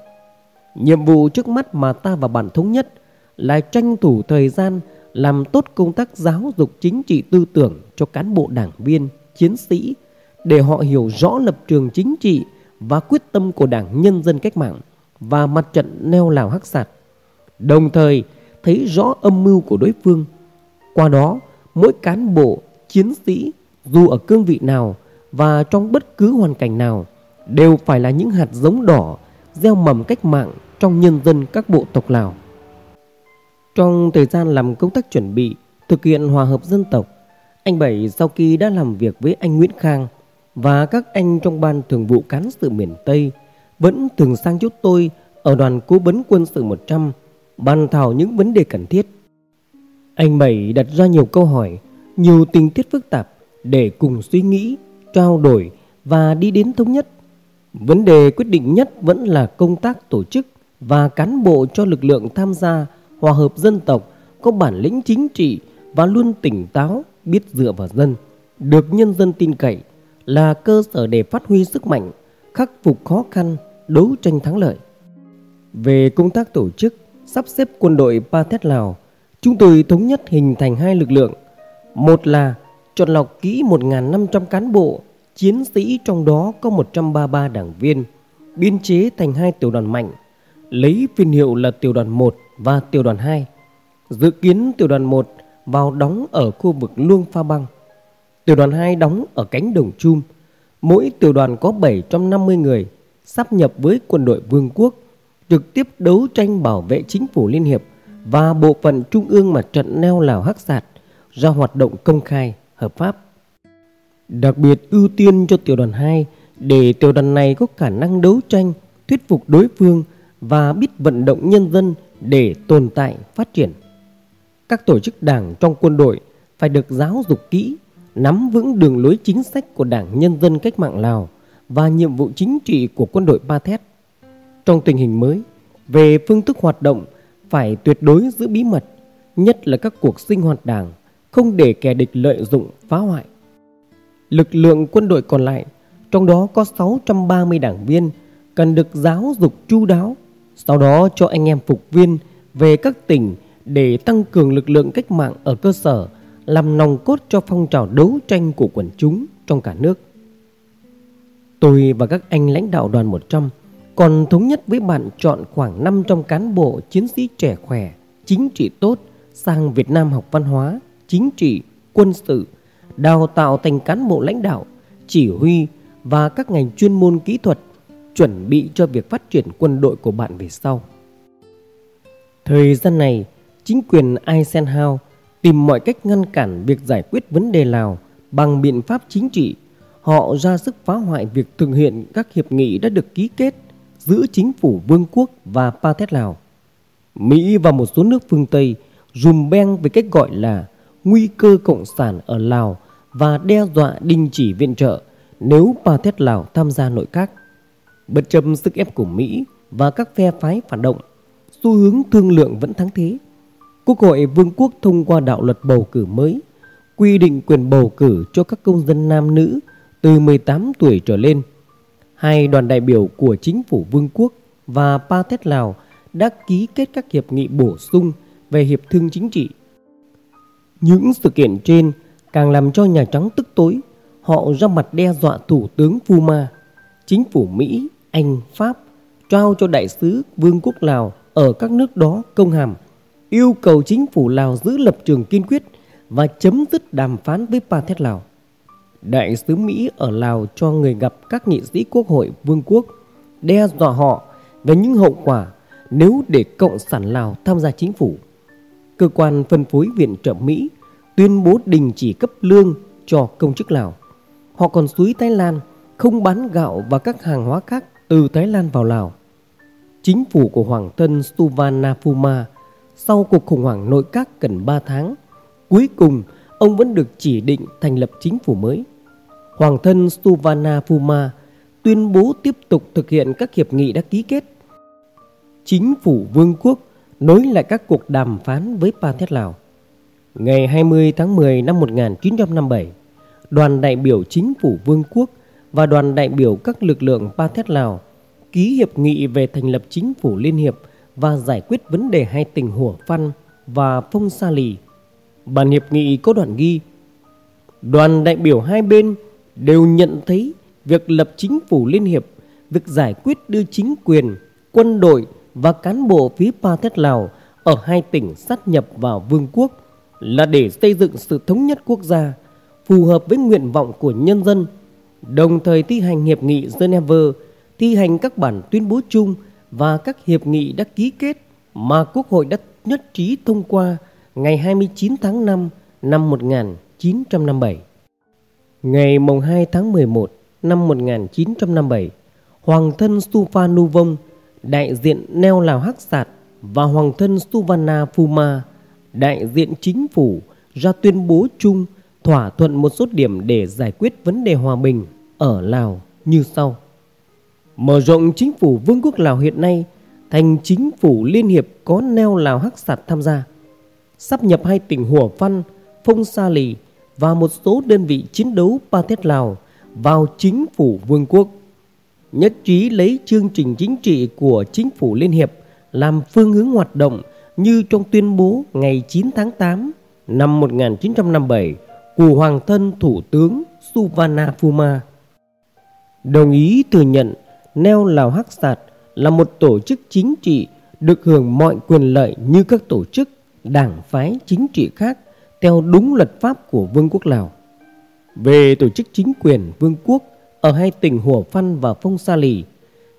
Nhiệm vụ trước mắt mà ta và bạn thống nhất là tranh thủ thời gian làm tốt công tác giáo dục chính trị tư tưởng cho cán bộ đảng viên, chiến sĩ để họ hiểu rõ lập trường chính trị và quyết tâm của Đảng Nhân dân Cách mạng và mặt trận neo Lào Hắc Sạt. Đồng thời thấy rõ âm mưu của đối phương. Qua đó, mỗi cán bộ, chiến sĩ dù ở cương vị nào và trong bất cứ hoàn cảnh nào đều phải là những hạt giống đỏ gieo mầm cách mạng trong nhân dân các bộ tộc Lào. Trong thời gian làm công tác chuẩn bị thực hiện hòa hợp dân tộc, anh Bảy sau khi đã làm việc với anh Nguyễn Khang và các anh trong ban thường vụ cán sự miền Tây vẫn thường sang giúp tôi ở đoàn cố vấn quân sự 100 bàn thảo những vấn đề cần thiết. Anh Bảy đặt ra nhiều câu hỏi, nhiều tình tiết phức tạp để cùng suy nghĩ, trao đổi và đi đến thống nhất. Vấn đề quyết định nhất vẫn là công tác tổ chức và cán bộ cho lực lượng tham gia hòa hợp dân tộc có bản lĩnh chính trị và luôn tỉnh táo, biết dựa vào dân, được nhân dân tin cậy là cơ sở để phát huy sức mạnh, khắc phục khó khăn, đấu tranh thắng lợi. Về công tác tổ chức, sắp xếp quân đội Pa Thét Lào, chúng tôi thống nhất hình thành hai lực lượng. Một là chọn lọc kỹ 1.500 cán bộ, chiến sĩ trong đó có 133 đảng viên, biên chế thành hai tiểu đoàn mạnh, lấy phiên hiệu là tiểu đoàn 1 và tiểu đoàn 2. Dự kiến tiểu đoàn 1 vào đóng ở khu vực Luông Pha Băng. Tiểu đoàn 2 đóng ở cánh đồng Chum. Mỗi tiểu đoàn có 750 người sắp nhập với quân đội vương quốc, trực tiếp đấu tranh bảo vệ chính phủ liên hiệp và bộ phận trung ương mặt trận neo Lào Hắc Sạt ra hoạt động công khai, hợp pháp. Đặc biệt ưu tiên cho tiểu đoàn 2 để tiểu đoàn này có khả năng đấu tranh, thuyết phục đối phương và biết vận động nhân dân để tồn tại, phát triển. Các tổ chức đảng trong quân đội phải được giáo dục kỹ, nắm vững đường lối chính sách của Đảng Nhân dân Cách mạng Lào và nhiệm vụ chính trị của quân đội Ba Thét. Trong tình hình mới, về phương thức hoạt động phải tuyệt đối giữ bí mật, nhất là các cuộc sinh hoạt đảng, không để kẻ địch lợi dụng phá hoại. Lực lượng quân đội còn lại, trong đó có 630 đảng viên, cần được giáo dục chu đáo, sau đó cho anh em phục viên về các tỉnh để tăng cường lực lượng cách mạng ở cơ sở, làm nòng cốt cho phong trào đấu tranh của quần chúng trong cả nước. Tôi và các anh lãnh đạo đoàn 100 còn thống nhất với bạn chọn khoảng 500 cán bộ chiến sĩ trẻ khỏe, chính trị tốt sang Việt Nam học văn hóa, chính trị, quân sự, đào tạo thành cán bộ lãnh đạo, chỉ huy và các ngành chuyên môn kỹ thuật chuẩn bị cho việc phát triển quân đội của bạn về sau. Thời gian này, chính quyền Eisenhower tìm mọi cách ngăn cản việc giải quyết vấn đề Lào bằng biện pháp chính trị. Họ ra sức phá hoại việc thực hiện các hiệp nghị đã được ký kết giữa chính phủ Vương quốc và Pathet Lào. Mỹ và một số nước phương Tây dùm beng về cách gọi là nguy cơ cộng sản ở Lào và đe dọa đình chỉ viện trợ nếu Pathet Lào tham gia nội các. Bất chấp sức ép của Mỹ và các phe phái phản động, xu hướng thương lượng vẫn thắng thế. Quốc hội Vương quốc thông qua đạo luật bầu cử mới, quy định quyền bầu cử cho các công dân nam nữ từ 18 tuổi trở lên. Hai đoàn đại biểu của chính phủ Vương quốc và Pathet Lào đã ký kết các hiệp nghị bổ sung về hiệp thương chính trị. Những sự kiện trên càng làm cho Nhà Trắng tức tối. Họ ra mặt đe dọa Thủ tướng Puma. Chính phủ Mỹ, Anh, Pháp trao cho đại sứ Vương quốc Lào ở các nước đó công hàm yêu cầu chính phủ Lào giữ lập trường kiên quyết và chấm dứt đàm phán với Pa Thét Lào. Đại sứ Mỹ ở Lào cho người gặp các nghị sĩ quốc hội vương quốc đe dọa họ về những hậu quả nếu để Cộng sản Lào tham gia chính phủ. Cơ quan phân phối viện trợ Mỹ tuyên bố đình chỉ cấp lương cho công chức Lào. Họ còn suối Thái Lan không bán gạo và các hàng hóa khác từ Thái Lan vào Lào. Chính phủ của Hoàng thân Suvarnabhuma sau cuộc khủng hoảng nội các gần 3 tháng, cuối cùng ông vẫn được chỉ định thành lập chính phủ mới. Hoàng thân Suvarnabhuma tuyên bố tiếp tục thực hiện các hiệp nghị đã ký kết. chính phủ vương quốc nối lại các cuộc đàm phán với Pathet Lào. Ngày 20 tháng 10 năm 1957, đoàn đại biểu chính phủ vương quốc và đoàn đại biểu các lực lượng Pathet Lào ký hiệp nghị về thành lập chính phủ liên hiệp và giải quyết vấn đề hai tỉnh Hủa Phăn và Phong Sa Lì. Bản hiệp nghị có đoạn ghi Đoàn đại biểu hai bên đều nhận thấy việc lập chính phủ liên hiệp, việc giải quyết đưa chính quyền, quân đội và cán bộ phía pa thét Lào ở hai tỉnh sát nhập vào vương quốc là để xây dựng sự thống nhất quốc gia phù hợp với nguyện vọng của nhân dân, đồng thời thi hành hiệp nghị Geneva, thi hành các bản tuyên bố chung và các hiệp nghị đã ký kết mà Quốc hội đã nhất trí thông qua ngày 29 tháng 5 năm 1957. Ngày mùng 2 tháng 11 năm 1957, Hoàng thân Supha Vong, đại diện Neo Lào Hắc Sạt và Hoàng thân Suvana Phuma, đại diện chính phủ ra tuyên bố chung thỏa thuận một số điểm để giải quyết vấn đề hòa bình ở Lào như sau. Mở rộng chính phủ Vương quốc Lào hiện nay thành chính phủ liên hiệp có neo Lào Hắc Sạt tham gia. Sắp nhập hai tỉnh Hủa Văn, Phong Sa Lì và một số đơn vị chiến đấu ba Pathet Lào vào chính phủ vương quốc. Nhất trí lấy chương trình chính trị của chính phủ liên hiệp làm phương hướng hoạt động như trong tuyên bố ngày 9 tháng 8 năm 1957 của Hoàng thân Thủ tướng Suvana Phuma. Đồng ý thừa nhận Neo Lào Hắc Sạt là một tổ chức chính trị được hưởng mọi quyền lợi như các tổ chức, đảng phái chính trị khác theo đúng luật pháp của Vương quốc Lào. Về tổ chức chính quyền Vương quốc ở hai tỉnh Hủa Phăn và Phong Sa Lì,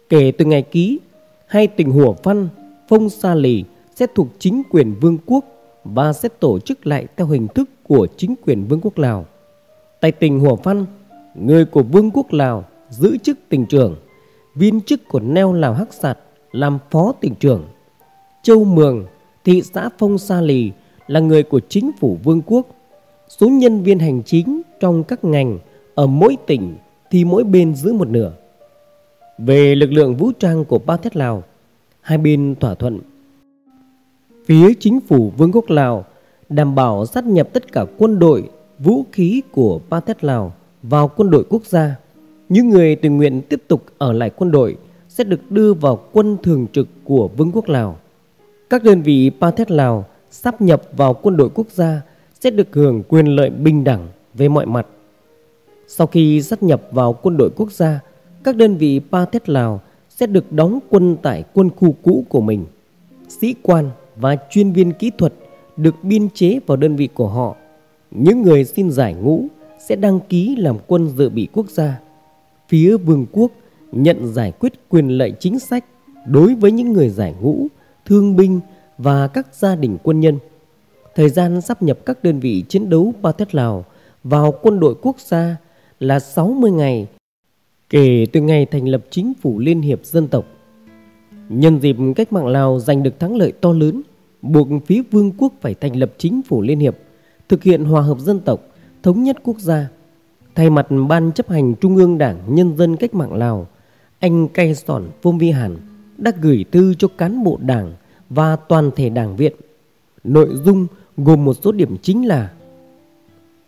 kể từ ngày ký, hai tỉnh Hủa Phăn, Phong Sa Lì sẽ thuộc chính quyền Vương quốc và sẽ tổ chức lại theo hình thức của chính quyền Vương quốc Lào. Tại tỉnh Hủa Phăn, người của Vương quốc Lào giữ chức tỉnh trưởng, viên chức của neo Lào Hắc Sạt làm phó tỉnh trưởng. Châu Mường, thị xã Phong Sa Lì là người của chính phủ vương quốc. Số nhân viên hành chính trong các ngành ở mỗi tỉnh thì mỗi bên giữ một nửa. Về lực lượng vũ trang của Ba Thét Lào, hai bên thỏa thuận. Phía chính phủ Vương quốc Lào đảm bảo sát nhập tất cả quân đội, vũ khí của Ba Thét Lào vào quân đội quốc gia. Những người tình nguyện tiếp tục ở lại quân đội sẽ được đưa vào quân thường trực của Vương quốc Lào. Các đơn vị Pa Thét Lào sắp nhập vào quân đội quốc gia sẽ được hưởng quyền lợi bình đẳng về mọi mặt. Sau khi sắp nhập vào quân đội quốc gia, các đơn vị Pa Thét Lào sẽ được đóng quân tại quân khu cũ của mình. Sĩ quan và chuyên viên kỹ thuật được biên chế vào đơn vị của họ. Những người xin giải ngũ sẽ đăng ký làm quân dự bị quốc gia. Phía vương quốc nhận giải quyết quyền lợi chính sách đối với những người giải ngũ, thương binh và các gia đình quân nhân. Thời gian sắp nhập các đơn vị chiến đấu Ba Thét Lào vào quân đội quốc gia là 60 ngày kể từ ngày thành lập chính phủ liên hiệp dân tộc. Nhân dịp cách mạng Lào giành được thắng lợi to lớn, buộc phía vương quốc phải thành lập chính phủ liên hiệp, thực hiện hòa hợp dân tộc, thống nhất quốc gia. Thay mặt Ban chấp hành Trung ương Đảng Nhân dân Cách mạng Lào, anh Cay Sòn Phong Vi Hàn đã gửi thư cho cán bộ đảng và toàn thể đảng viện. Nội dung gồm một số điểm chính là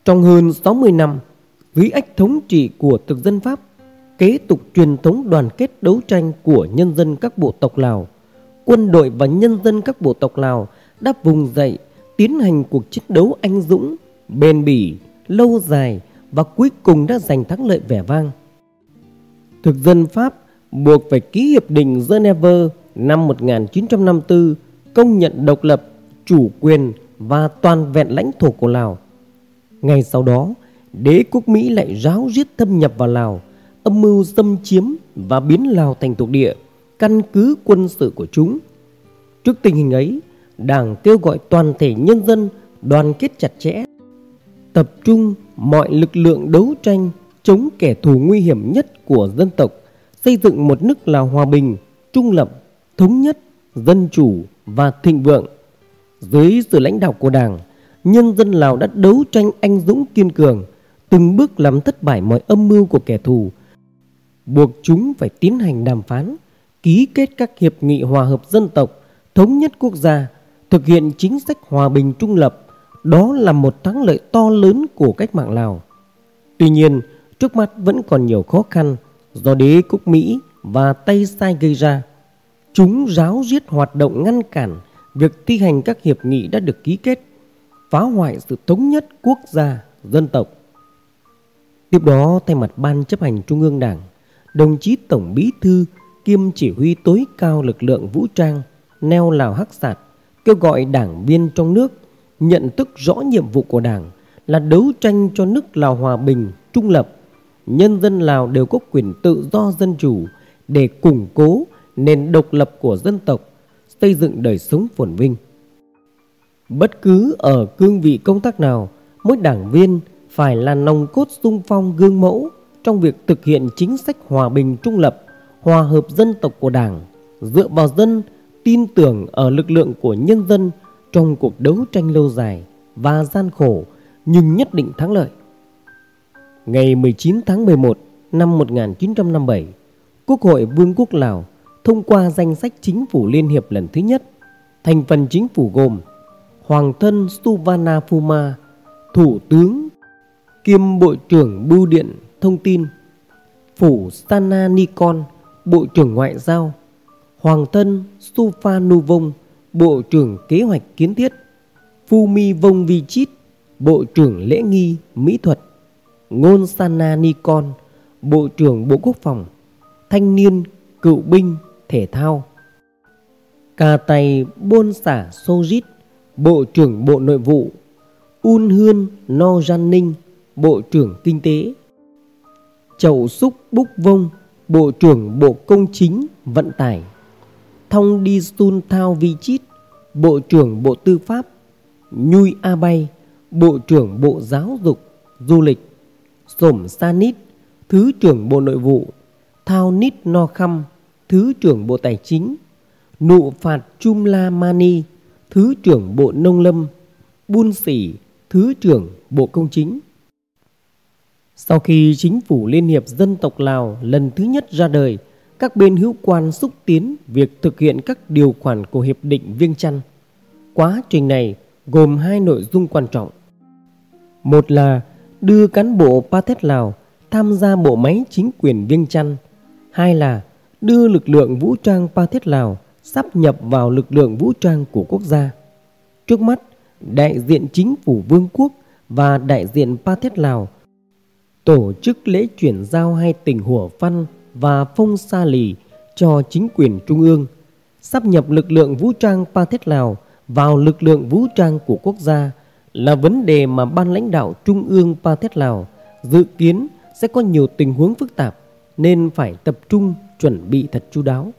Trong hơn 60 năm, dưới ách thống trị của thực dân Pháp, kế tục truyền thống đoàn kết đấu tranh của nhân dân các bộ tộc Lào, quân đội và nhân dân các bộ tộc Lào đã vùng dậy tiến hành cuộc chiến đấu anh dũng, bền bỉ, lâu dài và cuối cùng đã giành thắng lợi vẻ vang. Thực dân Pháp buộc phải ký hiệp định Geneva năm 1954 công nhận độc lập, chủ quyền và toàn vẹn lãnh thổ của Lào. Ngay sau đó, đế quốc Mỹ lại ráo riết thâm nhập vào Lào, âm mưu xâm chiếm và biến Lào thành thuộc địa, căn cứ quân sự của chúng. Trước tình hình ấy, Đảng kêu gọi toàn thể nhân dân đoàn kết chặt chẽ, tập trung mọi lực lượng đấu tranh chống kẻ thù nguy hiểm nhất của dân tộc, xây dựng một nước Lào hòa bình, trung lập, thống nhất, dân chủ và thịnh vượng. Dưới sự lãnh đạo của Đảng, nhân dân Lào đã đấu tranh anh dũng kiên cường, từng bước làm thất bại mọi âm mưu của kẻ thù, buộc chúng phải tiến hành đàm phán, ký kết các hiệp nghị hòa hợp dân tộc, thống nhất quốc gia, thực hiện chính sách hòa bình trung lập. Đó là một thắng lợi to lớn của cách mạng Lào. Tuy nhiên, trước mắt vẫn còn nhiều khó khăn do đế quốc Mỹ và Tây Sai gây ra. Chúng ráo riết hoạt động ngăn cản việc thi hành các hiệp nghị đã được ký kết, phá hoại sự thống nhất quốc gia, dân tộc. Tiếp đó, thay mặt Ban chấp hành Trung ương Đảng, đồng chí Tổng Bí Thư kiêm chỉ huy tối cao lực lượng vũ trang neo Lào Hắc Sạt kêu gọi đảng viên trong nước nhận thức rõ nhiệm vụ của đảng là đấu tranh cho nước Lào hòa bình, trung lập. Nhân dân Lào đều có quyền tự do dân chủ để củng cố nền độc lập của dân tộc, xây dựng đời sống phồn vinh. Bất cứ ở cương vị công tác nào, mỗi đảng viên phải là nòng cốt sung phong gương mẫu trong việc thực hiện chính sách hòa bình trung lập, hòa hợp dân tộc của Đảng, dựa vào dân, tin tưởng ở lực lượng của nhân dân trong cuộc đấu tranh lâu dài và gian khổ nhưng nhất định thắng lợi. Ngày 19 tháng 11 năm 1957, Quốc hội Vương quốc Lào thông qua danh sách chính phủ liên hiệp lần thứ nhất. Thành phần chính phủ gồm Hoàng thân Suvana Phuma, Thủ tướng kiêm Bộ trưởng Bưu điện Thông tin, Phủ Sana Nikon, Bộ trưởng Ngoại giao, Hoàng thân Sufa Vong, Bộ trưởng Kế hoạch Kiến thiết, phumi Vong Vichit, Bộ trưởng Lễ nghi Mỹ thuật, Ngôn Sana Nikon, Bộ trưởng Bộ Quốc phòng, Thanh niên, Cựu binh, Thể thao. Cà Tày Bôn Xả Sojit, Bộ trưởng Bộ Nội vụ, Un Hươn No Gian Ninh, Bộ trưởng Kinh tế. Chậu Xúc Búc Vông Bộ trưởng Bộ Công chính Vận tải. Thong Đi Sun Thao Vi Chít Bộ trưởng Bộ Tư pháp. Nhui A Bay Bộ trưởng Bộ Giáo dục Du lịch. Sổm Sanit Thứ trưởng Bộ Nội vụ Thao Nít No Khăm Thứ trưởng Bộ Tài chính Nụ Phạt Chum La Mani Thứ trưởng Bộ Nông lâm Bun Sỉ Thứ trưởng Bộ Công chính sau khi chính phủ Liên hiệp Dân tộc Lào lần thứ nhất ra đời, các bên hữu quan xúc tiến việc thực hiện các điều khoản của Hiệp định Viêng Chăn. Quá trình này gồm hai nội dung quan trọng. Một là đưa cán bộ Pathet Lào tham gia bộ máy chính quyền Viêng Chăn. Hai là đưa lực lượng vũ trang Pathet Lào sắp nhập vào lực lượng vũ trang của quốc gia. Trước mắt, đại diện chính phủ Vương quốc và đại diện Pathet Lào – tổ chức lễ chuyển giao hai tỉnh Hủa Phăn và Phong Sa Lì cho chính quyền trung ương, sắp nhập lực lượng vũ trang Pathet Lào vào lực lượng vũ trang của quốc gia là vấn đề mà ban lãnh đạo trung ương Pa Thét Lào dự kiến sẽ có nhiều tình huống phức tạp nên phải tập trung chuẩn bị thật chu đáo.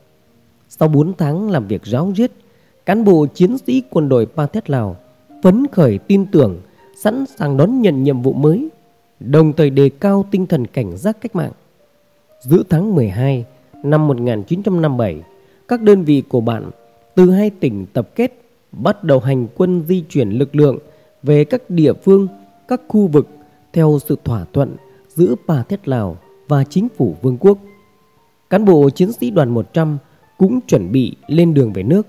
Sau 4 tháng làm việc ráo riết, cán bộ chiến sĩ quân đội Pa Thét Lào phấn khởi tin tưởng sẵn sàng đón nhận nhiệm vụ mới đồng thời đề cao tinh thần cảnh giác cách mạng. Giữa tháng 12 năm 1957, các đơn vị của bạn từ hai tỉnh tập kết bắt đầu hành quân di chuyển lực lượng về các địa phương, các khu vực theo sự thỏa thuận giữa Bà Thét Lào và chính phủ vương quốc. Cán bộ chiến sĩ đoàn 100 cũng chuẩn bị lên đường về nước.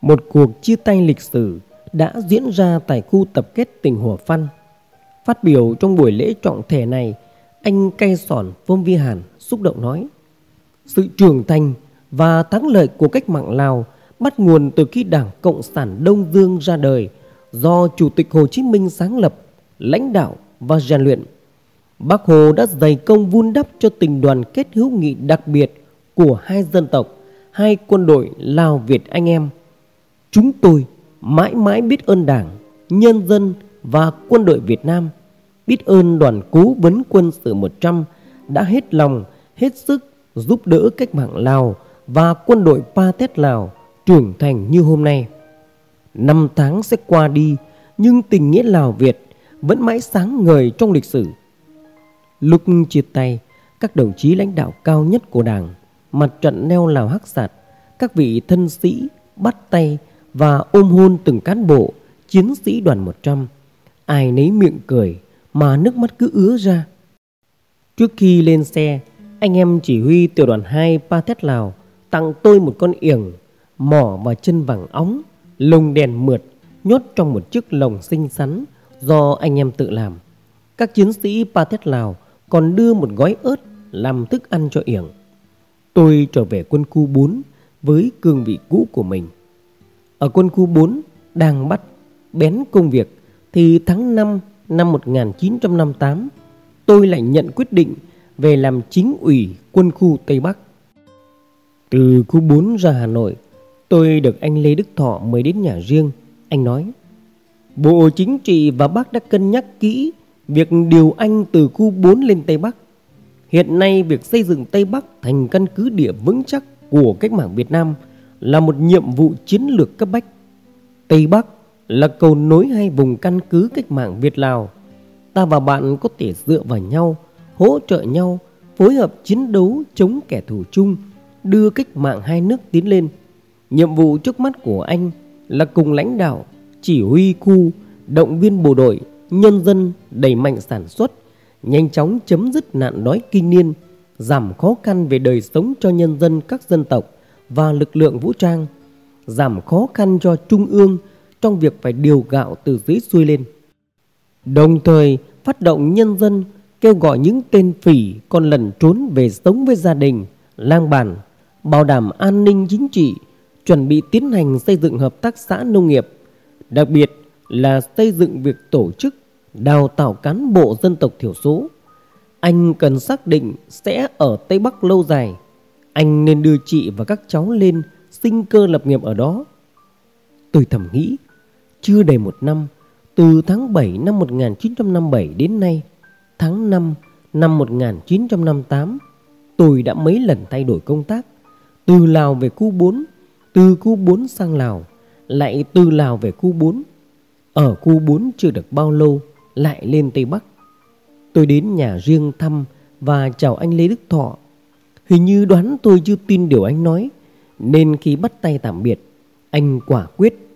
Một cuộc chia tay lịch sử đã diễn ra tại khu tập kết tỉnh Hòa Phan Phát biểu trong buổi lễ trọng thể này, anh cay sòn Phong Vi Hàn xúc động nói Sự trưởng thành và thắng lợi của cách mạng Lào bắt nguồn từ khi Đảng Cộng sản Đông Dương ra đời do Chủ tịch Hồ Chí Minh sáng lập, lãnh đạo và rèn luyện. Bác Hồ đã dày công vun đắp cho tình đoàn kết hữu nghị đặc biệt của hai dân tộc, hai quân đội Lào Việt anh em. Chúng tôi mãi mãi biết ơn Đảng, nhân dân và quân đội Việt Nam biết ơn đoàn cố vấn quân sự 100 đã hết lòng, hết sức giúp đỡ cách mạng Lào và quân đội Pa Tét Lào trưởng thành như hôm nay. Năm tháng sẽ qua đi, nhưng tình nghĩa Lào Việt vẫn mãi sáng ngời trong lịch sử. Lúc chia tay, các đồng chí lãnh đạo cao nhất của Đảng, mặt trận neo Lào Hắc Sạt, các vị thân sĩ bắt tay và ôm hôn từng cán bộ, chiến sĩ đoàn 100 ai nấy miệng cười mà nước mắt cứ ứa ra. Trước khi lên xe, anh em chỉ huy tiểu đoàn 2 Pathet Lào tặng tôi một con yểng, mỏ và chân vàng óng, lồng đèn mượt, nhốt trong một chiếc lồng xinh xắn do anh em tự làm. Các chiến sĩ Pathet Lào còn đưa một gói ớt làm thức ăn cho yểng. Tôi trở về quân khu 4 với cương vị cũ của mình. Ở quân khu 4 đang bắt bén công việc thì tháng 5 năm 1958 tôi lại nhận quyết định về làm chính ủy quân khu Tây Bắc. Từ khu 4 ra Hà Nội, tôi được anh Lê Đức Thọ mời đến nhà riêng. Anh nói, Bộ Chính trị và bác đã cân nhắc kỹ việc điều anh từ khu 4 lên Tây Bắc. Hiện nay việc xây dựng Tây Bắc thành căn cứ địa vững chắc của cách mạng Việt Nam là một nhiệm vụ chiến lược cấp bách. Tây Bắc là cầu nối hai vùng căn cứ cách mạng Việt Lào. Ta và bạn có thể dựa vào nhau, hỗ trợ nhau, phối hợp chiến đấu chống kẻ thù chung, đưa cách mạng hai nước tiến lên. Nhiệm vụ trước mắt của anh là cùng lãnh đạo, chỉ huy khu, động viên bộ đội, nhân dân đẩy mạnh sản xuất, nhanh chóng chấm dứt nạn đói kinh niên, giảm khó khăn về đời sống cho nhân dân các dân tộc và lực lượng vũ trang, giảm khó khăn cho Trung ương trong việc phải điều gạo từ dưới xuôi lên. Đồng thời phát động nhân dân kêu gọi những tên phỉ còn lẩn trốn về sống với gia đình, lang bản, bảo đảm an ninh chính trị, chuẩn bị tiến hành xây dựng hợp tác xã nông nghiệp, đặc biệt là xây dựng việc tổ chức đào tạo cán bộ dân tộc thiểu số. Anh cần xác định sẽ ở Tây Bắc lâu dài. Anh nên đưa chị và các cháu lên sinh cơ lập nghiệp ở đó. Tôi thầm nghĩ, chưa đầy một năm, từ tháng 7 năm 1957 đến nay, tháng 5 năm 1958, tôi đã mấy lần thay đổi công tác. Từ Lào về khu 4, từ khu 4 sang Lào, lại từ Lào về khu 4. Ở khu 4 chưa được bao lâu, lại lên Tây Bắc. Tôi đến nhà riêng thăm và chào anh Lê Đức Thọ. Hình như đoán tôi chưa tin điều anh nói, nên khi bắt tay tạm biệt, anh quả quyết.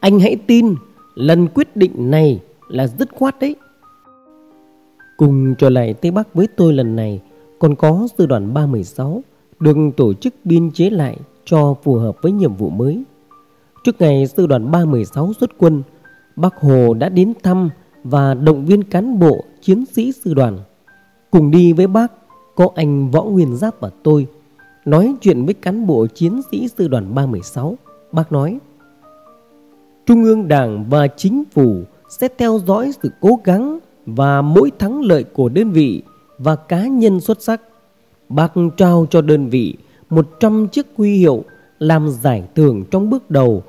Anh hãy tin, lần quyết định này là dứt khoát đấy. Cùng trở lại Tây Bắc với tôi lần này còn có sư đoàn 316 được tổ chức biên chế lại cho phù hợp với nhiệm vụ mới. Trước ngày sư đoàn 316 xuất quân, Bác Hồ đã đến thăm và động viên cán bộ chiến sĩ sư đoàn. Cùng đi với bác có anh Võ Nguyên Giáp và tôi. Nói chuyện với cán bộ chiến sĩ sư đoàn 316, bác nói Trung ương Đảng và Chính phủ sẽ theo dõi sự cố gắng và mỗi thắng lợi của đơn vị và cá nhân xuất sắc. Bác trao cho đơn vị 100 chiếc huy hiệu làm giải thưởng trong bước đầu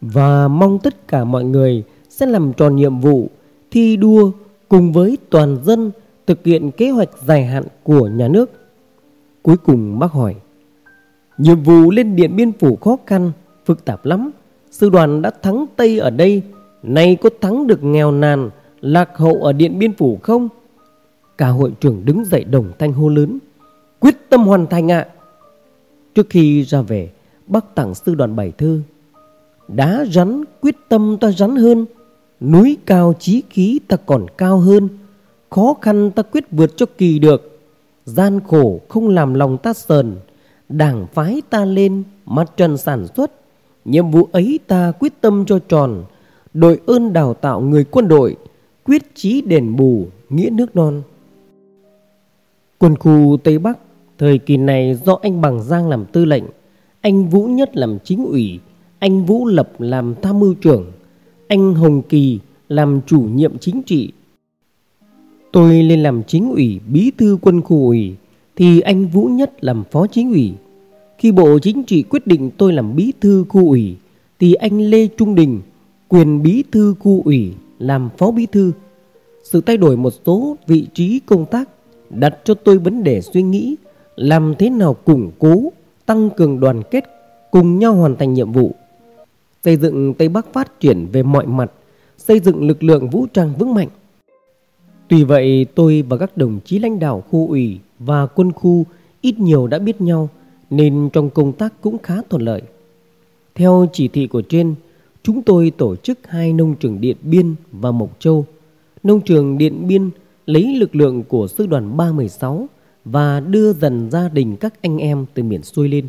và mong tất cả mọi người sẽ làm tròn nhiệm vụ thi đua cùng với toàn dân thực hiện kế hoạch dài hạn của nhà nước. Cuối cùng bác hỏi, nhiệm vụ lên Điện Biên Phủ khó khăn, phức tạp lắm. Sư đoàn đã thắng Tây ở đây, nay có thắng được nghèo nàn, lạc hậu ở Điện Biên Phủ không? Cả hội trưởng đứng dậy đồng thanh hô lớn, quyết tâm hoàn thành ạ. Trước khi ra về, bác tặng sư đoàn bảy thư. Đá rắn quyết tâm ta rắn hơn, Núi cao chí khí ta còn cao hơn. Khó khăn ta quyết vượt cho kỳ được. Gian khổ không làm lòng ta sờn. Đảng phái ta lên Mặt trần sản xuất. Nhiệm vụ ấy ta quyết tâm cho tròn. Đội ơn đào tạo người quân đội. Quyết chí đền bù Nghĩa nước non. Quân khu Tây Bắc Thời kỳ này do anh Bằng Giang làm tư lệnh, Anh Vũ Nhất làm chính ủy, Anh Vũ Lập làm tham mưu trưởng, anh Hồng Kỳ làm chủ nhiệm chính trị. Tôi lên làm chính ủy, bí thư quân khu ủy, thì anh Vũ Nhất làm phó chính ủy. Khi Bộ Chính trị quyết định tôi làm bí thư khu ủy, thì anh Lê Trung Đình, quyền bí thư khu ủy, làm phó bí thư. Sự thay đổi một số vị trí công tác đặt cho tôi vấn đề suy nghĩ làm thế nào củng cố, tăng cường đoàn kết, cùng nhau hoàn thành nhiệm vụ xây dựng Tây Bắc phát triển về mọi mặt, xây dựng lực lượng vũ trang vững mạnh. Tuy vậy, tôi và các đồng chí lãnh đạo khu ủy và quân khu ít nhiều đã biết nhau nên trong công tác cũng khá thuận lợi. Theo chỉ thị của trên, chúng tôi tổ chức hai nông trường Điện Biên và Mộc Châu. Nông trường Điện Biên lấy lực lượng của sư đoàn 316 và đưa dần gia đình các anh em từ miền xuôi lên.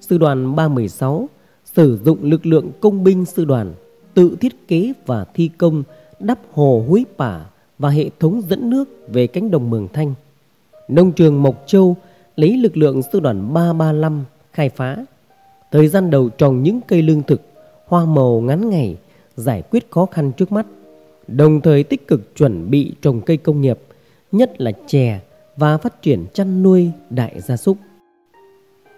Sư đoàn 316 sử dụng lực lượng công binh sư đoàn tự thiết kế và thi công đắp hồ húi pả và hệ thống dẫn nước về cánh đồng Mường Thanh. Nông trường Mộc Châu lấy lực lượng sư đoàn 335 khai phá. Thời gian đầu trồng những cây lương thực, hoa màu ngắn ngày, giải quyết khó khăn trước mắt, đồng thời tích cực chuẩn bị trồng cây công nghiệp, nhất là chè và phát triển chăn nuôi đại gia súc.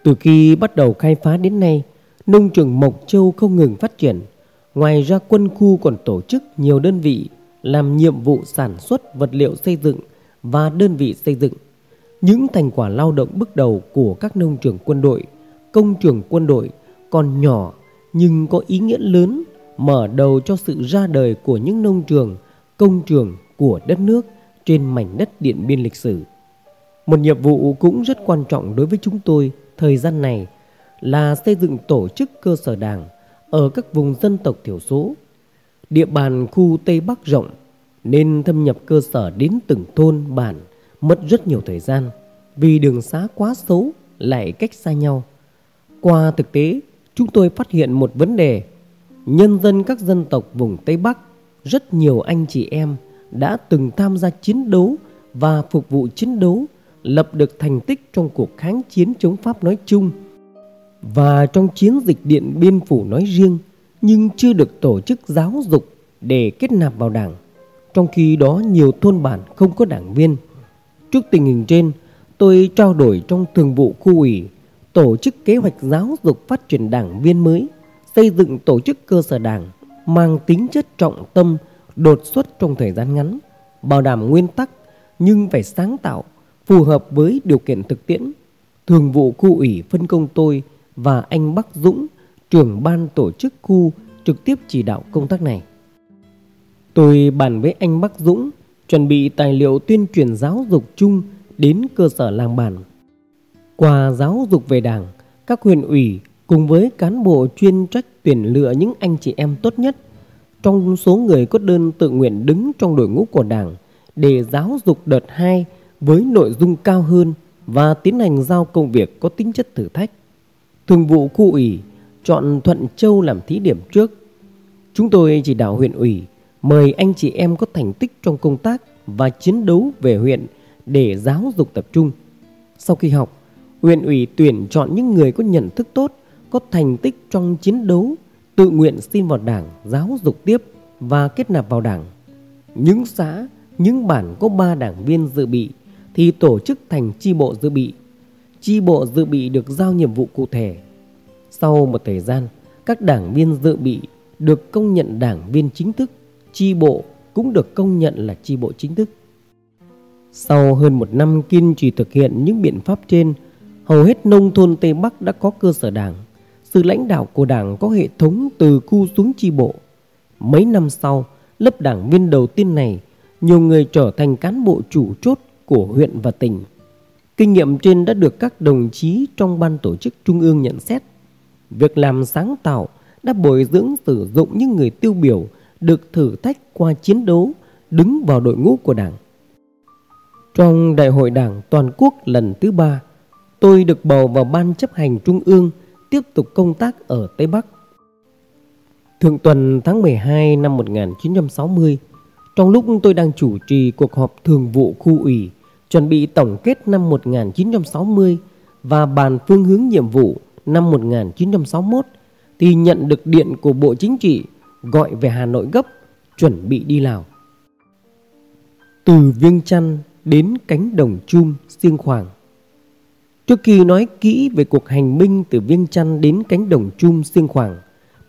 Từ khi bắt đầu khai phá đến nay, nông trường Mộc Châu không ngừng phát triển. Ngoài ra quân khu còn tổ chức nhiều đơn vị làm nhiệm vụ sản xuất vật liệu xây dựng và đơn vị xây dựng. Những thành quả lao động bước đầu của các nông trường quân đội, công trường quân đội còn nhỏ nhưng có ý nghĩa lớn mở đầu cho sự ra đời của những nông trường, công trường của đất nước trên mảnh đất Điện Biên lịch sử. Một nhiệm vụ cũng rất quan trọng đối với chúng tôi thời gian này là xây dựng tổ chức cơ sở đảng ở các vùng dân tộc thiểu số. Địa bàn khu Tây Bắc rộng nên thâm nhập cơ sở đến từng thôn bản mất rất nhiều thời gian vì đường xá quá xấu lại cách xa nhau. Qua thực tế, chúng tôi phát hiện một vấn đề. Nhân dân các dân tộc vùng Tây Bắc, rất nhiều anh chị em đã từng tham gia chiến đấu và phục vụ chiến đấu, lập được thành tích trong cuộc kháng chiến chống Pháp nói chung và trong chiến dịch Điện Biên Phủ nói riêng, nhưng chưa được tổ chức giáo dục để kết nạp vào đảng. Trong khi đó nhiều thôn bản không có đảng viên. Trước tình hình trên, tôi trao đổi trong thường vụ khu ủy tổ chức kế hoạch giáo dục phát triển đảng viên mới, xây dựng tổ chức cơ sở đảng mang tính chất trọng tâm, đột xuất trong thời gian ngắn, bảo đảm nguyên tắc nhưng phải sáng tạo, phù hợp với điều kiện thực tiễn. Thường vụ khu ủy phân công tôi và anh Bắc Dũng, trưởng ban tổ chức khu trực tiếp chỉ đạo công tác này. Tôi bàn với anh Bắc Dũng chuẩn bị tài liệu tuyên truyền giáo dục chung đến cơ sở làng bản. Qua giáo dục về đảng, các huyện ủy cùng với cán bộ chuyên trách tuyển lựa những anh chị em tốt nhất trong số người có đơn tự nguyện đứng trong đội ngũ của đảng để giáo dục đợt 2 với nội dung cao hơn và tiến hành giao công việc có tính chất thử thách. Thường vụ khu ủy chọn Thuận Châu làm thí điểm trước. Chúng tôi chỉ đạo huyện ủy mời anh chị em có thành tích trong công tác và chiến đấu về huyện để giáo dục tập trung. Sau khi học, huyện ủy tuyển chọn những người có nhận thức tốt, có thành tích trong chiến đấu, tự nguyện xin vào đảng, giáo dục tiếp và kết nạp vào đảng. Những xã, những bản có 3 đảng viên dự bị thì tổ chức thành chi bộ dự bị chi bộ dự bị được giao nhiệm vụ cụ thể. Sau một thời gian, các đảng viên dự bị được công nhận đảng viên chính thức, chi bộ cũng được công nhận là chi bộ chính thức. Sau hơn một năm kiên trì thực hiện những biện pháp trên, hầu hết nông thôn Tây Bắc đã có cơ sở đảng. Sự lãnh đạo của đảng có hệ thống từ khu xuống chi bộ. Mấy năm sau, lớp đảng viên đầu tiên này, nhiều người trở thành cán bộ chủ chốt của huyện và tỉnh. Kinh nghiệm trên đã được các đồng chí trong ban tổ chức trung ương nhận xét. Việc làm sáng tạo đã bồi dưỡng sử dụng những người tiêu biểu được thử thách qua chiến đấu đứng vào đội ngũ của Đảng. Trong Đại hội Đảng toàn quốc lần thứ ba, tôi được bầu vào ban chấp hành trung ương tiếp tục công tác ở Tây Bắc. Thượng tuần tháng 12 năm 1960, trong lúc tôi đang chủ trì cuộc họp thường vụ khu ủy chuẩn bị tổng kết năm 1960 và bàn phương hướng nhiệm vụ năm 1961 thì nhận được điện của Bộ Chính trị gọi về Hà Nội gấp chuẩn bị đi Lào. Từ Viêng Chăn đến cánh đồng chum Siêng Khoảng Trước khi nói kỹ về cuộc hành minh từ Viêng Chăn đến cánh đồng chum Siêng Khoảng,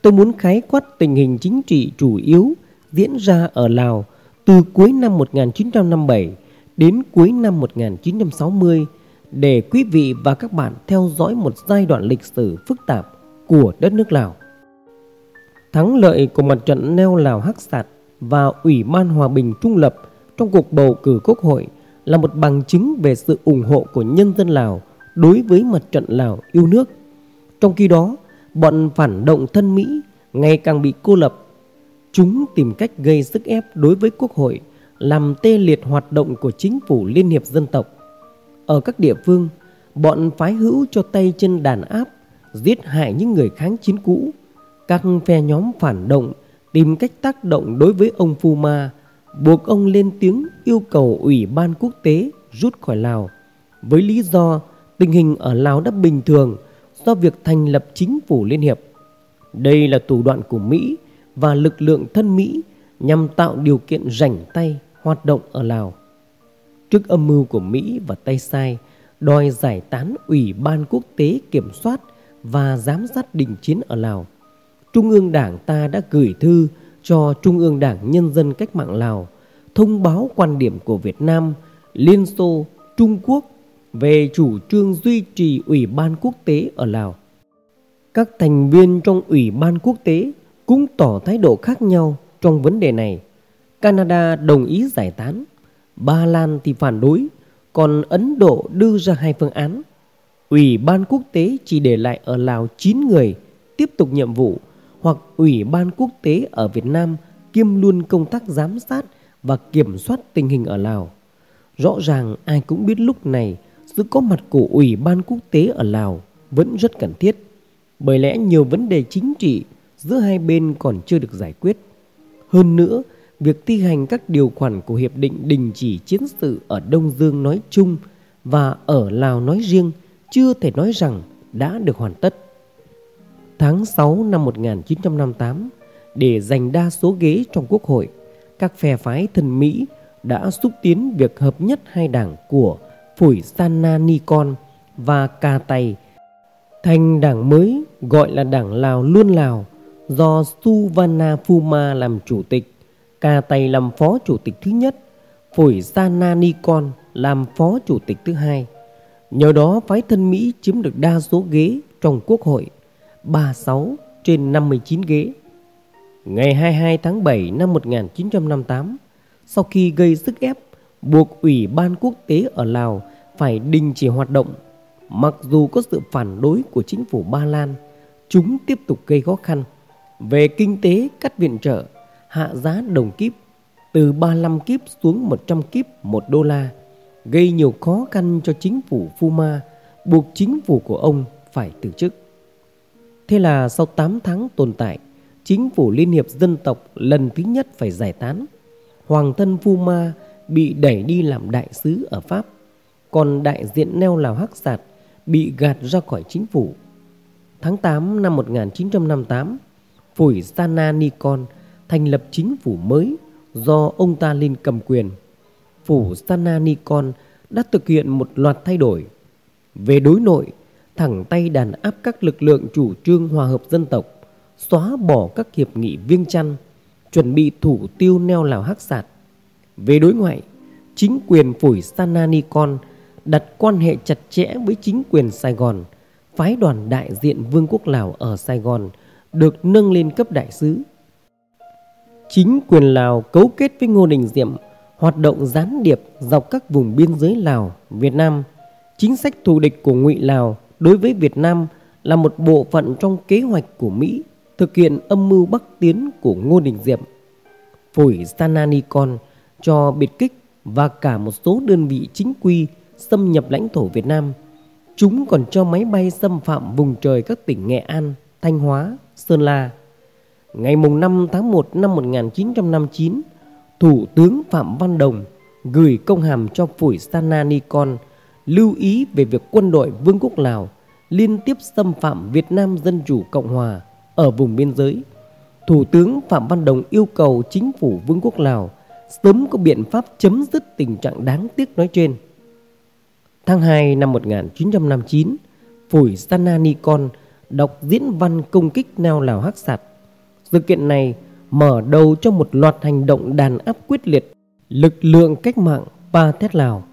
tôi muốn khái quát tình hình chính trị chủ yếu diễn ra ở Lào từ cuối năm 1957 đến cuối năm 1960 để quý vị và các bạn theo dõi một giai đoạn lịch sử phức tạp của đất nước Lào. Thắng lợi của mặt trận neo Lào Hắc Sạt và Ủy ban Hòa bình Trung lập trong cuộc bầu cử quốc hội là một bằng chứng về sự ủng hộ của nhân dân Lào đối với mặt trận Lào yêu nước. Trong khi đó, bọn phản động thân Mỹ ngày càng bị cô lập. Chúng tìm cách gây sức ép đối với quốc hội làm tê liệt hoạt động của chính phủ Liên hiệp Dân tộc. Ở các địa phương, bọn phái hữu cho tay chân đàn áp, giết hại những người kháng chiến cũ. Các phe nhóm phản động tìm cách tác động đối với ông Phu Ma, buộc ông lên tiếng yêu cầu Ủy ban quốc tế rút khỏi Lào với lý do tình hình ở Lào đã bình thường do việc thành lập chính phủ liên hiệp. Đây là thủ đoạn của Mỹ và lực lượng thân Mỹ nhằm tạo điều kiện rảnh tay hoạt động ở Lào. Trước âm mưu của Mỹ và tay sai đòi giải tán Ủy ban quốc tế kiểm soát và giám sát đình chiến ở Lào, Trung ương Đảng ta đã gửi thư cho Trung ương Đảng Nhân dân Cách mạng Lào thông báo quan điểm của Việt Nam, Liên Xô, Trung Quốc về chủ trương duy trì Ủy ban quốc tế ở Lào. Các thành viên trong Ủy ban quốc tế cũng tỏ thái độ khác nhau trong vấn đề này. Canada đồng ý giải tán, Ba Lan thì phản đối, còn Ấn Độ đưa ra hai phương án. Ủy ban quốc tế chỉ để lại ở Lào 9 người tiếp tục nhiệm vụ hoặc Ủy ban quốc tế ở Việt Nam kiêm luôn công tác giám sát và kiểm soát tình hình ở Lào. Rõ ràng ai cũng biết lúc này sự có mặt của Ủy ban quốc tế ở Lào vẫn rất cần thiết bởi lẽ nhiều vấn đề chính trị giữa hai bên còn chưa được giải quyết. Hơn nữa, việc thi hành các điều khoản của Hiệp định Đình chỉ chiến sự ở Đông Dương nói chung và ở Lào nói riêng chưa thể nói rằng đã được hoàn tất. Tháng 6 năm 1958, để giành đa số ghế trong Quốc hội, các phe phái thân Mỹ đã xúc tiến việc hợp nhất hai đảng của Phủi Sana Nikon và Ca Tây thành đảng mới gọi là đảng Lào Luôn Lào do Suvanna Phuma làm chủ tịch, Ca Tay làm phó chủ tịch thứ nhất, Phổi Sana Nikon làm phó chủ tịch thứ hai. Nhờ đó phái thân Mỹ chiếm được đa số ghế trong quốc hội, 36 trên 59 ghế. Ngày 22 tháng 7 năm 1958, sau khi gây sức ép buộc Ủy ban quốc tế ở Lào phải đình chỉ hoạt động, mặc dù có sự phản đối của chính phủ Ba Lan, chúng tiếp tục gây khó khăn về kinh tế cắt viện trợ, hạ giá đồng kíp từ 35 kíp xuống 100 kíp 1 đô la, gây nhiều khó khăn cho chính phủ Fuma, buộc chính phủ của ông phải từ chức. Thế là sau 8 tháng tồn tại, chính phủ Liên hiệp Dân tộc lần thứ nhất phải giải tán. Hoàng thân Fuma bị đẩy đi làm đại sứ ở Pháp, còn đại diện neo Lào Hắc Sạt bị gạt ra khỏi chính phủ. Tháng 8 năm 1958, Phủi Sana Nikon thành lập chính phủ mới do ông ta lên cầm quyền. Phủ Sana Nikon đã thực hiện một loạt thay đổi. Về đối nội, thẳng tay đàn áp các lực lượng chủ trương hòa hợp dân tộc, xóa bỏ các hiệp nghị viêng chăn, chuẩn bị thủ tiêu neo Lào Hắc Sạt. Về đối ngoại, chính quyền Phủi Sana Nikon đặt quan hệ chặt chẽ với chính quyền Sài Gòn, phái đoàn đại diện Vương quốc Lào ở Sài Gòn được nâng lên cấp đại sứ. Chính quyền Lào cấu kết với Ngô Đình Diệm hoạt động gián điệp dọc các vùng biên giới Lào, Việt Nam. Chính sách thù địch của Ngụy Lào đối với Việt Nam là một bộ phận trong kế hoạch của Mỹ thực hiện âm mưu bắc tiến của Ngô Đình Diệm. Phổi Sananikon cho biệt kích và cả một số đơn vị chính quy xâm nhập lãnh thổ Việt Nam. Chúng còn cho máy bay xâm phạm vùng trời các tỉnh Nghệ An, Thanh Hóa, Sơn La. Ngày 5 tháng 1 năm 1959, Thủ tướng Phạm Văn Đồng gửi công hàm cho Phủi Sana Nikon lưu ý về việc quân đội Vương quốc Lào liên tiếp xâm phạm Việt Nam Dân Chủ Cộng Hòa ở vùng biên giới. Thủ tướng Phạm Văn Đồng yêu cầu chính phủ Vương quốc Lào sớm có biện pháp chấm dứt tình trạng đáng tiếc nói trên. Tháng 2 năm 1959, Phủi Sana Nikon đọc diễn văn công kích neo Lào Hắc Sạt. Sự kiện này mở đầu cho một loạt hành động đàn áp quyết liệt lực lượng cách mạng Pa Thét Lào.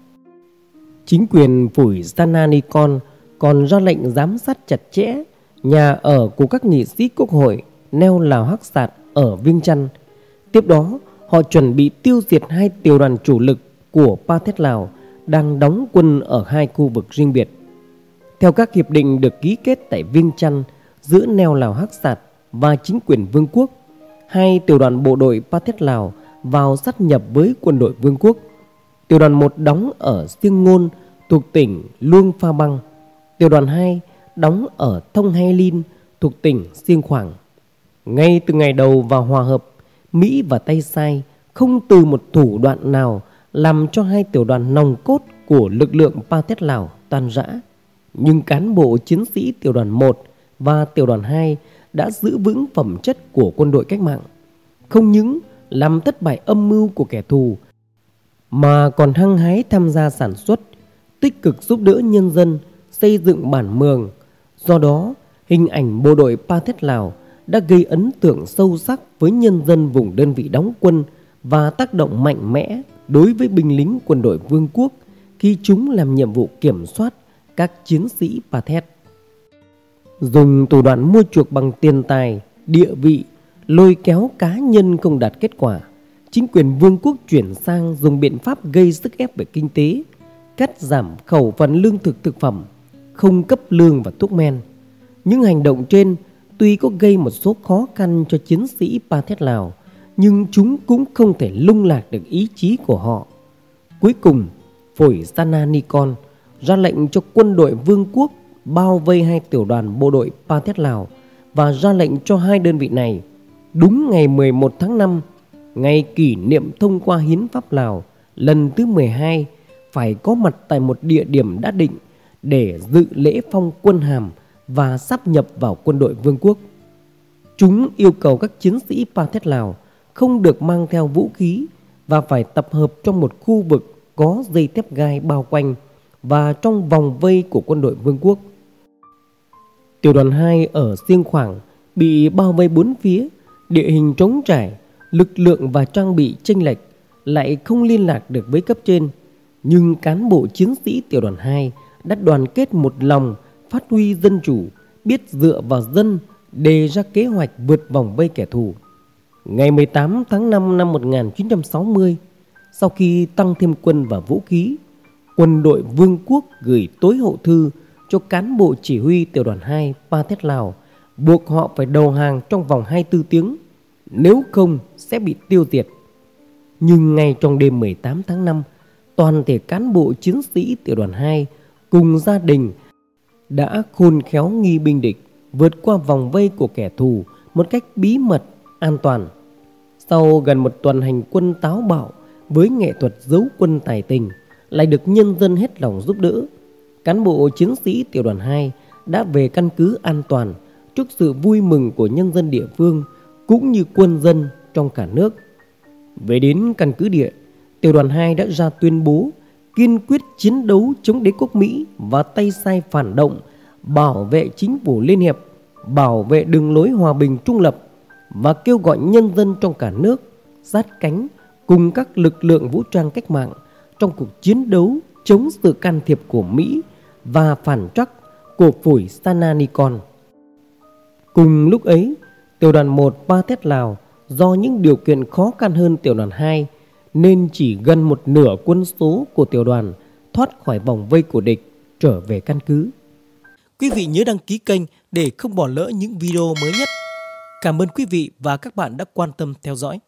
Chính quyền Phủi Sananikon còn ra lệnh giám sát chặt chẽ nhà ở của các nghị sĩ quốc hội neo Lào Hắc Sạt ở Vinh Chăn. Tiếp đó, họ chuẩn bị tiêu diệt hai tiểu đoàn chủ lực của Pa Thét Lào đang đóng quân ở hai khu vực riêng biệt. Theo các hiệp định được ký kết tại Viêng Chăn giữa neo Lào Hắc Sạt và chính quyền Vương quốc, hai tiểu đoàn bộ đội Pathet Lào vào sát nhập với quân đội Vương quốc. Tiểu đoàn 1 đóng ở Siêng Ngôn thuộc tỉnh Luông Pha Băng. Tiểu đoàn 2 đóng ở Thông Hai Linh thuộc tỉnh Siêng Khoảng. Ngay từ ngày đầu vào hòa hợp, Mỹ và Tây Sai không từ một thủ đoạn nào làm cho hai tiểu đoàn nòng cốt của lực lượng Pathet Lào tan rã. Nhưng cán bộ chiến sĩ tiểu đoàn 1 và tiểu đoàn 2 đã giữ vững phẩm chất của quân đội cách mạng. Không những làm thất bại âm mưu của kẻ thù mà còn hăng hái tham gia sản xuất, tích cực giúp đỡ nhân dân xây dựng bản mường. Do đó, hình ảnh bộ đội pa Pathet Lào đã gây ấn tượng sâu sắc với nhân dân vùng đơn vị đóng quân và tác động mạnh mẽ đối với binh lính quân đội vương quốc khi chúng làm nhiệm vụ kiểm soát các chiến sĩ Pathet. Dùng thủ đoạn mua chuộc bằng tiền tài, địa vị, lôi kéo cá nhân không đạt kết quả, chính quyền vương quốc chuyển sang dùng biện pháp gây sức ép về kinh tế, cắt giảm khẩu phần lương thực thực phẩm, không cấp lương và thuốc men. Những hành động trên tuy có gây một số khó khăn cho chiến sĩ pa-thét Lào, nhưng chúng cũng không thể lung lạc được ý chí của họ. Cuối cùng, Phổi Sana Nikon ra lệnh cho quân đội vương quốc bao vây hai tiểu đoàn bộ đội Pa Thiết Lào và ra lệnh cho hai đơn vị này đúng ngày 11 tháng 5, ngày kỷ niệm thông qua hiến pháp Lào lần thứ 12 phải có mặt tại một địa điểm đã định để dự lễ phong quân hàm và sắp nhập vào quân đội vương quốc. Chúng yêu cầu các chiến sĩ Pa Thiết Lào không được mang theo vũ khí và phải tập hợp trong một khu vực có dây thép gai bao quanh và trong vòng vây của quân đội vương quốc. Tiểu đoàn 2 ở Siêng Khoảng bị bao vây bốn phía, địa hình trống trải, lực lượng và trang bị chênh lệch, lại không liên lạc được với cấp trên. Nhưng cán bộ chiến sĩ tiểu đoàn 2 đã đoàn kết một lòng, phát huy dân chủ, biết dựa vào dân đề ra kế hoạch vượt vòng vây kẻ thù. Ngày 18 tháng 5 năm 1960, sau khi tăng thêm quân và vũ khí, quân đội vương quốc gửi tối hậu thư cho cán bộ chỉ huy tiểu đoàn 2 Pathet Lào buộc họ phải đầu hàng trong vòng 24 tiếng, nếu không sẽ bị tiêu diệt. Nhưng ngay trong đêm 18 tháng 5, toàn thể cán bộ chiến sĩ tiểu đoàn 2 cùng gia đình đã khôn khéo nghi binh địch vượt qua vòng vây của kẻ thù một cách bí mật, an toàn. Sau gần một tuần hành quân táo bạo với nghệ thuật giấu quân tài tình lại được nhân dân hết lòng giúp đỡ, cán bộ chiến sĩ tiểu đoàn 2 đã về căn cứ an toàn trước sự vui mừng của nhân dân địa phương cũng như quân dân trong cả nước. Về đến căn cứ địa, tiểu đoàn 2 đã ra tuyên bố kiên quyết chiến đấu chống đế quốc Mỹ và tay sai phản động, bảo vệ chính phủ liên hiệp, bảo vệ đường lối hòa bình trung lập và kêu gọi nhân dân trong cả nước sát cánh cùng các lực lượng vũ trang cách mạng trong cuộc chiến đấu chống sự can thiệp của Mỹ và phản trắc của phổi Sananikon. Cùng lúc ấy, tiểu đoàn 1 Pathet Lào do những điều kiện khó khăn hơn tiểu đoàn 2 nên chỉ gần một nửa quân số của tiểu đoàn thoát khỏi vòng vây của địch trở về căn cứ. Quý vị nhớ đăng ký kênh để không bỏ lỡ những video mới nhất. Cảm ơn quý vị và các bạn đã quan tâm theo dõi.